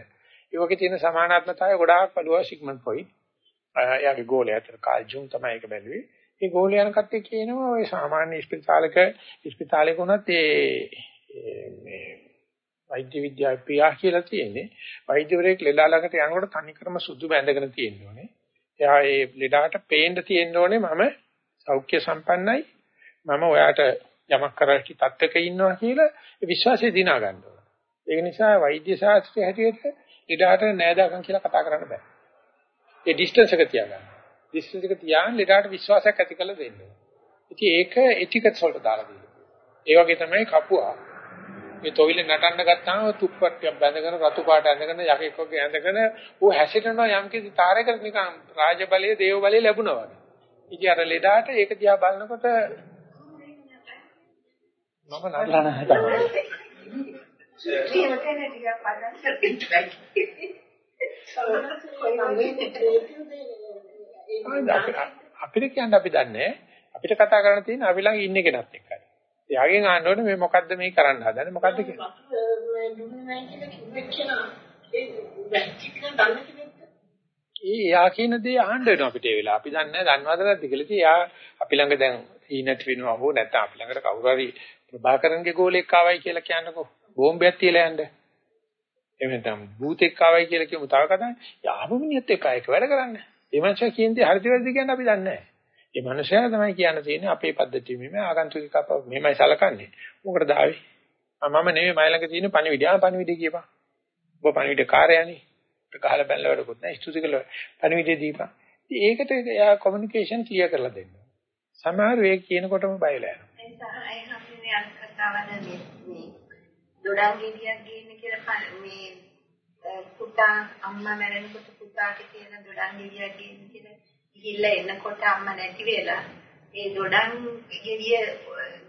ඒ වගේ තියෙන සමානාත්මතාවය ගොඩාක් බලුවා සිග්මන්ඩ් ෆ්‍රොයිඩ්. එයාගේ ගෝලයා අතර කාල් ජුන් තමයි ඒක බැලුවේ. ඒ ගෝලය යන කට්ටිය කියනවා ඔය සාමාන්‍ය ස්පිරිතාලක ස්පිරිතාලේ වුණත් ඒ මේ වෛද්‍ය විද්‍යාවේ පියා කියලා තියෙන්නේ වෛද්‍යවරයෙක් ලෙඩා ළඟට යනකොට තනිකරම සුදු බැඳගෙන තියෙන්න ඕනේ. එයා ඒ ලෙඩාට පේන්න තියෙන්න ඕනේ මම සෞඛ්‍ය සම්පන්නයි. මම ඔයාට යමක් කරකි තත්ත්වක ඉන්නවා කියලා විශ්වාසය දිනා ගන්න ඕනේ. ඒක නිසා වෛද්‍ය ශාස්ත්‍රයේ හැටියට ලෙඩාට නෑදාකම් කියලා කතා කරන්න බෑ. ඒ ඩිස්ටන්ස් එක තියාගන්න. ඩිස්ටන්ස් එක තියාගෙන ලෙඩාට විශ්වාසයක් ඇති කරලා දෙන්න. ඉතින් ඒක එටිකට්ස් වලට දාලා දෙන්න. ඒ වගේ තමයි කපුවා. මේ තොවිල නටන්න ගත්තාම තුප්පට්ටියක් බැඳගෙන රතු පාට ඇඳගෙන යකෙක් වගේ ඇඳගෙන ඌ හැසිරෙනවා යම් කිසි තාරයකට නිකන් රාජ බලයේ දේව බලයේ ලැබුණා වගේ. ඉතින් අර ලෙඩාට ඒක දිහා බලනකොට මම නඩලා නැහැ තමයි. අපිට කියන්න අපි දන්නේ අපිට කතා කරන්න තියෙන අපි ළඟ ඉන්න කෙනත් එක්කයි. එයාගෙන් අහන්න ඕනේ මේ මොකද්ද මේ කරන්න හදන්නේ මොකද්ද කියලා. ඒ යා කියන දේ අහන්න වෙනවා අපිට ඒ වෙලාව. අපි දන්නේ නැහැ දන්නවද නැද්ද කියලා. ඉතින් යා අපි ළඟ දැන් ඊනට් වෙනවා හෝ නැත්නම් අපි ළඟට කවුරු හරි ප්‍රභාකරන්ගේ ගෝලෙක් ආවයි කියලා කියන්නකෝ. බෝම්බයක් තියලා යන්න. එහෙම නැත්නම් භූතෙක් ආවයි කියලා කියමු තව කතාවක්. යාම මිනිහත් එක්ක ඒක වැඩ කරන්න. ඒ මනුස්සයා කියන්නේ හරිද වැරදිද කියන්නේ අපි දන්නේ නැහැ. ඒ මනුස්සයා තමයි කියන්න තියෙන්නේ අපේ පද්ධතිය මෙමෙ ආගන්තුක කප මෙමෙයි සලකන්නේ. මොකටද ආවේ? මම නෙමෙයි මයි ළඟ තියෙන පණිවිඩය. ආ පණිවිඩය කියපන්. ඔබ පණිවිඩ කාර්යයනේ. ගහලා බැලලා වැඩකුත් නැහැ. ස්තුති කළා. පණිවිඩය දීපන්. ඒකට එයා කොමියුනිකේෂන් ක්ලියර් කරලා දෙන්න. සමහර වේ කියනකොටම බය වෙලා යනවා. ඒ සහ ඒ හැමෝම අර කතාවද මේ මේ දොඩංගෙඩියක් ගේන්න කියලා මේ පුතා අම්මා මැරෙනකොට පුතාට කියන දොඩංගෙඩියක් ගේන්න කියලා ගිහිල්ලා එනකොට අම්මා නැති වෙලා ඒ දොඩම් ගෙඩිය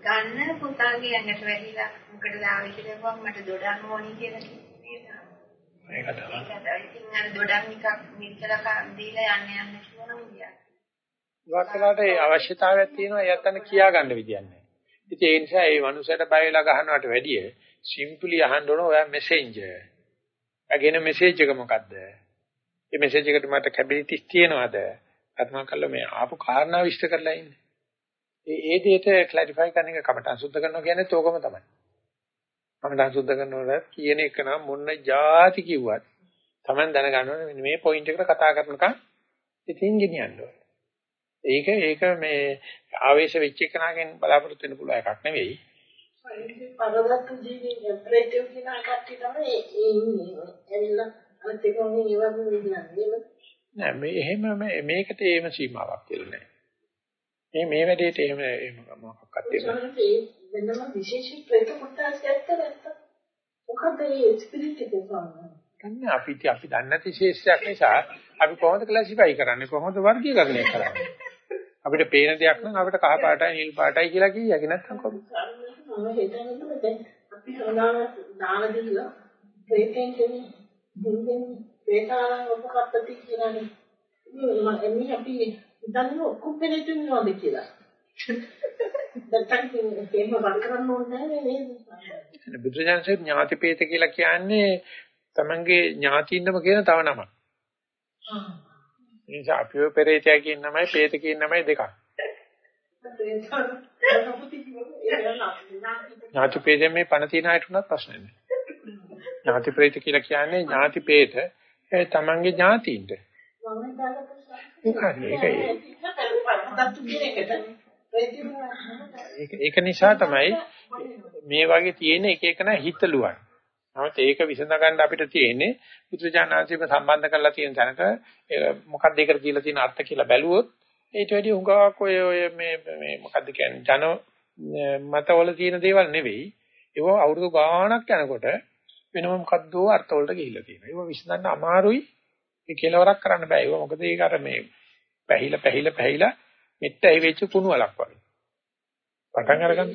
ගන්න පුතාගේ ඇඟට වැහිලා මොකටද ආවේ කියලා කිව්වම මට දොඩම් ඕනි කියලා කිව්වා. ඒක තමයි. ඒක ඉතින් අර දොඩම් එකක් මිරිකලා දීලා යන්න යන්න කිව්වනම් ගියා. ඉවක්කලාට ඒ අවශ්‍යතාවයක් තියෙනවා එයාට කියා ගන්න විදියක් නැහැ. ඉතින් ඒ නිසා මේ මනුස්සයට බය වෙලා ගහනවට වැඩිය සිම්පලි අහන්න ඕන ඔයා මෙසෙන්ජර්. අගෙන මෙසේජ් එක මොකද්ද? මේ මෙසේජ් එකට මට කැපබිලිටිස් තියෙනවද? අත්මන් කළා මේ ආපු කාරණා විශ්ල කරලා ඉන්නේ. ඒ ඒ දෙයට ක්ලැරිෆයි කරන එක කමටහන් සුද්ධ කරනවා කියන්නේ තෝකම තමයි. කමටහන් සුද්ධ කරනකොට කියන එක නම් මොන જાති කිව්වත් Taman දැනගන්න ඕනේ මේ පොයින්ට් එකට කතා කරනකම් ඉතින් ගෙනියන්න ඕනේ. ඒක ඒක මේ ආවේශ වෙච්ච එකනගෙන් බලාපොරොත්තු වෙන්න පුළුවන් එකක් නෙවෙයි. පරදත්ත ජීවි ප්‍රේතයෝ කියන කට්ටිය තමයි ඒ ඉන්නේ. එන්න අනිත් එක මොනේ ඒවත් නෙවෙයි. නෑ මේ එහෙම මේකට එහෙම සීමාවක් කියලා නෑ. මේ මේ වැඩේට එහෙම එහෙම මොකක්වත් තියෙන්නේ. වෙනම විශේෂ ප්‍රේත කොටස් ඇත්තද? මොකද ඒ ස්පිරිට් එක ගන්න අපි අපි දන්නේ නැති ශේෂයක් නිසා අපි කොහොමද ක්ලාසිෆයි කරන්නේ කොහොමද වර්ගීකරණය කරන්නේ අපිට පේන දෙයක් නම් අපිට කහ පාටයි නිල් පාටයි කියලා කියයි නැත්නම් කොහොමද මම හිතන්නේ දැන් අපි හදාන දාන දීලා ප්‍රේතෙන් කියන්නේ දෙන්නේ ප්‍රේතාරං උපකප්පති කියලානේ මම එන්නේ අපි හිතන්නේ ඔක්කොම පෙරේතුන් නෝද කියලා දැන් තේම වත් කරන්න ඕනේ නේද බුදුසසුනේ ඥාතිපේත කියලා කියන්නේ තමන්ගේ ඥාතිින්දම කියන තව නමක්. ඒ නිසා අපිව පෙරේතයා කියන නමයි പ്രേත කියන නමයි දෙකක්. ඥාති ප්‍රේතයෙන් මේ පණ තියන අයට උනත් ප්‍රශ්න නැහැ. ඥාති ප්‍රේත කියලා කියන්නේ ඥාති ප්‍රේත තමන්ගේ ඥාතියින්ට. ඒක නිසා තමයි මේ වගේ තියෙන එක එක නා හිතලුවන්. නමුත් ඒක විසඳ ගන්න අපිට තියෙන්නේ පුත්‍රජානනාංශික සම්බන්ධ කරලා තියෙන තැනක මොකක්ද ඒකට කියලා තියෙන අර්ථ කියලා බැලුවොත් ඊට වැඩි හුඟක් ඔය ඔය මේ මේ මොකද්ද කියන්නේ ජන මතවල තියෙන දේවල් නෙවෙයි. ඒව අවුරුදු ගාණක් යනකොට වෙනම මොකද්ද අර්ථ වලට ගිහිල්ලා තියෙනවා. ඒව විසඳන්න අමාරුයි. ඒ කෙලවරක් කරන්න බෑ. ඒව මොකද ඒක අර මේ පැහිලා පැහිලා පැහිලා මෙට්ට ඇහි වෙච්ච කුණු වලක් වගේ. පටන් අරගන්න.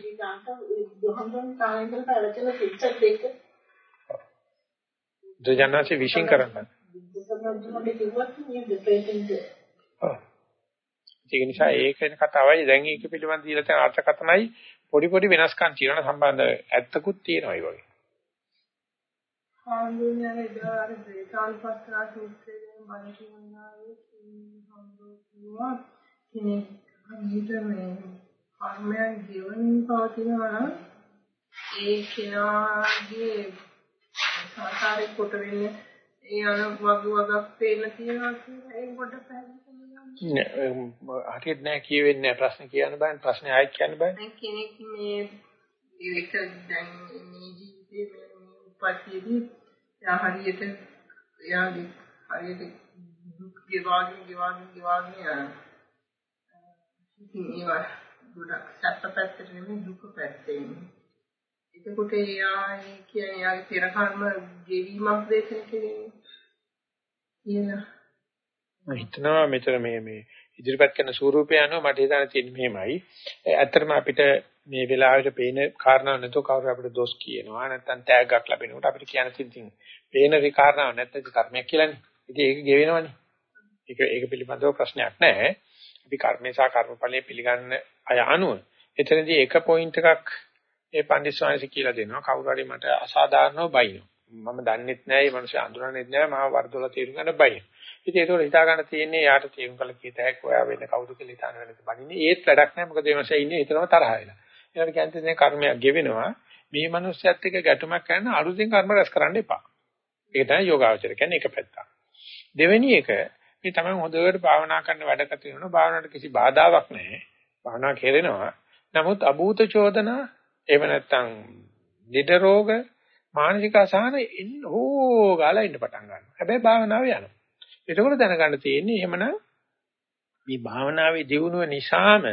දෙජනනාසි විශ්ින් කරන්න. ඒක නිසා ඒකෙන් කතාවයි දැන් ඒක පිළිබඳ දීලා තියෙන අර්ථකථනයි පොඩි පොඩි වෙනස්කම් තියෙනවා සම්බන්ධ ඇත්තකුත් තියෙනවා ඒ වගේ. ආන්දුනියගේ ඉදාර දේශාල්පස්නා සූත්‍රයේ මම කියනවායේ හම්බුනා කෙනෙක් හිත මේ කර්මයන් ජීවන පවතිනවා නම් ඒ කෙනාගේ සංසාරේ කොට වෙන්නේ ඒ අන වගු වගක් පේන්න තියෙනවා කියලා ඒක පොඩ්ඩක් පැහැදිලි කරන්න හරියට නෑ කියවෙන්නේ නෑ. ප්‍රශ්න කියන්න බෑ. ප්‍රශ්නේ ආයෙත් කියන්න බෑ. දැන් කෙනෙක් මේ ඒක දැන් මේ ජීවිතේ මේ උපත්යේදී යා හරියට යාගේ හරියට දුක් ගෙවාගෙන ගෙවාගෙන ගෙවාගෙන යනවා ඉතින් ඒවා ගොඩක් සැප පැත්තට නෙමෙයි දුක පැත්තේ එතකොට එයා කියන්නේ යාගේ පෙර කර්ම ගෙවීමක් දේශන කෙරෙන්නේ. කියලා. මම හිතනවා මෙතන මේ මේ ඉදිරිපත් කරන ස්වරූපය අනුව මට හිතන්න තියෙන්නේ මෙහෙමයි. ඇත්තටම අපිට මේ වෙලාවට පේන කාරණා නැතෝ කවුරු අපිට දොස් කියනවා නැත්නම් තෑග්ගක් ලැබෙනකොට අපිට කියන්න තියෙන පේන කාරණාවක් නැත්නම් කර්මයක් කියලානේ. ඉතින් ඒක ගෙවෙනවනේ. ඒක ඒක පිළිබඳව ප්‍රශ්නයක් නැහැ. අපි කර්මේ සහ කර්මඵලයේ පිළිගන්න අය අනුව එතනදී එක පොයින්ට් එකක් ඒ පණ්ඩිත ස්වාමීන් කියලා දෙනවා. කවුරු හරි මට අසාධාරණව බයිනවා. මම දන්නෙත් නෑ මේ මිනිස්සු අඳුරන්නේත් නෑ මාව වර්ධවල තේරුම් ගන්න බයින ඉතින් ඒක හිතා ගන්න තියෙන්නේ යාට තේරුම් කළ කීත හැක් ඔයා වෙන්න කවුද කියලා හිතාන වෙලද බනින්නේ. ඒත් වැඩක් නෑ මොකද මේ මිනිස්සු ඉන්නේ ඒතරම තරහ වෙලා. ඒකට කියන්නේ දැන් කර්මයක් ගෙවෙනවා. මේ මිනිස්සයත් එක්ක ගැටුමක් කරන අලුතෙන් කර්ම රැස් කරන්න එපා. ඒක තමයි යෝගාවචර කියන්නේ එක පැත්තක්. දෙවෙනි එක මේ තමයි හොඳට භාවනා කරන වැඩ කටයුතු භාවනාවට කිසි බාධාවක් නැහැ. භාවනා කෙරෙනවා. නමුත් අභූත චෝදනා එහෙම නැත්නම් දිඩ රෝග මානසික අසහන එන්න හෝ ගාලා ඉන්න පටන් ගන්නවා. හැබැයි භාවනාව යනවා. එතකොට දැනගන්න තියෙන්නේ එහෙමනම් මේ භාවනාවේ දියුණුව නිසාම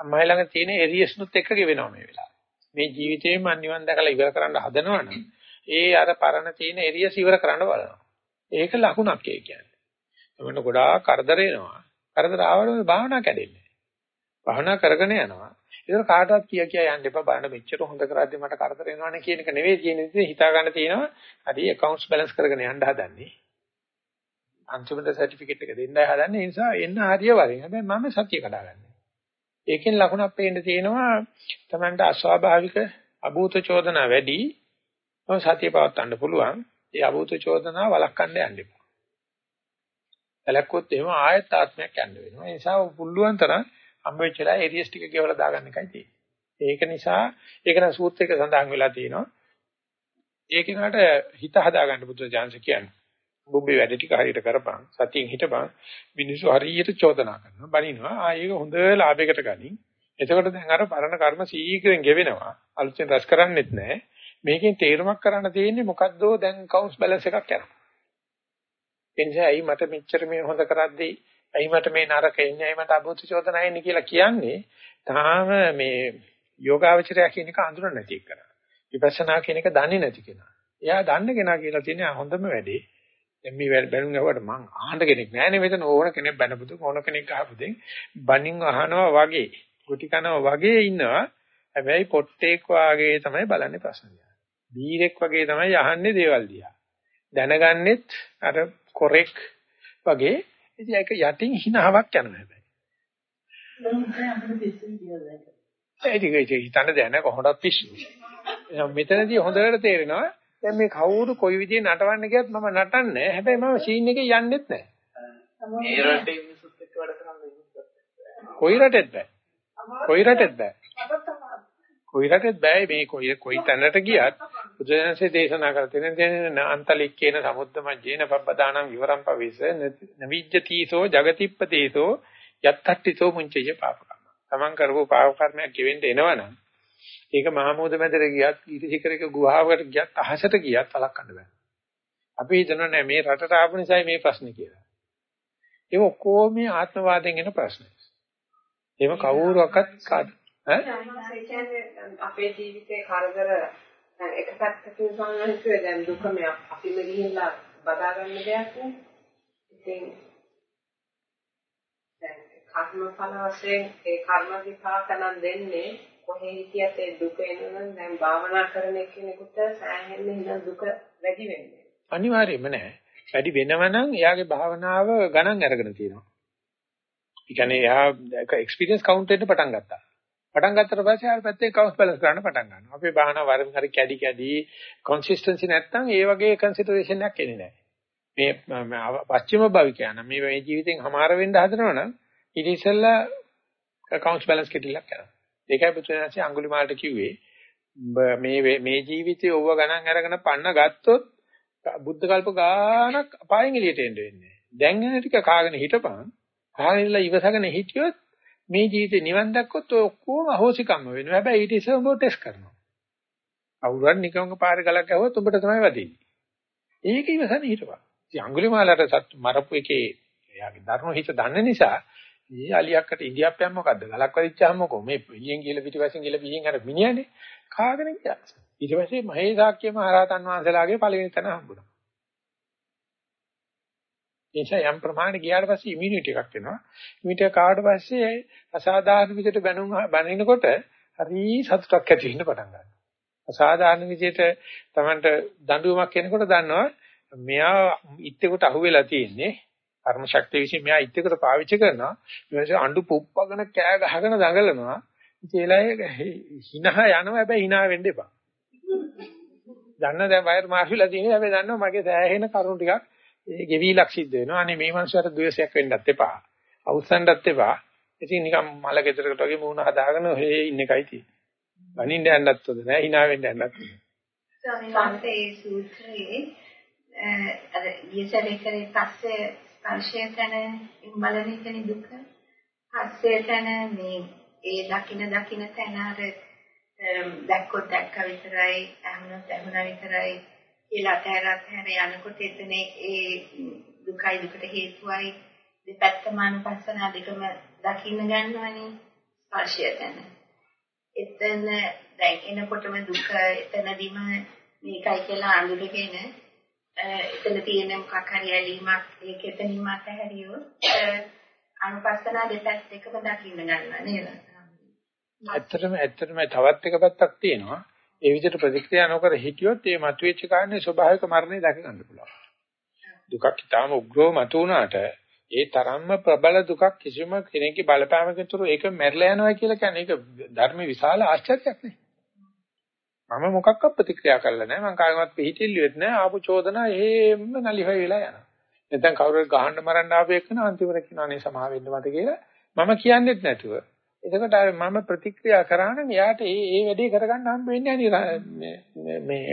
අම්මයි ළඟ තියෙන එරියස්නුත් එක්ක ගෙවෙනවා මේ වෙලාවේ. මේ ජීවිතේම අනිවන් දැකලා ඉවර කරන්න හදනවනම් ඒ අර පරණ තියෙන එරියස් ඉවර කරන්න බලනවා. ඒක ලකුණක් ඒ කියන්නේ. එමන්න ගොඩාක් කරදර එනවා. කරදර ආවම භාවනා කැඩෙන්නේ. භාවනා කරගෙන යනවා. ඒක කාටවත් කිය කිය යන්න එපා බලන්න මෙච්චර හොඳ කරද්දි මට කරදර වෙනවනේ කියන එක නෙවෙයි කියන්නේ ඉතින් හිතා ගන්න තියෙනවා හරි accounts balance කරගෙන යන්න හදන්නේ අන්තිමට සර්ටිෆිකේට් එක දෙන්නයි හදන්නේ ඒ නිසා එන්න හරිය වරින් හැබැයි මම සතිය කඩාගන්නේ ඒකෙන් ලකුණක් පේන්න තියෙනවා Tamanට අස්වාභාවික අභූත චෝදනා වැඩි ඔය සතිය පවත්වන්න පුළුවන් ඒ අභූත චෝදනා වළක්වන්න යන්න එපා එලක්කොත් එහෙම ආයත් ආත්මයක් යන්න වෙනවා ඒ නිසා පුළුවන් තරම් හම්බෙච්ච වෙලාවේ ඒරියස් ටික ගෙවලා දාගන්න එකයි තියෙන්නේ. ඒක නිසා ඒක නම් සූත්‍රයක සඳහන් වෙලා තියෙනවා. ඒක නට හිත හදාගන්න බුදු ජානස කියන්නේ. බුබ්බේ වැඩ ටික හරියට කරපන් සතියෙන් හිටපන් මිනිස්සු හරියට චෝදනා කරනවා බනිනවා ආ ඒක හොඳ ලාභයකට ගනින් එතකොට දැන් අර පරණ කර්ම සීඝ්‍රයෙන් ගෙවෙනවා අලුතෙන් රැස් කරන්නෙත් නැහැ මේකෙන් තේරුමක් කරන්න තියෙන්නේ මොකද්ද දැන් කවුන්ස් බැලන්ස් එකක් යනවා එනිසා ඇයි මට මෙච්චර මේ හොඳ කරද්දී ඇයි මට මේ නරක එන්නේ ඇයි මට අභූත චෝදනා එන්නේ කියලා කියන්නේ තාම මේ යෝගාවචරය කියන එක අඳුර නැති එක කරා. විපස්සනා කියන එක දන්නේ නැති කෙනා. එයා දන්න කෙනා කියලා තියෙන හොඳම වැඩේ. දැන් මේ බැලුම් ගහුවට මං අහන්න කෙනෙක් නැහැ මෙතන ඕන කෙනෙක් බැනපුතු ඕන කෙනෙක් අහපුදෙන් බණින් අහනවා වගේ කුටි කනවා වගේ ඉන්නවා. හැබැයි පොට්ටේක් වාගේ තමයි බලන්නේ ප්‍රශ්න දිහා. බීරෙක් වගේ තමයි අහන්නේ දේවල් දිහා. දැනගන්නෙත් අර කොරෙක් වගේ ඉතින් ඒක යටින් හිනාවක් යනවා හැබැයි. ඒක ඒක හිතන්න දෙයක් නැහැ කොහොමදත් පිස්සු. මෙතනදී හොඳට තේරෙනවා දැන් මේ කවුරු කොයි විදිහේ නටවන්න ගියත් මම නටන්නේ හැබැයි මම සීන් එකේ යන්නෙත් නැහැ. ඒ රටේ මිනිස්සුත් එක්ක වැඩ කරන්න. කොයි රටෙත් බෑ. කොයි රටෙත් බෑ. කොයි රටෙත් බෑ මේ කොයි කොයි තැනට ගියත් බුදුරජාණන්සේ දේශනා කර තියෙන දෙන අන්තලික්කේන සමුද්දමජ්ජේන පබ්බදානම් විවරම් පවිස නවිජ්ජතිසෝ జగතිප්පතේසෝ යත්තට්ඨිතෝ මුංචය පාපකම්. Taman කරපු පාප කර්මයක් ගෙවෙන්න එනවනම් ඒක මහමෝද මැදට ගියත් ඊටිසිකරක ගුහාවකට ගියත් අහසට ගියත් වළක්වන්න බෑ. අපි හිතනවා නෑ මේ රටට ආපු නිසායි මේ ප්‍රශ්නේ කියලා. ඒක ඔක්කොම ආත්මවාදයෙන් එන ප්‍රශ්න. එහෙම කවුරුවක්වත් කාද ඈ අපේ ජීවිතේ කරදර එක පැත්තකින් සම්මත දැන් දුක මේ අපිම ගිහිල්ලා බදා ගන්න දෙයක් නේ. ඉතින් දැන් කර්ම ඵල වශයෙන් ඒ කර්ම විපාක නම් දෙන්නේ කොහේ හිටියත් ඒ දුක එනනම් දැන් භාවනා කරන කෙනෙකුට සෑහෙන්න හින දුක වැඩි වෙන්නේ. අනිවාර්යයෙන්ම නෑ. වැඩි වෙනවනම් එයාගේ භාවනාව ගණන් අරගෙන තියෙනවා. ඒ කියන්නේ එයා එක්ස්පීරියන්ස් කවුන්ට් වෙන්න පටන් ගත්තා. පටන් ගත්තට පස්සේ ආයෙ පැත්තේ කවුන්ස් බැලන්ස් කරන්න පටන් ගන්නවා. අපේ භාවනාව වරින් හරි කැඩි කැඩි කන්සිස්ටන්සි නැත්තම් ඒ වගේ කන්සිඩරේෂන් එකක් එන්නේ නැහැ. මේ පස්චිම භවිකයන් මේ මේ ජීවිතෙන් හමාර වෙන්න හදනවනම් ඊට ඉස්සෙල්ලා කවුන්ස් බැලන්ස් කෙටිලක් කරනවා. ඒකයි පුත්‍රයාචි අඟුලිමාලට කිව්වේ මේ මේ ජීවිතේ ඕව ගණන් අරගෙන පන්න ගත්තොත් බුද්ධ කල්ප ගානක් අපායෙන් එළියට එන්න වෙන්නේ. දැන් එන ටික කාගෙන හිටපන්. කාගෙන ඉල්ල ඉවසගෙන හිටියොත් මේ ජීවිතේ නිවන් දැක්කොත් ඔය ඔක්කොම අහෝසිකම්ම වෙනවා. හැබැයි ඊට ඉස්සෙල්ලා උඹ ටෙස්ට් කරනවා. අවුරුද්දක් නිකම්ක පාරේ ගලක් ඇහුවොත් උඹට තමයි වදින්නේ. ඒක ඉවසන හිටපන්. ඉතින් අඟුලිමාලට සත් මරපු එකේ එයාගේ ධර්ම හිත දන්න නිසා මේ අලියක්කට ඉන්දියාප්පයන් මොකද්ද? ගලක් වදිච්චාම මොකෝ මේ පිළියෙන් කියලා පිටිපස්සෙන් කියලා පිළියෙන් අර මිනිහනේ කාගෙන ගියා. ඊට පස්සේ මහේසාක්‍ය මහ රහතන් වහන්සේලාගේ පළවෙනි තැන හම්බුණා. එනිසා යම් ප්‍රමාණයක් ගියාට පස්සේ ඉමුනිටි එකක් එනවා. ඉමුනිටි කාවට පස්සේ අසාධාරණ විදිහට බැනුම් බැනිනකොට හරි සතුටක් ඇති වෙන්න පටන් ගන්නවා. අසාධාරණ විදිහට Tamanට දඬුවමක් එනකොට දන්නවා මෙයා ඉත්තේකට අහුවෙලා තියෙන්නේ කර්ම ශක්තිය විසින් මෙයා ඉත්තේකට පාවිච්චි කරනවා. ඊට අඬු පුප්පගෙන කෑ ගහගෙන දඟලනවා. ඉතේලා හිනහ යනවා හැබැයි හිනා වෙන්න එපා. දන්න දැන් වයර් මාර්ෆිලා තියෙනවා හැබැයි දන්නවා මගේ සෑහෙන කරුණු ටිකක් ඒ ගෙවිලක් සිද්ධ වෙනවා. අනේ මේ මනුස්සයාට ද්වේෂයක් වෙන්නත් එපා. අවුස්සන්නත් එපා. ඉතින් නිකන් මල ගෙදරකට වගේ මූණ හදාගෙන ඔහේ ඉන්න එකයි තියෙන්නේ. බනින්න යන්නත් හොඳ නෑ, hina වෙන්න යන්නත් හොඳ නෑ. ස්වාමීන් වහන්සේ ඒ සූත්‍රයේ අර ඊසරේ කරේ පස්සේ ස්පර්ශය තන බලන එකනේ දුක. පස්සේ තන මේ ඒ දකින දකින තැන අර දැක්කොත් දැක්ක විතරයි, අහුනොත් අහුනා විතරයි කියලා අතහැරත් හැර යනකොට එතන ඒ දුකයි දුකට හේතුවයි දෙපැත්තම අනුපස්සන දෙකම දකින්න ගන්නවනේ ස්පර්ශය ගැන. එතන දැන් එනකොටම දුක එතනදිම මේකයි කියලා අඳුරගෙන එතන තියෙන මොකක් හරි ඇලීමක් ඒක එතනින්ම අතහැරියොත් අනුපස්සන දෙපැත්ත එකම දකින්න ගන්නවා නේද? ඇත්තටම ඇත්තටම තවත් එක පැත්තක් තියෙනවා. ඒ විදිහට ප්‍රතික්‍රියා නොකර හිටියොත් ඒ මතුවෙච්ච කාරණේ ස්වභාවික මරණය දැක ගන්න පුළුවන්. දුකක් ඊටාම උග්‍රව මතුවුණාට ඒ තරම්ම ප්‍රබල දුකක් කිසිම කෙනෙක්ගේ බලපෑමකින් තුරු ඒක මැරිලා යනවා කියලා කියන්නේ ඒක ධර්ම විශාල ආශ්චර්යයක් නේ. මම මොකක්වත් ප්‍රතික්‍රියා කළා නැහැ. මම කාගෙවත් පිළිහිටිල්ලුවෙත් නැහැ. ආපු චෝදනා එහෙම නලිහය වෙලා යනවා. නැත්නම් කවුරුහරි ගහන්න මරන්න ආපු එකන අන්තිමට කියනවා නේ සමා වෙන්න මට කියලා. මම කියන්නේත් නැතුව එතකොට අර මම ප්‍රතික්‍රියා කරා නම් යාට ඒ ඒ වැඩේ කරගන්න හම්බ වෙන්නේ නැහැ මේ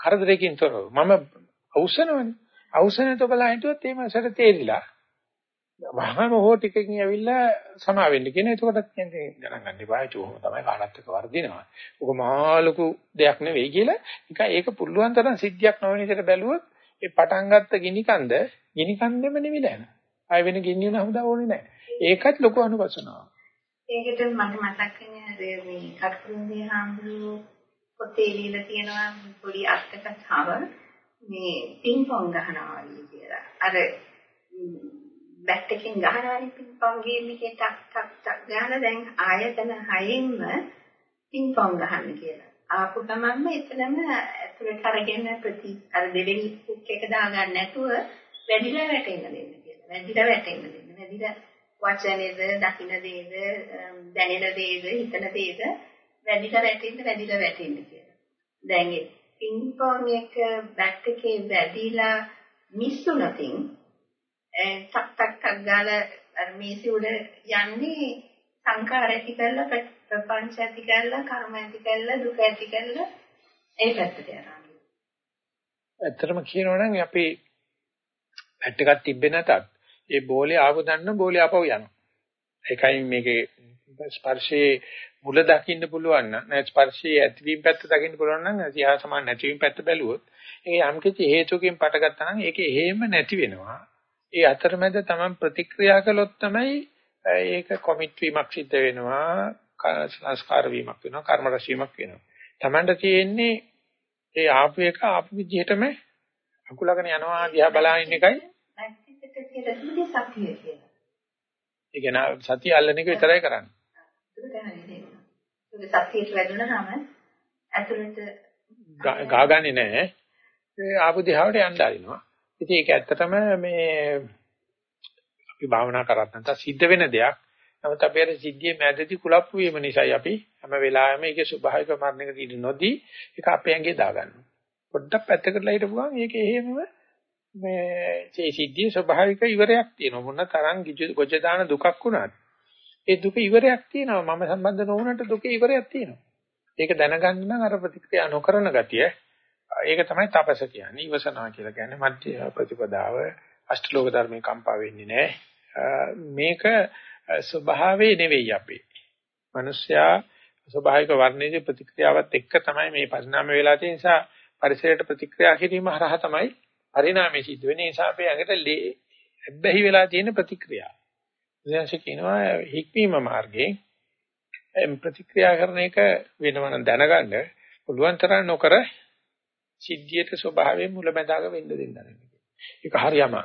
කරදරකින් තොරව මම අවසනවනේ අවසනට බලලා හිටියොත් ඒ මාසට තේරිලා වහම හෝ ටිකකින් ඇවිල්ලා සමා වෙන්න කියන එතකොට කියන්නේ ගණන් ගන්න එපා ඒක උහම තමයි කාටත් එක වර්ධිනවා. ඔක මහා ලොකු දෙයක් නෙවෙයි කියලා නිකන් ඒක පුළුවන් තරම් සිද්ධියක් නොවන විදිහට බැලුවොත් ඒ පටන් ගත්ත ගිනි කන්ද ගිනි කන්දෙම නෙවිලා යනවා. ආය වෙන ගිනි වෙන හමුදා ඕනේ නැහැ. ඒකත් ලොකු අනුපසනාවක්. ඒකට මට මතක් වෙන්නේ මේ කටුරුන්දී හාමුදුරුවෝ පොතේ ලියලා තියෙනවා පොඩි අර්ථකථාව මේ පින් පොන් ගහනවා කියලා. අර බැට් එකෙන් ගහනවානේ පින් පොන් ගේම් එකේ ටක් ටක් ටක් ගහන දැන් ආයතන හයෙන්ම පින් පොන් ගහන්න කියලා. ආපු ගමන්ම එතනම ඇතුලට අරගෙන ප්‍රති අර දෙවෙනි කුක් එක දාගන්න නැතුව වැඩිලා වැටෙන්න දෙන්න කියලා. වැඩිලා වැටෙන්න දෙන්න. වැඩිලා වචනේද, දකින්න දේද, දැනෙන දේද, හිතන දේද වැඩිලා වැටෙන්න වැඩිලා වැටෙන්න කියලා. දැන් පින් පොන් එක බැට් එකේ වැඩිලා මිස් වුණොතින් ටක් ටක් ටක් ගාලා අර මේසෙ උඩ යන්නේ සංකාර ඇති කරලා ප්‍රපංච ඇති කරලා කර්ම ඇති කරලා දුක ඇති කරලා ඒ පැත්තට යනවා. ඇත්තටම කියනවනම් අපි පැට් එකක් තිබ්බේ නැතත් ඒ බෝලේ ආව දන්න බෝලේ ආපහු යනවා. ඒකයි මේකේ ස්පර්ශයේ මුල දකින්න පුළුවන් නම් නැත් ස්පර්ශයේ ඇතිවීම පැත්ත දකින්න පුළුවන් නම් එයා සමාන නැතිවීම පැත්ත බැලුවොත් ඒ යම් කිසි හේතුකින් පටගත්තා නම් ඒක එහෙම නැති වෙනවා. ඒ අතරමැද Taman ප්‍රතික්‍රියා කළොත් තමයි ඒක කොමිට් වීමක් සිද්ධ වෙනවා සංස්කාර වීමක් වෙනවා කර්ම රැසීමක් වෙනවා. Tamanට තියෙන්නේ ඒ ආපු එක ආපු විදිහටම අකුලගෙන යනවා දිහා බලන එකයි. ඒ කියන්නේ සතිය අල්ලන එක විතරයි කරන්නේ. ඒක සතියට වැදුනහම ඇතුළට ගාගන්නේ නැහැ. ඒ ආපු දිහාවට යන්න ආරිනවා. ඉතින් ඒක ඇත්තටම මේ අපි භාවනා කරත් නැත්නම් සිද්ධ වෙන දෙයක්. නමුත් අපේ අර සිද්ධියේ මැදදී කුලප්පු වීම නිසායි අපි හැම වෙලාවෙම ඒකේ ස්වභාවික මරණයකට ඉඳ නොදී ඒක අපේ ඇඟේ දාගන්නවා. පොඩ්ඩක් පැත්තකටලා හිටපුවම ඒක එහෙමම මේ ඒ සිද්ධියේ ස්වභාවික ඉවරයක් තියෙනවා. මොන තරම් ගොජ දාන දුකක් වුණත් ඒ දුක ඉවරයක් තියෙනවා. මම සම්බන්ධ නොවුනට දුකේ ඉවරයක් තියෙනවා. ඒක දැනගන්න නම් අර ප්‍රතික්‍රියා නොකරන ගතිය ඒක තමයි තපස කියන්නේ. ඉවසනා කියලා කියන්නේ මධ්‍ය ප්‍රතිපදාව අෂ්ටලෝක ධර්මේ කම්පා වෙන්නේ නැහැ. මේක ස්වභාවයේ නෙවෙයි අපේ. මිනිස්යා ස්වභාවික වර්ණයේ ප්‍රතික්‍රියාවත් එක්ක තමයි මේ පරිණාම වෙලා තියෙන නිසා පරිසරයට ප්‍රතික්‍රියා කිරීම හරහා තමයි පරිණාමය සිද්ධ වෙන්නේ. ඒ නිසා අපේ ඇඟට ලැබෙහි වෙලා තියෙන ප්‍රතික්‍රියා. දැන්ශ කියනවා හික්මීම මාර්ගයේ ප්‍රතික්‍රියා කරන එක වෙනවන දැනගන්න පුළුවන් තරම් නොකර සිද්ධියට ස්වභාවයෙන් මුලැමැදාග වෙන්න දෙන්න. ඒක හරියම.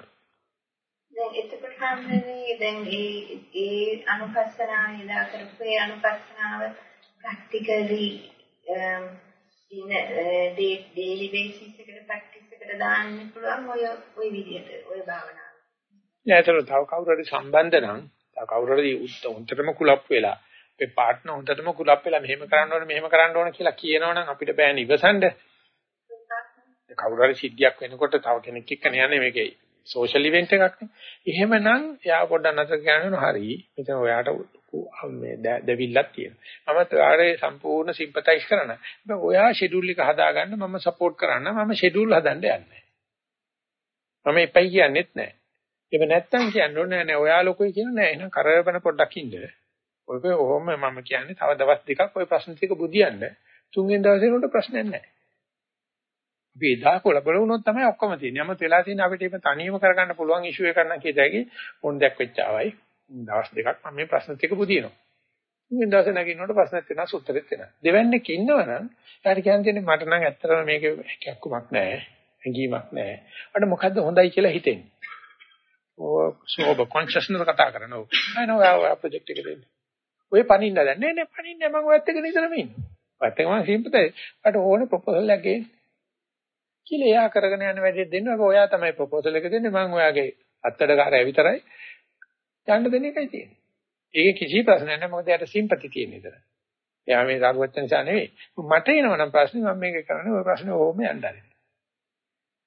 දැන් එතකොට හම්බෙන්නේ දැන් ඒ ඒ අනුපස්සනාව ඉදා කරපු ඒ අනුපස්සනාව ප්‍රැක්ටිකලි ඉන ඩේලි බේසිස් එකට ප්‍රැක්ටිස් එකට දාන්න පුළුවන් ඔය ඔය විදිහට ඔය භාවනාව. නෑතර තව කවුරු හරි සම්බන්ධ නම් තව කවුරු හරි උන්ටම කුලප් වෙලා අපේ පාර්ට්නර් උන්ටම කුලප් වෙලා මෙහෙම කරන්න ඕනේ මෙහෙම කරන්න ඕනේ කියලා කියනවනම් අපිට බෑන ඉවසන්න. කවුරු හරි සිද්ධියක් වෙනකොට තව කෙනෙක් එක්ක යන්නේ මේකේ සෝෂල් ඉවෙන්ට් එකක් නේ. එහෙමනම් එයා පොඩ්ඩක් නැතර කියනවා හරි. මෙතන ඔයාට මේ දෙවිල්ලක් තියෙනවා. මම ඔයාලේ සම්පූර්ණ සිම්පතයිස් කරන. හැබැයි ඔයා ෂෙඩියුල් එක හදාගන්න මම සපෝට් කරන්න. මම ෂෙඩියුල් හදන්න යන්නේ. මම එපයි කියන්නෙත් නැහැ. එහෙම නැත්තම් කියන්න ඕනේ නෑ ඔයා ලොකුයි කියන නෑ. එහෙනම් කරබන පොඩ්ඩක් ඉන්න. ඔයක ඔහොම මම කියන්නේ තව දවස් දෙකක් ওই ප්‍රශ්න ටික බුදියන්න. තුන්වෙනි දවසේ උන්ට ප්‍රශ්නයක් නැහැ. අපි එදා කොලබල වුණොත් තමයි ඔක්කොම තියෙන්නේ. යමත් වෙලා තියෙන අපිට ඒක තනියම කරගන්න පුළුවන් ඉෂුව එකක් නම් කියතයි පොන්දයක් වෙච්චාවයි. දවස් දෙකක් මම මේ ප්‍රශ්න ටික පුදිනවා. මේ දවස් නැගිනකොට ප්‍රශ්නත් වෙනවා සුත්තරෙත් වෙනවා. දෙවන්නේක ඉන්නවනම් එයාට කියන්නේ මට නම් ඇත්තටම මේක හැකියාවක් නැහැ. හැඟීමක් නැහැ. අර මොකද්ද හොඳයි කියලා හිතෙන්නේ. ඔය සෝබ කොන්ෂස්නස් කතා කරනවා. I know our project එක දෙන්නේ. ඔය පණින්න දැන් නෑ නෑ පණින්නේ මම ඔයත් එක්ක නිතරම ඉන්නේ. ඔයත් එක්ක මම සිම්පතයි. මට ඕනේ ප්‍රොපෝසල් එකක් ගේන්න. කියලා එයා කරගෙන යන වැඩේ දෙන්න ඔයා තමයි ප්‍රොපෝසල් එක දෙන්නේ මම ඔයාගේ අත්තඩකාරය විතරයි යන්න දෙන එකයි තියෙන්නේ. ඒක කිසි ප්‍රශ්නයක් නැහැ මොකද එයාට සිම්පති තියෙන ඉතන. එයා මේ දරුවත් නිසා නෙවෙයි. මට එනවනම් ප්‍රශ්නේ මම මේක කරන්නේ ওই ප්‍රශ්නේ ඕම යන්න ආරෙන්න.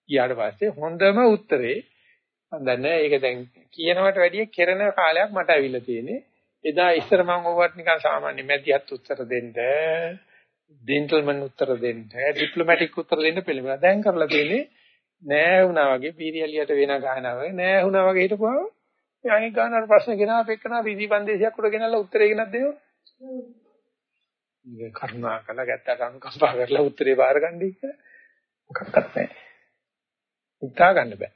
ඊට පස්සේ හොඳම උත්තරේ මම දන්නේ ඒක දැන් කියනවට වැඩිය කෙරෙන කාලයක් මට ඇවිල්ලා තියෙන්නේ. එදා ඉස්සර මම ඕවට නිකන් සාමාන්‍ය මැදිහත් උත්තර දෙන්න ජෙන්ටල්මන් උත්තර දෙන්න, ඩිප්ලොමැටික් උත්තර දෙන්න පිළිවෙල. දැන් කරලා තියෙන්නේ නෑ වුණා වගේ පීරියලියට වෙන ගානවා වගේ නෑ වුණා වගේ හිටපුවම මේ අනික ගානට ප්‍රශ්න ගෙනාව එක්කනා රීදි පන්දේසියක් උඩ ගෙනල්ලා උත්තරේ ගෙනත් දෙනවා. මේ කරුණා කළා ගැත්තට අනුකම්පා කරලා උත්තරේ බාර ගන්න ඉක මොකක්වත් නැහැ. හිතා ගන්න බෑ.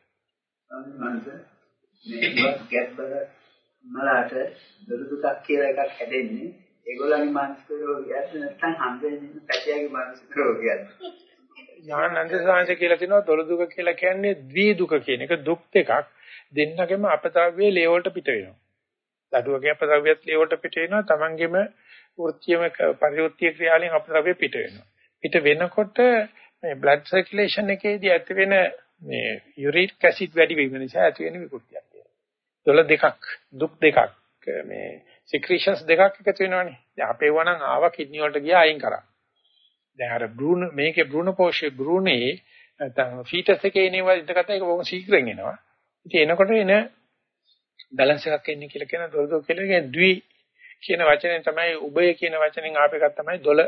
අනිත් මේ ගැත් බල මලට දොරටුක් කියලා එකක් හැදෙන්නේ ඒගොල්ලන්ගේ මානසික රෝගියත් නැත්නම් හම්බෙන්නේ පැටියාගේ මානසික රෝගියත්. ඥානන්ද සාංශ කියලා තිනවා දොළ දුක කියලා කියන්නේ ද්වි දුක කියන එක දුක් දෙකක් දෙන්නගෙම අපතව්‍යයේ ලේ වලට පිට වෙනවා. දඩුවගේ අපතව්‍යයත් ලේ වලට පිට වෙනවා. Tamanගෙම වෘත්තියම පරිවෘත්ති ක්‍රියාවලින් අපතව්‍ය පිට වෙනවා. පිට වෙනකොට මේ blood circulation එකේදී ඇති වෙන මේ uric acid වැඩි වීම නිසා ඇති වෙන විකෘතියක් තියෙනවා. දොළ දෙකක් දුක් දෙකක් මේ secretions දෙකක් එකතු වෙනවනේ. දැන් අපේ වණන් ආවා කිඩ්නි වලට ගියා අයින් කරා. දැන් අර බ්‍රූන මේකේ බ්‍රූන පෝෂේ බ්‍රූනේ නැත්නම් ෆීටස් එකේ එනවා ඉඳකට ඒක බොහොම ශීඝ්‍රයෙන් එනවා. ඉතින් එනකොට එන බැලන්ස් එකක් එන්නේ කියලා කියන දොරදෝ කියලා කියන ද්වි කියන වචනේ තමයි උභය කියන වචනෙන් ආප එකක් තමයි දොළ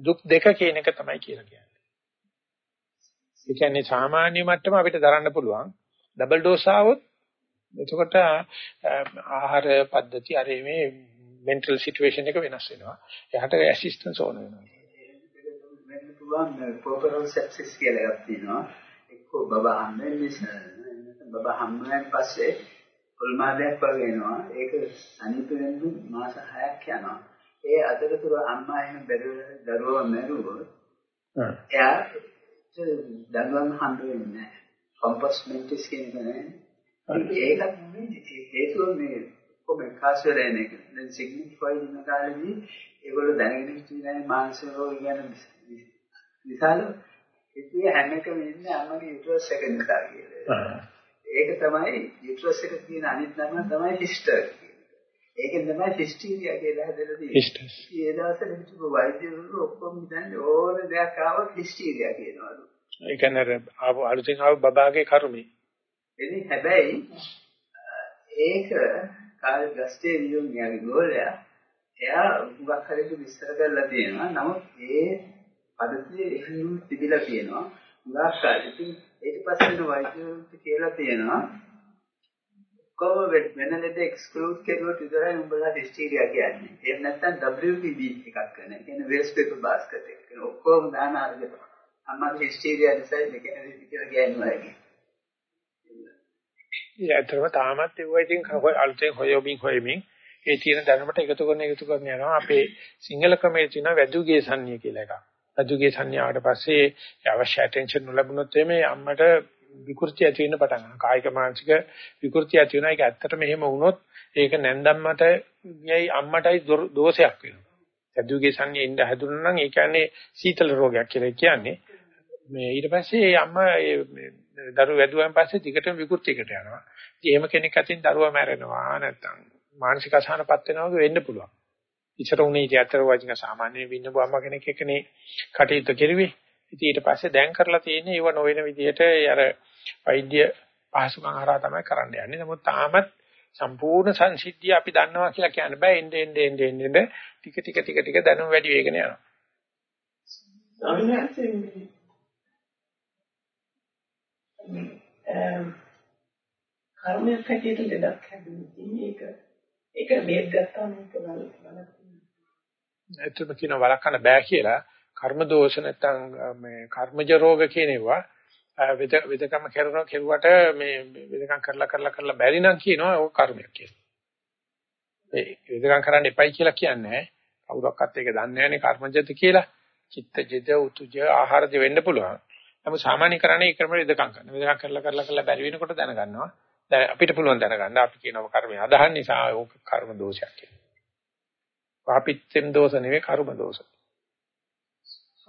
දුක් දෙක කියන එක තමයි කියලා කියන්නේ. ඒ කියන්නේ සාමාන්‍ය මට්ටම අපිට දරන්න පුළුවන්. ඩබල් ඩෝස් ආවොත් එතකොට ආහාර පද්ධති අර මේ මෙන්ටල් සිටුේෂන් එක වෙනස් වෙනවා. එයාට ඇසිස්ටන්ස් ඕන වෙනවා. වෙන්න පුළුවන් පොපරල් සෙප්සිස් කියලා එකක් තියෙනවා. එක්කෝ බබා හම්බෙන්නේ බබා හම්බුනන් පස්සේ කොල්මාදයක් වගේ වෙනවා. ඒක අනිත් වෙන මාස 6ක් යනවා. ඒ අතරතුර අම්මා එහෙම බැරුව දරුවව මැරුවොත් එයා දරුවන් හම්බ වෙන්නේ නැහැ. කොම්පස්මෙන්ටිස් කියන නෙමෙයි හේතුව මේ කොහොම කාසරේන එක. දැන් සිග්මන්ඩ් ෆ්‍රොයිඩ් ඉන්න කාලේදී ඒගොල්ලෝ දැනගෙන හිටියේ මානසික රෝග ගැන විශාල ඒකේ හැම එකම ඉන්නේ අම්මගේ යුටරස් එක නිසා කියලා. ඒක තමයි යුටරස් එක තියෙන අනිත් නම තමයි හිස්ටර් ඒකෙන් තමයි හිස්ටීරියා කියලා හැදලා තියෙන්නේ. ඒ දවස්වල හිටපු වෛද්‍යවරු ඔක්කොම හිතන්නේ ඕන දෙයක් ආවොත් හිස්ටීරියා කියනවලු. ඒ කියන්නේ අලුතෙන් ආව බබාගේ කර්මේ. එනි හැබැයි ඒක කාල් ගස්ටේ වියුන් යාගේ ගෝලයා එයා මුගක් හරියට විස්තර කරලා තියෙනවා. නමුත් ඒ පදතියේ එහෙම තිබිලා තියෙනවා. මුගක් හරියට ඊට පස්සේ වෛද්‍යවරුන්ට කියලා තියෙනවා කොහොම වෙන ලෙඩ එක්ස්ක්ලූඩ් කෙරුවොත් විතරයි උඹලා හිස්ටීරියා කියන්නේ. එහෙම නැත්නම් WPB එකක් කරන. ඒ කියන්නේ වේස්ට් පේපර් බාස්කට් එක. ඔක්කොම දාන අරගෙන. අම්මාගේ හිස්ටීරියා නිසා මේක කියලා කියන්නේ වගේ. ඒතරම තාමත් ඒවා ඉතින් අලුතෙන් හොයමින් හොයමින් ඒ තියෙන දැනුමට එකතු කරන එකතු කරන යනවා අපේ සිංහල ක්‍රමයේ තියෙන වැදුගේ සංඥය කියලා එකක්. වැදුගේ සංඥාවට පස්සේ අවශ්‍ය ඇටෙන්ෂන් නොලැබුණොත් එමේ අම්මට විකෘති ඇති වෙන්න පටන් ගන්නවා. කායික මානසික විකෘති ඇති වෙනවා. ඒක ඇත්තටම එහෙම වුණොත් ඒක නැන්දම්මට යයි අම්මටයි දෝෂයක් වෙනවා. වැදුගේ සංඥය ඉඳ හැදුණා නම් ඒ කියන්නේ සීතල රෝගයක් කියලා කියන්නේ. මේ ඊට පස්සේ අම්මා දරුවෝ වැදුවෙන් පස්සේ දිගටම විකෘතියකට යනවා. ඉතින් එහෙම කෙනෙක් අතින් දරුවා මැරෙනවා නැත්නම් මානසික අසහනපත් වෙනවා වගේ වෙන්න පුළුවන්. ඉතර උනේ ඉතින් අතර වචන සාමාන්‍ය වින්නපු අම්මා කෙනෙක් එකනේ කටයුතු කෙරුවේ. ඉතින් ඊට පස්සේ දැන් කරලා තියෙන්නේ ඒව නොවන විදිහට අර වෛද්‍ය පහසුකම් හරහා තමයි කරන්න යන්නේ. නමුත් තාමත් සම්පූර්ණ සංසිද්ධිය අපි දන්නවා කියලා කියන්න බෑ. එnde ende ende ende ටික ටික ටික ටික දැනුම වැඩි වෙගෙන යනවා. ස්වාමීන් ehm, කර්මයක් හැටියට ලෙඩක් හැදුනේ ඒක ඒක මේක ගත්තාම මේක බලන්න ඇත්තම කියන වළක්වන්න බෑ කියලා කර්ම දෝෂ නැත්නම් මේ කර්මජ රෝග කියන ඒවා වෙද වෙදකම කරනවා කෙරුවට මේ වෙදකම් කරලා කරලා කරලා බැරි නම් කියනවා ඒක කර්මයක් කියලා. ඒ වෙදකම් කරන්න එපයි කියලා කියන්නේ කවුරක්වත් ඒක දන්නේ නැහැනේ කර්මජද කියලා. චිත්තජද උතුජ ආහාරජ වෙන්න පුළුවන්. නමුත් සාමාන්‍ය කරන්නේ ඒ ක්‍රමෙ ඉදකම් කරනවා. ඉදකම් කරලා කරලා කරලා බැරි වෙනකොට දැනගන්නවා. දැන් අපිට පුළුවන් දැනගන්න අපි කියනවා කර්මය අදහන් නිසා ඕක කර්ම දෝෂයක් කියලා. පාපිච්චෙන් දෝෂ නෙවෙයි කර්ම දෝෂ.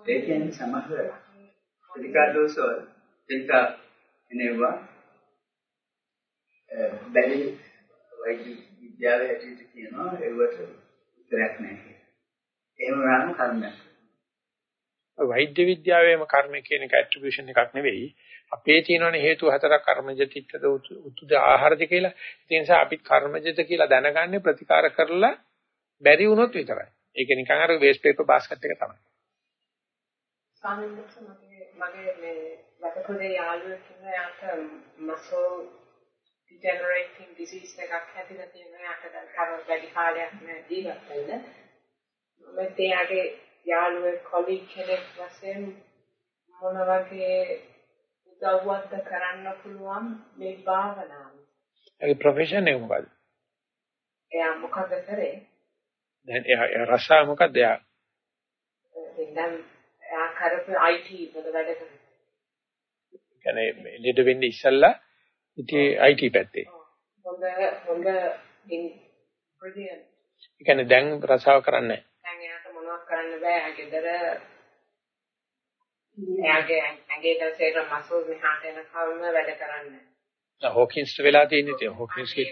ඒ කියන්නේ සමහර පිළිකා දෝෂ වල පිළිකා එනවා බැරි වෛද්‍ය විද්‍යාවේ හැටියට කියනවා ඒවට උත්තරයක් නැහැ කියලා. එහෙම වුණාම කර්මයක්. වෛද්‍ය විද්‍යාවේම කර්ම කියන එක ඇට්‍රිබියුෂන් එකක් නෙවෙයි. අපේ තියෙනවනේ හේතු හතරක් කර්මජ තිත්තද උතුද ආහාරද කියලා. ඒ නිසා අපි කර්මජද කියලා දැනගන්නේ ප්‍රතිකාර කරලා බැරි වුණොත් විතරයි. ඒක නිකන් අර වේස්ට් පේපර් බාස්කට් එක තමයි. සාමාන්‍යයෙන් මගේ මගේ මේ වටපොලේ යාළුවෙක් ඉන්න යාට මසල් degenerating disease එකක් හැදිලා තියෙනවා. යාට දැන් තව වැඩි කාලයක් නෑ ජීවත් වෙන්න. මම එයාගේ යාළුවෙක් කොලීග් කෙනෙක් වශයෙන් මොන වගේ උදව්වක්ද කරන්න පුළුවන් මේ භාවනාව. ඒ ප්‍රොෆෙෂන් එක මොකද්ද? එයා මොකද කරේ? දැන් එයා රසා මොකද්ද එයා? දැන් එයා කරපු IT වල වැඩ කරා. කියන්නේ ලීඩ් වෙන්නේ ඉස්සල්ලා ඉතින් IT පැත්තේ. හොඳ හොඳ ඉන් බ්‍රිලියන්ට්. ඒ කියන්නේ දැන් රසාව කරන්නේ නැහැ. මොනවක් කරන්න බෑ. ගෙදර එයාගේ ඇඟේ දැසේර මසල් මෙහාට එනකල්ම වැඩ කරන්නේ. හොකින්ස් වෙලා තියෙන්නේ ඉතින් හොකින්ස්ගේ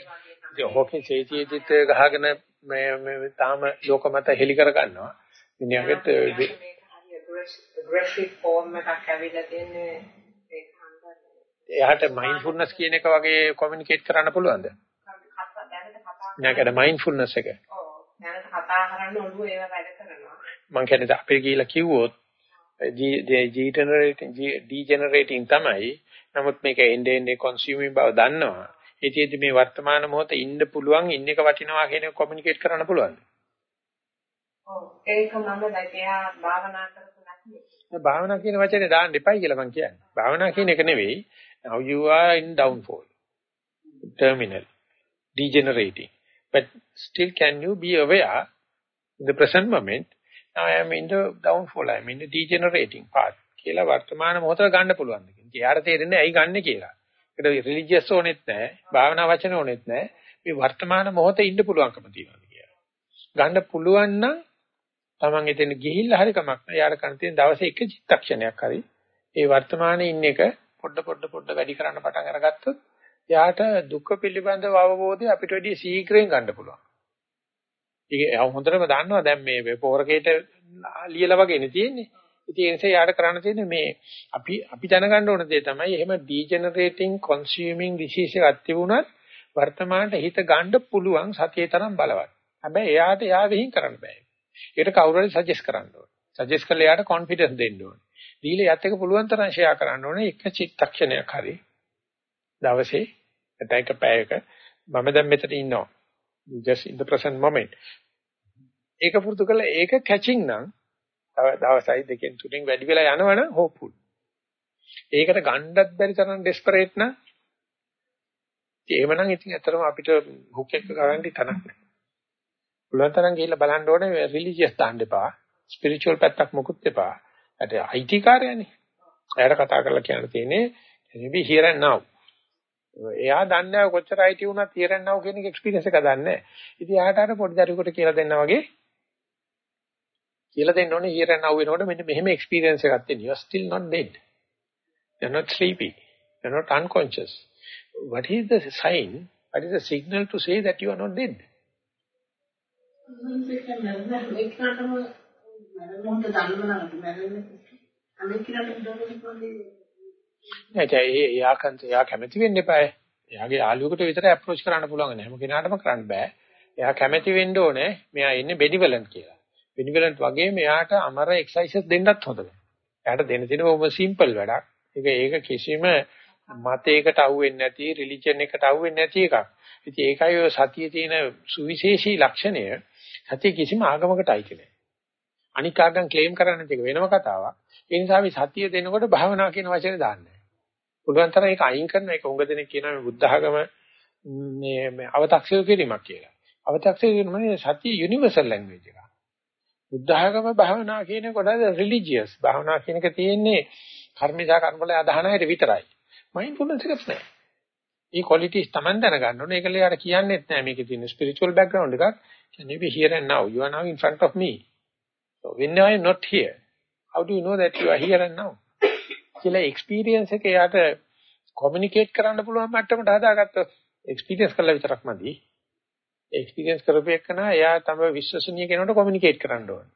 ඉතින් හොකින්ස් ඒතිෙදිත් ගහගෙන මේ මේ තාම ලෝක මත හෙලි කර ගන්නවා. මිනිහාගෙත් aggressive form එකක් ඇවිල්ලා තියෙන්නේ එයාට මයින්ඩ්ෆුල්නස් කියන එක වගේ කොමියුනිකේට් කරන්න පුළුවන්ද? කතා දැනට කතා නැකද මයින්ඩ්ෆුල්නස් එක. ඔව් දැනට කතා කරන්න ඔළුව ඒව වැඩ මම කියන්නේ අපේ කියලා කිව්වොත් ජීජනරේටින් ඩීජනරේටින් තමයි. නමුත් මේක එන්නේ එන්නේ කන්සියුමින් බව දන්නවා. ඒකෙදි මේ වර්තමාන මොහොතේ ඉන්න පුළුවන් ඉන්න එක වටිනවා කියන එක කොමියුනිකේට් කරන්න පුළුවන්. ඔව් ඒක මම දැකියා භාවනා කරපු නැති. භාවනා කියන වචනේ දාන්න එපයි කියලා මම කියන්නේ. භාවනා කියන එක නෙවෙයි. Now you are in downfall. Terminal. Degenerating. But still can you be aware in the present moment now I am in the downfall. I am in the degenerating part. කියලා වර්තමාන මොහොතට ගන්න පුළුවන්. එයාට තේරෙන්නේ ඇයි ගන්නෙ කියලා. ඒකට රිලිජියස් ඕනෙත් නැහැ. භාවනා වචන ඕනෙත් නැහැ. මේ වර්තමාන මොහොතේ ඉන්න පුළුවන්කම තියෙනවා කියලා. ගන්න පුළුවන් නම් Taman එතන ගිහිල්ලා හරි කමක් නැහැ. යාර කන තියෙන දවසේ එක චිත්තක්ෂණයක් හරි ඒ වර්තමානයේ ඉන්න එක පොඩ පොඩ පොඩ වැඩි කරන්න පටන් අරගත්තොත් යාට දුක පිළිබඳව අවබෝධය අපිට වැඩි ශීඝ්‍රයෙන් ගන්න පුළුවන්. ඒක හොඳටම දන්නවා දැන් මේ පෝරකේට ලියලා වගේනේ තියෙන්නේ. ඉතින් ඒ නිසා යාට කරන්න තියෙන්නේ මේ අපි අපි දැනගන්න ඕන දේ තමයි එහෙම ඩීජෙනරේටිං කන්සියුමින් ඩිසීස් එකක් තිබුණත් වර්තමානට හිත ගන්න පුළුවන් සතියේ තරම් බලවත්. හැබැයි එයාට එයා වෙහින් කරන්න බෑ. ඒකට කවුරු හරි සජෙස්ට් කරන්න ඕනේ. සජෙස්ට් කළා එයාට කොන්ෆිඩන්ස් දෙන්න ඕනේ. දීලා යත් එක පුළුවන් තරම් ෂෙයා කරන්න ඕනේ එක චිත්තක්ෂණයක් හරි. දවසේ නැත්නම් එක පැයක මම දැන් මෙතන ඉන්නවා. just in the present moment. ඒක පුරුදු කළා ඒක කැචින් නම් දවසයි දෙකෙන් තුනෙන් වැඩි වෙලා යනවනම් හොප්ෆුල්. ඒකට ගණ්ඩත් බැරි තරම් ඩෙස්පරේට් නම් එහෙමනම් ඉතින් ඇත්තටම අපිට හුක් එක ගන්න තනක් නැහැ. පුළුවන් තරම් ගිහිල්ලා බලන්න ඕනේ රිලිජියස් දාන්න එපා. ස්පිරිචුවල් පැත්තක් මොකුත් එපා. ඒට IT කාර්යයනේ. එයාට කතා කරලා කියන්න තියෙන්නේ maybe here and now. එයා දන්නේ කොච්චර IT වුණත් here and now කියන එක එක්ස්පීරියන්ස් එක දන්නේ නැහැ. ඉතින් එයාට අර පොඩි දරුවෙකුට කියලා දෙන්න වගේ කියලා දෙන්න ඕනේ here and now වෙනකොට මෙන්න මෙහෙම එක්ස්පීරියන්ස් එකක් තියෙන. You are still not dead. You are not sleepy. You are not unconscious. What is the sign? What is the signal to say that you are not dead? නෑ එයා කන්ත එයා කැමති වෙන්න එපායි. එයාගේ යාළුවෙකුට විතරයි අප්‍රෝච් කරන්න පුළුවන්. හැම කෙනාටම කරන්න බෑ. එයා කැමති වෙන්න ඕනේ මෙයා ඉන්නේ බෙනිවලන්ට් කියලා. බෙනිවලන්ට් වගේ මෙයාට අමර එක්සර්සයිසස් දෙන්නත් හොඳ නැහැ. එයාට දෙන්න තියෙන බොහොම සිම්පල් වැඩක්. ඒක ඒක කිසිම මතයකට අහුවෙන්නේ නැති, රිලිජන් එකට අහුවෙන්නේ නැති එකක්. ඉතින් ඒකයි ඔය සතියේ තියෙන සුවිශේෂී ලක්ෂණය. සතිය කිසිම ආගමකට අයිති නැහැ. අනික් ආගම් ක්ලේම් කරන්නේ ඒක වෙනම කතාවක්. ඒ නිසා අපි සතිය දෙනකොට භාවනා කියන වචනේ දාන්නේ. පුළුවන් තරම් ඒක අයින් කරන එක උඟ දෙනෙක් කියනවා මේ බුද්ධ ආගම මේ අව탁සිර කිරීමක් කියලා. අව탁සිර කියන්නේ සතිය යුනිවර්සල් ලැන්ග්වේජ් එක. බුද්ධ ආගම භාවනා කියන කොට රිලිජියස්. භාවනා කියන එක තියෙන්නේ කර්මිසා කර්මවල අදහනයට විතරයි. මයින්ඩ්ෆුල්නස් එකක් නෑ. මේ qualities Taman දැනගන්න ඕනේ. ඒකල යාර කියන්නේත් නෑ මේකේ තියෙන spiritual background එකක්. Can you be here and now? You are now in front of me. So when I am not here, how do you know that you are here and now? කියලා experience එක යාට communicate කරන්න පුළුවන් මට්ටමට හදාගත්තොත් experience කළා විතරක් මදි. Experience කරපේකන එයා තමයි විශ්වසනීය කෙනෙකුට communicate කරන්න ඕනේ.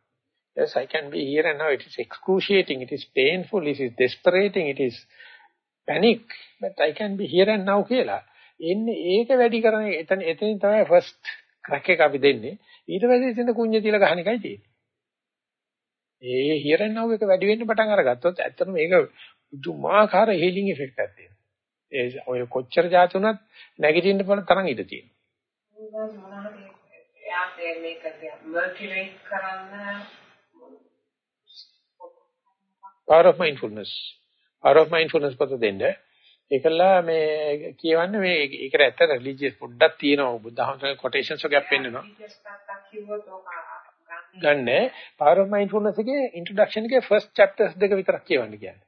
Yes, I can be here and now. It is excruciating. It is painful. It is desperating. It is panic. But I can be here and now කියලා. එන්නේ ඒක වැඩි කරන එතන එතනින් තමයි first crack එක අපි දෙන්නේ. ඊට පස්සේ ඉතින් කුඤ්ඤ තියලා ගහන එකයි තියෙන්නේ. ඒ here and now එක වැඩි වෙන්න පටන් අරගත්තොත් ඇත්තටම මේක පුදුමාකාර healing effect එකක් තියෙනවා. ඒ ඔය කොච්චර જાති වුණත් නැගිටින්න පුළුවන් තරම් ඉඩ තියෙනවා. එයාට මේක මර්කියුලේට් කරන්න power of mindfulness. Power of mindfulness පොත දෙන්න. ඒකලා මේ කියවන්නේ මේ ඒකට ඇත්ත රිලිජියස් පොඩ්ඩක් තියෙනවා. බුද්ධහමතුගේ කොටේෂන්ස් වගේක් පෙන්නනවා ගන්න. Power of mindfulness එකේ introduction එකේ first chapters දෙක විතරක් කියවන්න කියන්නේ.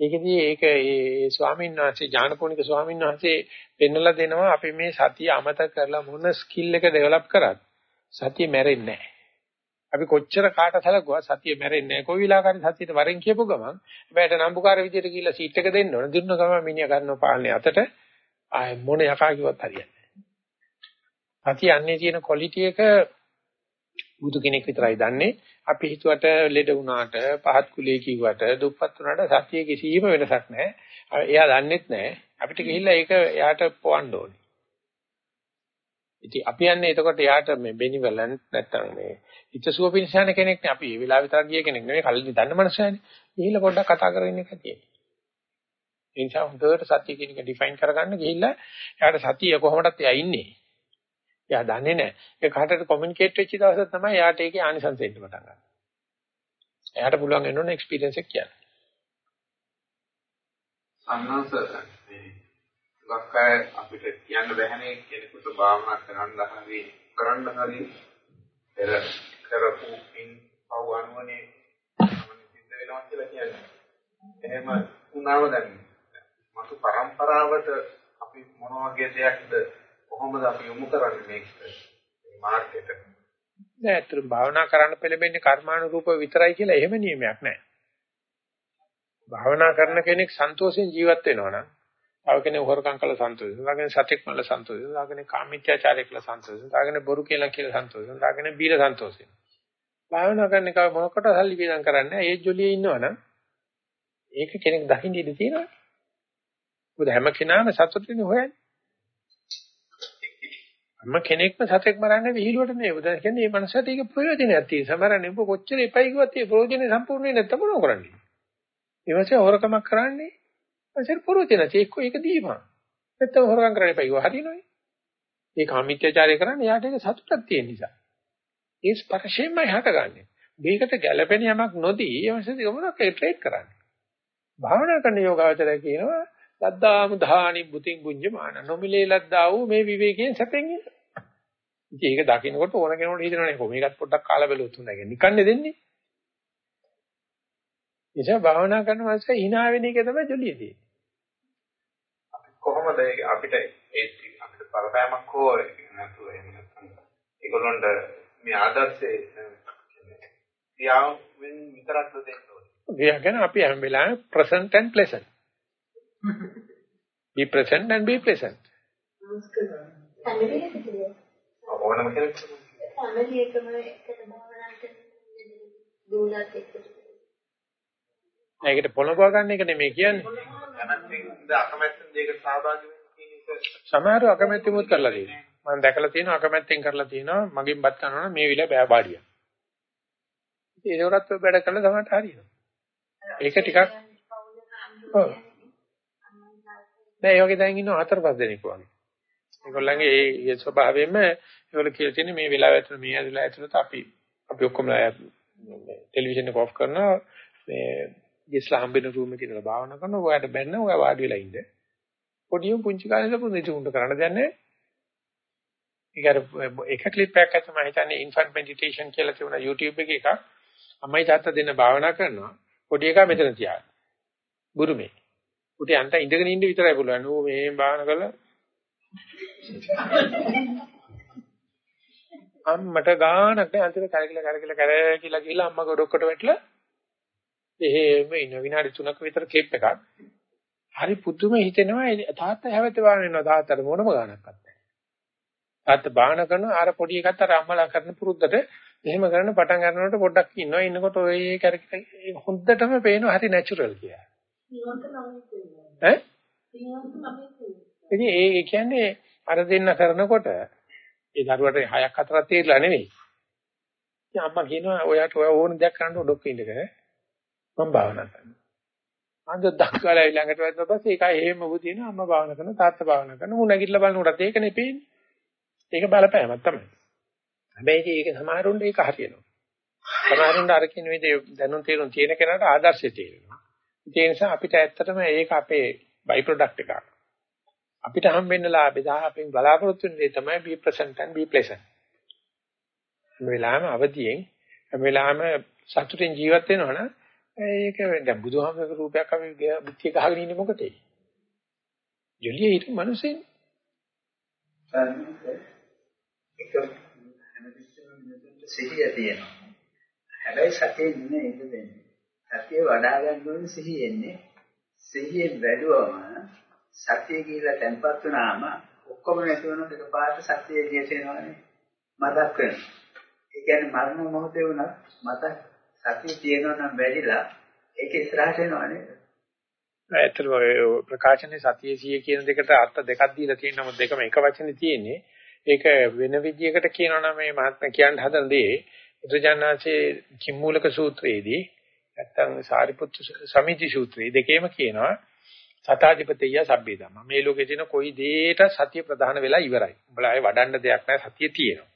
ඒකෙදී ඒක ඒ ස්වාමීන් වහන්සේ ඥානපෝනික ස්වාමීන් වහන්සේ පෙන්වලා දෙනවා අපි මේ සතිය අමතක කරලා මොන ස්කිල් එක ඩෙවලොප් කරත් සතිය මැරෙන්නේ නැහැ. අපි කොච්චර කාට සැලකුවා සතිය මැරෙන්නේ නැහැ. කොයි විලාකාරී සතියට වරෙන් කියපු ගමන් හැබැයි නම්බුකාර විදියට ගිහිල්ලා සීට් එක දෙන්න ඕන. දුන්න ගමන් මිනිහා ගන්නවා පාලනේ අතට ආය මොන යකා කිව්වත් හරියන්නේ නැහැ. සතිය යන්නේ තියෙන ක්වොලිටි එක බුදු කෙනෙක් විතරයි දන්නේ. අපි හිතුවට ලෙඩ වුණාට, පහත් කුලයේ කිව්වට, දුප්පත් වුණාට සතිය කිසිම වෙනසක් නැහැ. එයා දන්නෙත් නැහැ. අපිට ගිහිල්ලා ඒක එයාට පොවන්න ඕනේ. ඉතින් අපි යන්නේ එතකොට එයාට මේ බෙනිවලන්ට් නැත්තම් මේ හිතසුව පිණිසන කෙනෙක් නේ. අපි මේ වෙලාව විතර ගිය කෙනෙක් නෙවෙයි. කලින් දන්න මනුස්සයනේ. ගිහිල්ලා පොඩ්ඩක් කතා කරගෙන ඉන්න එක තියෙනවා. ඒ නිසා හොඳට සත්‍ය කියන එක ඩිෆයින් කරගන්න ගිහිල්ලා එයාට සතිය කොහොමදත් එයා ඉන්නේ. එයා දන්නේ නැහැ. ඒ කාටට කොමියුනිකේට් වෙච්ච දවස තමයි එයාට ඒකේ ආනිසංස එන්න පටන් ගන්න. එයාට පුළුවන් වෙන්න ඕන එක්ස්පීරියන්ස් එක කියන්න. සම්මාස ගොක්ක අපිට කියන්න බැහැනේ කෙනෙකුට භාවනා කරන්න හරි කරන්න හරි පෙර කරපු පින් පව් අනුවනේ සිද්ධ වෙනවා කියලා කියන්නේ. එහෙම වුණාම දැන් මතු પરම්පරාවට අපි මොන වගේ දෙයක්ද කොහොමද අපි යොමු කරන්නේ මේක මේ මාර්ගයට නෑ අතට භාවනා කරන්න පෙළඹෙන්නේ කර්මානුරූප විතරයි කියලා එහෙම නියමයක් නෑ භාවනා කරන කෙනෙක් සන්තෝෂෙන් ජීවත් වෙනවා නම් තව කෙනෙක් හොරකම් කළ සන්තෝෂෙන්, තව කෙනෙක් සත්‍යක් මල සන්තෝෂෙන්, තව කෙනෙක් කාමීත්‍යාචාරය කළ සන්තෝෂෙන්, තව කෙනෙක් බොරු කියලා කියලා සන්තෝෂෙන්, තව කෙනෙක් බීල සන්තෝෂෙන්. භාවනා කරන එක මොනකට සල්ලි වේදම් කරන්නේ ඒ ජොලියේ ඉන්නවනම් ඒක කෙනෙක් දකින්න ඉඩ තියෙනවා. මොකද හැම කෙනාම සතුටින් හොයන්නේ. හැම කෙනෙක්ම සතෙක් මරන්නේ විහිළුවට නෙවෙයි. උදා කියන්නේ මේ මනසට ඒක ප්‍රයෝජනයක් තියෙන. සමහරවල් ඔබ කොච්චර එපයි කිව්වත් ඒ ප්‍රයෝජනේ සම්පූර්ණ වෙන්නේ නැත්නම් මොනව කරන්නේ? ඊවසේ හොරකමක් කරන්නේ. ඊවසේ ප්‍රයෝජනයි. ඒක ඒක දීපන්. නැත්නම් හොරකම් කරන්න එපා. ඒක හරිනොයි. ඒ කාමීත්‍යචාරය කරන්නේ යාට ඒක සතුටක් තියෙන නිසා. ඒ ස්පර්ශයෙන්මයි හටගන්නේ. මේකට ගැළපෙන යමක් නොදී ඊවසේ මොනක් ට්‍රේඩ් කරන්නේ. භාවනා කරන යෝගාවචරය කියනවා ලද්දාමු ධානි බුතින් බුඤ්ජමාන නොමිලේ ලද්දා වූ මේ විවේකයෙන් සැපෙන් ඉන්න. ඉතින් ඒක දකින්නකොට ඕන කෙනෙකුට හිතනවනේ කොහොම මේකත් පොඩ්ඩක් කාලා බැලුවොත් හොඳයි. ඒක නිකන්නේ දෙන්නේ. එනිසා භාවනා කරන මාසේ hina වෙන එක තමයි ජොලිය තියෙන්නේ. කොහොමද අපිට ඒ අපිට පරපෑමක් හෝ නැතුව එහෙම නැත්නම් ඒගොල්ලන්ට මේ ආදර්ශයේ ක්‍රියාවෙන් විතරක් දෙන්න ඕනේ. ඒ කියන්නේ අපි හැම වෙලාවෙම present and pleasant. Be present and be pleasant. ඕනම කෙනෙක් ෆැමිලි එකම එකට භාවනා කරන. ඒකට පොළඹව ගන්න එක නෙමෙයි කියන්නේ. සමහරව අකමැත්තෙමුත් කරලා තියෙනවා. මම දැකලා තියෙනවා අකමැත්තෙන් කරලා තියෙනවා මගෙන් බත් කනවා මේ විල බෑ බාඩිය. ඒකවත් වැඩ කළා තමයි හරියනවා. ඒක ටිකක් ඔව්. නෑ ඒ වගේ දැන් ඉන්නවා හතර පහ දෙනෙක් වගේ. ඒගොල්ලන්ගේ ඒ ඒ ස්වභාවයෙන්ම ඒගොල්ලෝ කියලා තියෙන්නේ මේ වෙලාව ඇතුළත මේ ඇතුළත ඇතුළත අපි අපි ඔක්කොම ටෙලිවිෂන් එක ඔෆ් කරනවා මේ ගිස්ලා හම්බෙන රූම් එකේ ඉඳලා භාවනා කරනවා ඔයාලට බැන්න ඔයා වාඩි වෙලා ඉන්න. පොඩියුම් පුංචි කාලේ ඉඳලා පුංචි උන්ට කරන්න දෙන්නේ. ඒක අර එක ක්ලිප් එකක් අතම මම හිතන්නේ ඉන්ෆන්ට් මෙඩිටේෂන් කියලා තියුණා YouTube එකේ එකක්. අම්මයි තාත්තා දෙන්න භාවනා කරනවා. පොඩි එකා මෙතන තියාගෙන. බුරුමේ. උට යන්ට ඉඳගෙන ඉන්න විතරයි පුළුවන්. ඌ මෙහෙම භාවනා කරලා අම්මට ගානක් නෑ අන්තිමට කරකිලා කරකිලා කරකිලා ගිහලා අම්මා ගොඩක්කට වැටලා එහෙම ඉන්න විනාඩි 3ක විතර ක්ලිප් එකක්. හරි පුදුම හිතෙනවා තාත්තා හැවත වාන වෙනවා තාත්තට මොනම ගානක් නැහැ. තාත්තා බාහන කරන අර පොඩි එකත් අර අම්මලා කරන පුරුද්දට එහෙම කරන පටන් ගන්නකොට පොඩ්ඩක් ඉන්නවා ඉන්නකොට ඔය කරකිලා හොඳටම පේනවා හරි නැචරල් කියලා. ඈ? ඉතින් ඒ කියන්නේ අර දෙන්න කරනකොට ඒ දරුවට හයක් හතරක් තීරලා නෙවෙයි. ඉතින් අම්මා කියනවා ඔයාට ඔය ඕන දෙයක් කරන්න ඔඩොක්ක ඉඳගෙන මම භාවනා කරනවා. අන්ද දක්කලා ළඟට වැටෙන පස්සේ ඒකයි එහෙම බුදින අම්මා භාවනා කරන තාත්තා භාවනා කරන මු නැගිටලා බලනකොටත් ඒක නෙපෙන්නේ. ඒක බලපෑමක් තමයි. හැබැයි ඒක සමහරුන්ට ඒක හරියනවා. සමහරුන්ට අර කියන විදිහේ දැනුම් තේරුම් තියෙන කෙනාට ආදර්ශය තේරෙනවා. ඒ නිසා අපිට ඇත්තටම ඒක අපේ බයි ප්‍රොඩක්ට් එකක්. අපිට හම්බෙන්න ලාභය දා අපෙන් බලාපොරොත්තු වෙන දේ තමයි be present and be pleasant. හැම වෙලාවෙම අවදියෙන් හැම වෙලාවෙම සතුටින් ජීවත් වෙනවනම් ඒක දැන් බුදුහාමගේ රූපයක් අපි බුද්ධිය ගහගෙන ඉන්නේ මොකටද? ජොලිය හිට මිනිස්සෙන්. ඒක හැමතිස්සෙම මිනිසුන්ට සිහිය තියෙනවා. හැබැයි සතියේ ඉන්නේ ඒක දෙන්නේ. සතිය වඩා ගන්න ඕනේ සිහියෙන්නේ. සිහියෙන් වැඩුවම සතිය කියලා තැම්පත් වුණාම ඔක්කොම නැති වෙන එකපාරට සතිය එළියට එනවනේ. මතක් වෙනවා. ඒ කියන්නේ මරණ මොහොතේ වුණත් මට සතිය තියෙනවා නම් වැඩිලා ඒක ඉස්සරහට එනවා නේද? ඇත්තටම ප්‍රකාශනයේ සතිය සිය කියන දෙකට අර්ථ දෙකක් දීලා තියෙන නමුත් දෙකම එක වචනේ තියෙන්නේ. ඒක වෙන විදියකට කියනවා නම් මේ මහත්ම කියන්න හදන දේ බුදුජානනාංශයේ කිම්මූලක සූත්‍රයේදී නැත්තම් සාරිපුත්තු සමිති සූත්‍රයේ දෙකේම කියනවා සතාධිපතිය සබ්බේ ධම්ම. මේ ලෝකේ තියෙන කොයි දෙයකට සතිය ප්‍රධාන වෙලා ඉවරයි. උඹලා ආයේ වඩන්න දෙයක් නැහැ සතිය තියෙනවා.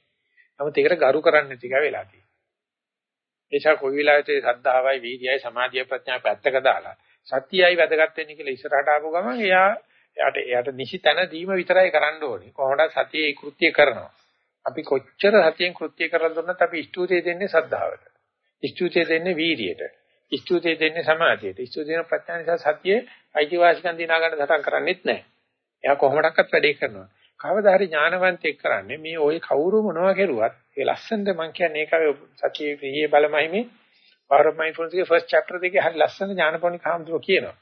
නමුත් ඒකට ගරු කරන්න නැති එක වෙලා තියෙනවා. එيشා කොයි වෙලාවෙත් සද්ධාවයි වීර්යයයි සමාධිය ප්‍රඥා පැත්තක දාලා සතියයි වැදගත් වෙන්නේ කියලා ඉස්සරහට ආපු ගමන් එයා එයාට එයාට නිසි තැන දීම විතරයි කරන්න ඕනේ. කොහොමද සතියේ කෘත්‍ය කරනවා. අපි කොච්චර සතියෙන් කෘත්‍ය කරලා දුන්නත් අපි ස්තුතිය දෙන්නේ සද්ධාවට. ස්තුතිය දෙන්නේ වීර්යයට. ස්තුතිය දෙන්නේ සමාධියට. ස්තුතිය දෙන ප්‍රඥා නිසා සතියේ අයිතිවාසිකම් දිනා ගන්න දටම් කරන්නේත් නැහැ. එයා කොහොමඩක්වත් වැඩේ කරනවා. කවදා හරි ඥානවන්තයෙක් කරන්නේ මේ ওই කවුරු මොනවා කෙරුවත් ඒ ලස්සනට මම කියන්නේ ඒකයි සතියේ ප්‍රියේ බලමයිමේ power of mindfulness ගේ first chapter දෙකේ හරි ලස්සන ඥානපෝනික හාමුදුරුවෝ කියනවා.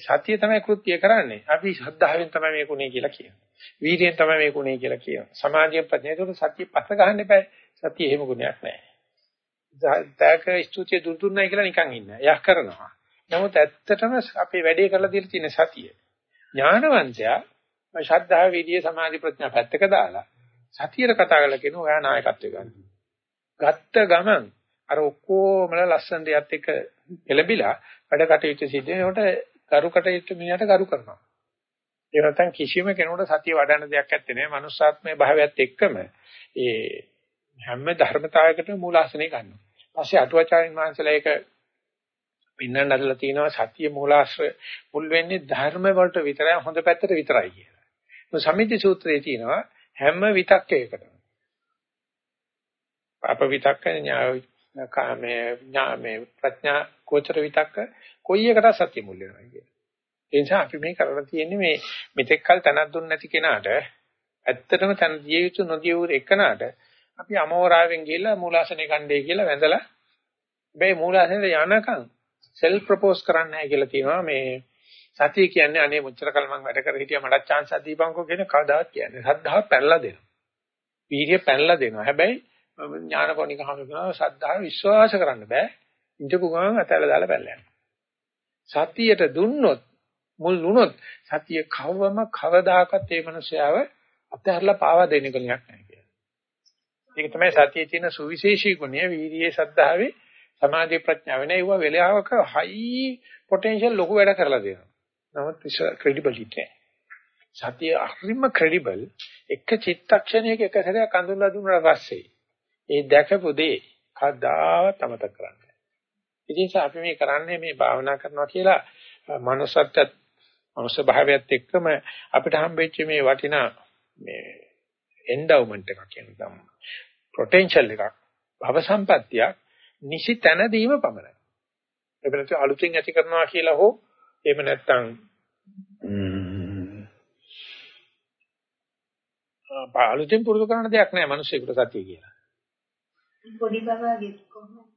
සතිය තමයි කෘත්‍ය කරන්නේ. අපි ශ්‍රද්ධාවෙන් තමයි මේක උනේ කියලා කියනවා. වීර්යයෙන් තමයි මේක උනේ කියලා කියනවා. සමාධියෙන් ප්‍රඥා ඒකට සතිය පස්ස ගන්න එපා. සතිය එහෙම ගුණයක් නැහැ. දායක ස්තුතිය දුර දුන්නයි කියලා නිකන් ඉන්න. එයා කරනවා. නමුත් ඇත්තටම අපේ වැඩේ කරලා දීලා තියෙන සතිය. ඥානවන්තයා ශ්‍රද්ධාව, වීර්ය, සමාධි, ප්‍රඥා පැත්තක දාලා සතියට කතා කරලා කියනවා ඔයා නායකත්වය ගන්න. ගත්ත ගමන් අර ඔක්කොමල ලස්සන දෙයත් එක්ක එළඹිලා වැඩ කටයුතු සිද්ධ වෙනකොට කරු කටයුතු මිනිහට කරු කරනවා. ඒ නැත්නම් කිසිම කෙනෙකුට සතිය වඩන්න දෙයක් නැත්තේ නෑ. මනුස්සාත්මයේ භාවයත් එක්කම ඒ හැම ධර්මතාවයකටම මූලාසනය ගන්නවා. පස්සේ අටුවාචාරින් වහන්සේලා ඒක පින්නන්න අදලා තිනවා සතිය මූලාශ්‍රය මුල් වෙන්නේ ධර්ම වලට විතරයි හොඳ පැත්තට විතරයි කියලා. මොකද සමිති සූත්‍රයේ තියෙනවා හැම විතක්කයකටම. අප විතක්ක ඥාය කාමයේ ඥාමේ ප්‍රඥා කෝචර විතක්ක කොයි එකට සත්‍ය මුල් වෙනවා කියන්නේ. ඒ නිසා අපි මේ කරලා තියෙන්නේ මේ මෙතෙක් කල තනක් දුන්නේ නැති කෙනාට ඇත්තටම තන දිය යුතු නොදිය වූ එකනට අපි අමෝරාවෙන් ගිහිල්ලා මූලාසනේ කණ්ඩේ කියලා වැඳලා හැබැයි මූලාසනේ යනකම් සෙල්ෆ් ප්‍රොපෝස් කරන්නේ නැහැ කියලා තියෙනවා මේ සතිය කියන්නේ අනේ මුචතර කල මම වැඩ කර හිටියා මට chance එකක් දීපන්කෝ කියන කවදාවත් කියන්නේ. සද්ධාව පැනලා දෙනවා. වීර්ය පැනලා දෙනවා. හැබැයි ඥානකොණික හමුනවා සද්ධාව විශ්වාස කරන්න බෑ. ඉඳපු ගමන් අතල දාලා පැනලා සතියට දුන්නොත් මුල් වුණොත් සතිය කවවම කවදාකවත් ඒ මනුස්සයාව අතහැරලා පාවා දෙන්න කෙනෙක් නැහැ කියලා. ඒක තමයි සතියේ තියෙන සුවිශේෂී ගුණය වීර්යයේ සද්ධාවේ සමාධි ප්‍රඥාව නේ. ඒවා වෙලාවක හයි පොටෙන්ෂල් ලොකු වැඩ කරලා දෙනවා. නමුත් ක්‍රෙඩිබිලිටි සතිය අහරිම ක්‍රෙඩිබල් එක චිත්තක්ෂණයක එක සැරයක් අඳුනලා දුන්නා පස්සේ ඒ දැකපු දේ කවදාවත් අමතක කරන්නේ ඉතින් අපි මේ කරන්නේ මේ භාවනා කරනවා කියලා මනුස්සත්වයට මනුස්ස භාවයත් එක්කම අපිට හම්බෙච්ච මේ වටිනා මේ එන්ඩවුමන්ට් එකක් කියන තම පොටෙන්ෂල් එකක් භව සම්පත්තියක් නිසි තැනදීම පමණයි. ඒක නැත්නම් අලුතින් ඇති කරනවා කියලා හෝ එහෙම නැත්නම් අලුතින් පුරුදු කරන දෙයක් නෑ මිනිස්සුෙකුට සතිය කියලා. පොඩි බබාගේ කොහොමද?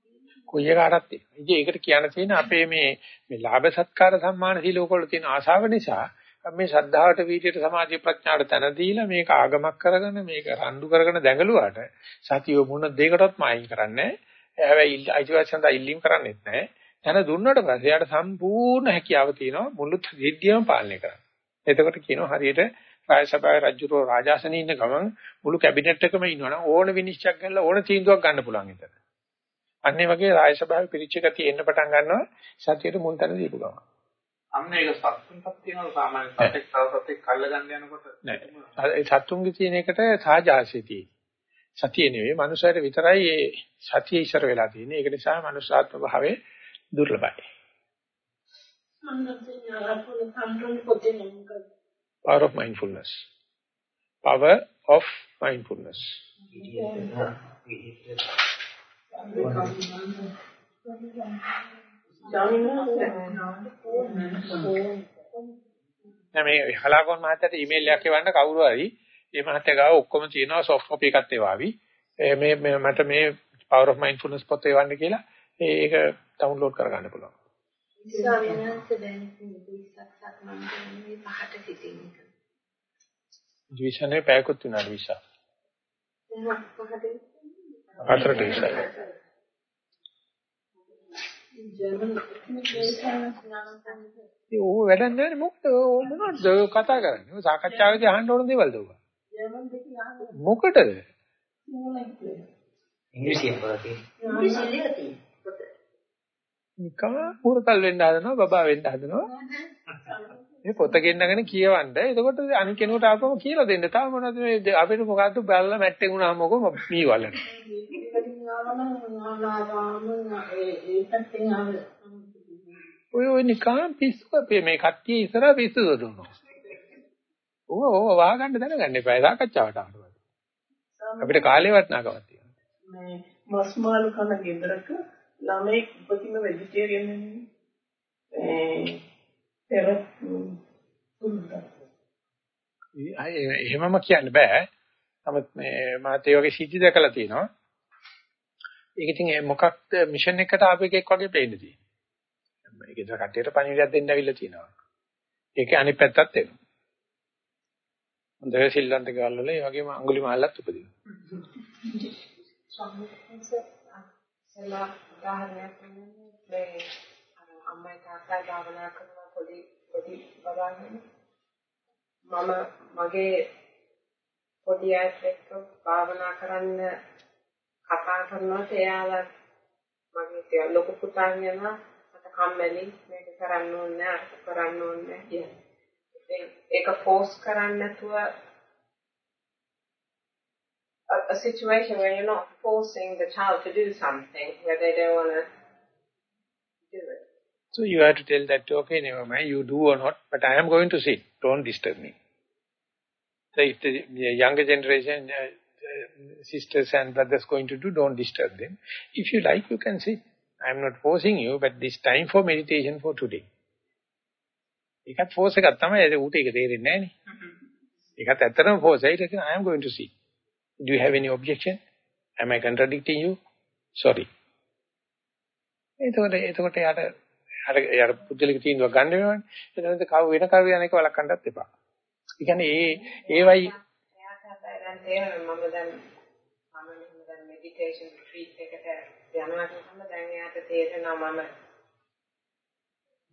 කොයි එකකටත් තියෙනවා. ඉතින් ඒකට කියන්න තියෙන අපේ මේ මේ ලාභ සත්කාර සම්මාන සීලෝක වල තියෙන ආශාව නිසා මේ ශ්‍රද්ධාවට වීර්යයට සමාධිය ප්‍රඥාට තන දීලා මේක ආගමක් කරගෙන මේක රණ්ඩු කරගෙන දැඟලුවාට සතිය මොන දෙයකටවත් මායින් කරන්නේ නැහැ. හැබැයි අයිතිවාසිකම් ඉල්ලීම් කරන්නේත් නැහැ. තන දුන්නට පස්සේ යාට සම්පූර්ණ හැකියාව තියෙනවා මුළු දෙද්දියම පාලනය කරන්න. එතකොට කියනවා හරියට රාජසභාවේ රජුරෝ රාජාසනේ ඉන්න ගමන් මුළු කැබිනට් එකම ඉන්නවනම් ඕන විනිශ්චයක් ගන්නලා ඕන තීන්දුවක් ගන්න පුළුවන් එතන. අන්නේ වගේ රාජසභාවේ පිරිච්ච ගතිය එන්න පටන් ගන්නවා සතියට මුල් තැන දීපු ගමන්. අන්න ඒක සත්තුන්පත් තියෙනවා සාමාන්‍ය සතෙක් තව සතෙක් කල්ල ගන්න යනකොට නෑ. ඒ සත්තුන්ගේ තියෙන එකට සාජාසී තියෙන්නේ. සතිය නෙවෙයි මනුස්සයර විතරයි මේ සතිය ඉස්සර වෙලා තියෙන්නේ. ඒක නිසා මනුස්සාත්ම භාවයේ දුර්ලභයි. Power of mindfulness. Power of mindfulness. මේ හලාගොන් මහත්තයාට ඊමේල් එකක් එවන්න කවුරු හරි මේ මහත්තයා ගාව ඔක්කොම තියෙනවා සොෆ්ට් කොපි එකක් ඒවාවි මේ මට මේ power of mindfulness පොත එවන්න කියලා ඒක ඩවුන්ලෝඩ් කරගන්න පුළුවන්. ස්වාමීන් වහන්සේ දැන් පිළිසක් සක්මන් කරන්නේ පහට සිටින්න. විෂනේ පැයකුත් විනාඩි 20. හතරට ඉස්සර. ඕව වැඩක් නැහැ මොකද මොනවද කතා කරන්නේ? ඔය සාකච්ඡාවේදී අහන්න ඕන දේවල්ද ඔය? මොකටද? ඉංග්‍රීසියෙන් බලතියි. නිකන් පුරතල් වෙන්න හදනවා බබා වෙන්න හදනවා. මේ පොත ගෙන්නගෙන කියවන්න. එතකොට අනික කෙනෙකුට ආපම කියලා දෙන්න. තාම මොනවද මේ අපිට මොකද්ද බැලලා මැට්ටෙන් උනාම මොකෝ මී වලන. ඔය ඔය නිකන් පිස්සු අපේ මේ කට්ටිය ඉස්සරහ පිස්සු දොනවා. ඕව ඕව වහගන්න දැනගන්න එපා. සාකච්ඡාවට ආවම. අපිට කාලේ වටනකමක් තියෙනවා. මේ මස් මාළු කන ගෙදරක ළමයි උපතින වෙජිටේරියන් නේ. පෙර එහෙමම කියන්න බෑ. නමුත් මේ මාත් ඒ වගේ සිද්ධි දැකලා තියෙනවා. ඒක ඉතින් මොකක්ද මිෂන් එකට ආපු එකෙක් වගේ පේන්න තියෙනවා. ඒක ඉතින් කට්ටියට පණිවිඩයක් දෙන්න ඇවිල්ලා තියෙනවා. ඒකේ අනිත් පැත්තත් එනවා. හොඳ සිල්ලන්ත ගාල් වල ඒ වගේම අඟුලි මාල්ලත් උපදිනවා. සලා උදාහරණයක් මේ අම්මයි තාත්තා භාවනා කරන පොඩි පොඩි බබාගෙන මම මගේ පොඩි අයත් එක්ක භාවනා කරන්න කතා කරනකොට එයාලා මගේ ලොකු පුතා කියනවා මට කම්මැලි මේක කරන්න ඕනේ අර කරන්න ඕනේ කියලා. ඉතින් ඒක ෆෝස් කරන්න නැතුව a, a situation where you're not forcing the child to do something where they don't want to do it. So you have to tell that, okay, never mind, you do or not, but I am going to sit, don't disturb me. So if the younger generation, uh, uh, sisters and brothers going to do, don't disturb them. If you like, you can sit. I am not forcing you, but this time for meditation for today. ඒකත් force එකක් තමයි ඒක ඌට ඒක තේරෙන්නේ නැහැ නේ. ඒකත් ඇත්තටම ෆෝස් එකයි. I am going to see. Do you have any objection? Am I contradicting you? Sorry. එතකොට එතකොට යාට අර අර පුද්ගලික තීන්දුවක් ගන්න වෙනවනේ. එතනද කව වෙන කව යන එක වළක්වන්නත් එපා. ඒ කියන්නේ ඒ ඒවයි මම දැන් මම දැන් මෙඩිටේෂන් රිට්‍රීට් එකට යනවා කියනම දැන් එයාට තේරෙනවා මම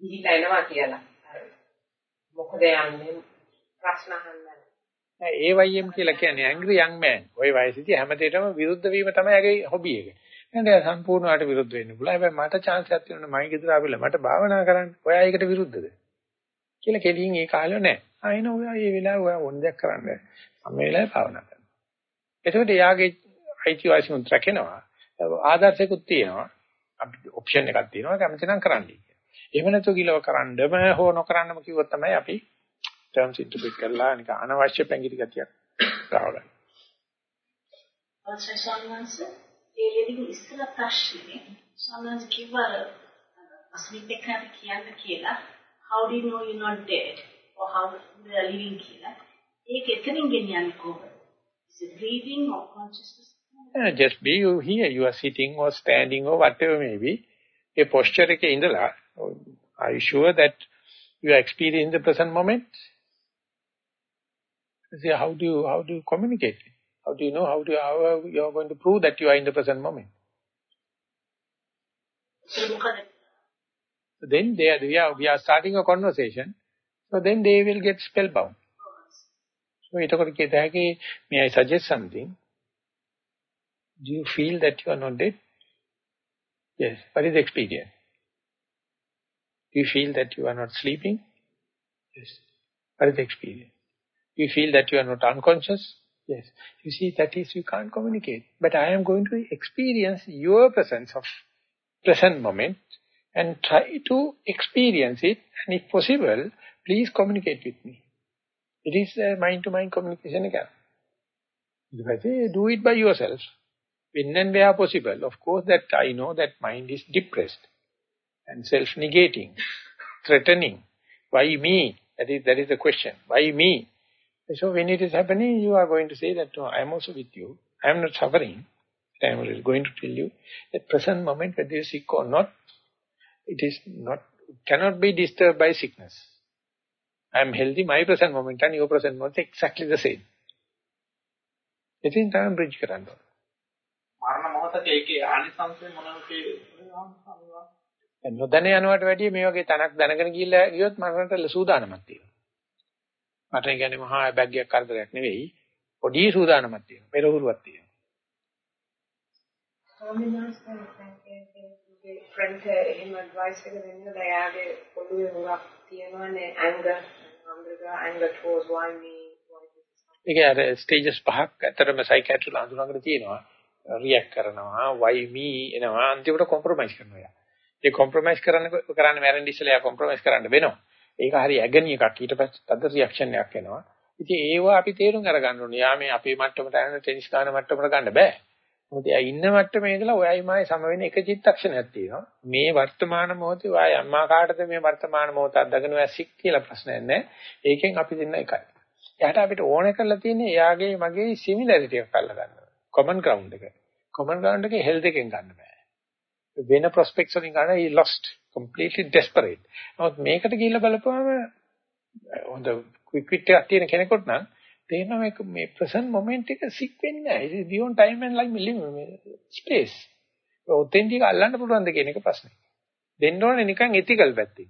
ගිහිලා එනවා කියලා. මොකද යන්නේ ප්‍රශ්න අහන්න. ඒ වයිඑම් කියලා කියන්නේ ඇන්ග්‍රි යං මෑන්. ওই වයසේදී හැමදේටම විරුද්ධ වීම තමයි ඇගේ හොබි එක. නේද සම්පූර්ණවට විරුද්ධ වෙන්න පුළුවන්. හැබැයි මට chance එකක් තියෙනවා මම ගෙදර ආවිල්ලා මට භාවනා කරන්න. ඔයා ඒකට විරුද්ධද? කියලා කෙලින් ඒ කාලේ නෑ. ආයෙන ඔයා මේ වෙලාවේ ඔයා ඕන දෙයක් කරන්න. මම මේ වෙලාවේ භාවනා කරනවා. එතකොට එයාගේ අයිතිවාසිකම් රැකෙනවා. ආදර්ශයකුත් තියෙනවා. අපි ඔප්ෂන් එකක් තියෙනවා කැමති නම් කරන්න කියලා. එහෙම නැතුව කිලව කරන්නම හෝ නොකරන්නම කිව්වොත් තමයි අපි ටර්ම්ස් ඉන්ටර්ප්‍රිට් කරලා නිකන් අනවශ්‍ය පැංගිරි ගතියක් ගාවගන්න. අවශ්‍ය සම්මානසේ ඒ ලෙඩින් ඉස්සර ප්‍රශ්නේ සමහරවිට කිව්වර අස්මිතේකට කියන්න කියලා how do you know you're not dead or how you are living කියලා ඒක එතනින් ගෙනියන්නේ කොහොමද is it breathing or consciousness yeah, just be you here you are sitting or standing or whatever may be a posture එකේ ඉඳලා are you sure that you are experiencing the present moment see how do you how do you communicate how do you know how, do you, how you are going to prove that you are in the present moment? So then they are, we, are, we are starting a conversation. So then they will get spellbound. So may I suggest something? Do you feel that you are not dead? Yes. What is the experience? Do you feel that you are not sleeping? Yes. What is the experience? Do you feel that you are not unconscious? Yes. You see, that is, you can't communicate. But I am going to experience your presence of present moment and try to experience it. And if possible, please communicate with me. It is mind-to-mind -mind communication again. If I say, do it by yourself. When and where possible. Of course, that I know that mind is depressed and self-negating, [LAUGHS] threatening. Why me? That is, that is the question. Why me? So when it is happening, you are going to say that, no, I am also with you. I am not suffering. I am going to tell you that present moment, whether you sick or not, it is not, cannot be disturbed by sickness. I am healthy, my present moment and your present moment exactly the same. ඉතින් තමයි bridge කරන්න ඕනේ. මරණ මොහොත ඒකේ ආනිසංසය මොනවද නොදැන යනවට වැඩිය මේ වගේ තනක් දැනගෙන ගිහිල්ලා ගියොත් මරණට සූදානමක් තියෙනවා. මට කියන්නේ මහා බැග් එකක් කරදරයක් නෙවෙයි. පොඩි සූදානමක් තියෙනවා. පෙරහුරුවක් තියෙනවා. ස්වාමීන් වහන්සේ ෆ්‍රෙන්ඩ් එහෙම ඇඩ්වයිස් එක දෙන්න දයාගේ පොදුවේ හුරක් තියෙනවානේ anger අnder anger towards why me ඒක අර ස්ටේජස් පහක් ඇතරම සයිකියාට්‍රිලා අඳුනගෙන තියෙනවා. රියැක්ට් කරනවා, why me එනවා අන්තිමට කොම්ප්‍රොමයිස් කරනවා. ඒ කොම්ප්‍රොමයිස් කරන්න කරන්න මැරෙන්න ඉස්සෙල්ලා යා කොම්ප්‍රොමයිස් කරන්න වෙනවා. ඒක හරි ඇගනි එකක්. ඊට පස්සේ තද රියැක්ෂන් එකක් එනවා. ඉතින් ඒවා අපි තේරුම් අරගන්න ඕනේ. යා මේ අපේ මට්ටමට යන ටෙනිස් ගන්න මට්ටමට ගන්න බෑ. මොකද එයා ඉන්න මට්ටමේ ඉඳලා ඔයයි මායි සම වෙන එක චිත්තක්ෂණයක් තියෙනවා. මේ වර්තමාන මොහොතේ ඔය අම්මා කාටද මේ වර්තමාන මොහොත අත්දගෙන වැසික් කියලා ප්‍රශ්නයක් නැහැ. ඒකෙන් අපි දෙන්න එකයි. එයාට අපිට ඕනේ කරලා තියෙන්නේ එයාගේ මගේ සිමිලැරිටි එකක් අල්ල ගන්නවා. common ground එක. common ground එකේ health එකෙන් ගන්න බෑ. වෙන prospects වලින් ගන්න he lost completely desperate. නමුත් මේකට ගිහිල්ලා බලපුවම හොඳ quick wit එකක් තියෙන කෙනෙකුට නම් තේරෙනවා මේක මේ present moment එක sick වෙන්නේ නැහැ. it is beyond time and like space. ඔතෙන්ටික අල්ලන්න පුළුවන්ද කියන එක ප්‍රශ්නේ. දෙන්න ඕනේ නිකන් ethical පැත්තෙන්.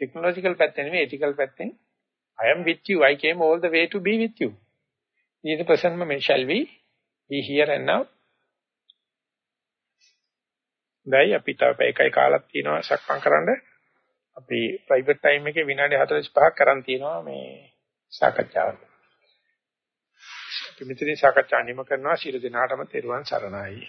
technological පැත්තෙන් නෙමෙයි ethical පැත්තෙන් I am with you. I came all the way to be with you. In the present moment, shall we be here and now? දැයි අපි තව එකයි කාලක් තියෙනවා සක්මන් කරන්න. අපි ප්‍රයිවට් ටයිම් එකේ විනාඩි 45ක් කරන් තියෙනවා මේ සාකච්ඡාවට. අපි මෙතන සාකච්ඡා නිම කරනවා ශිරු දිනාටම තෙරුවන් සරණයි.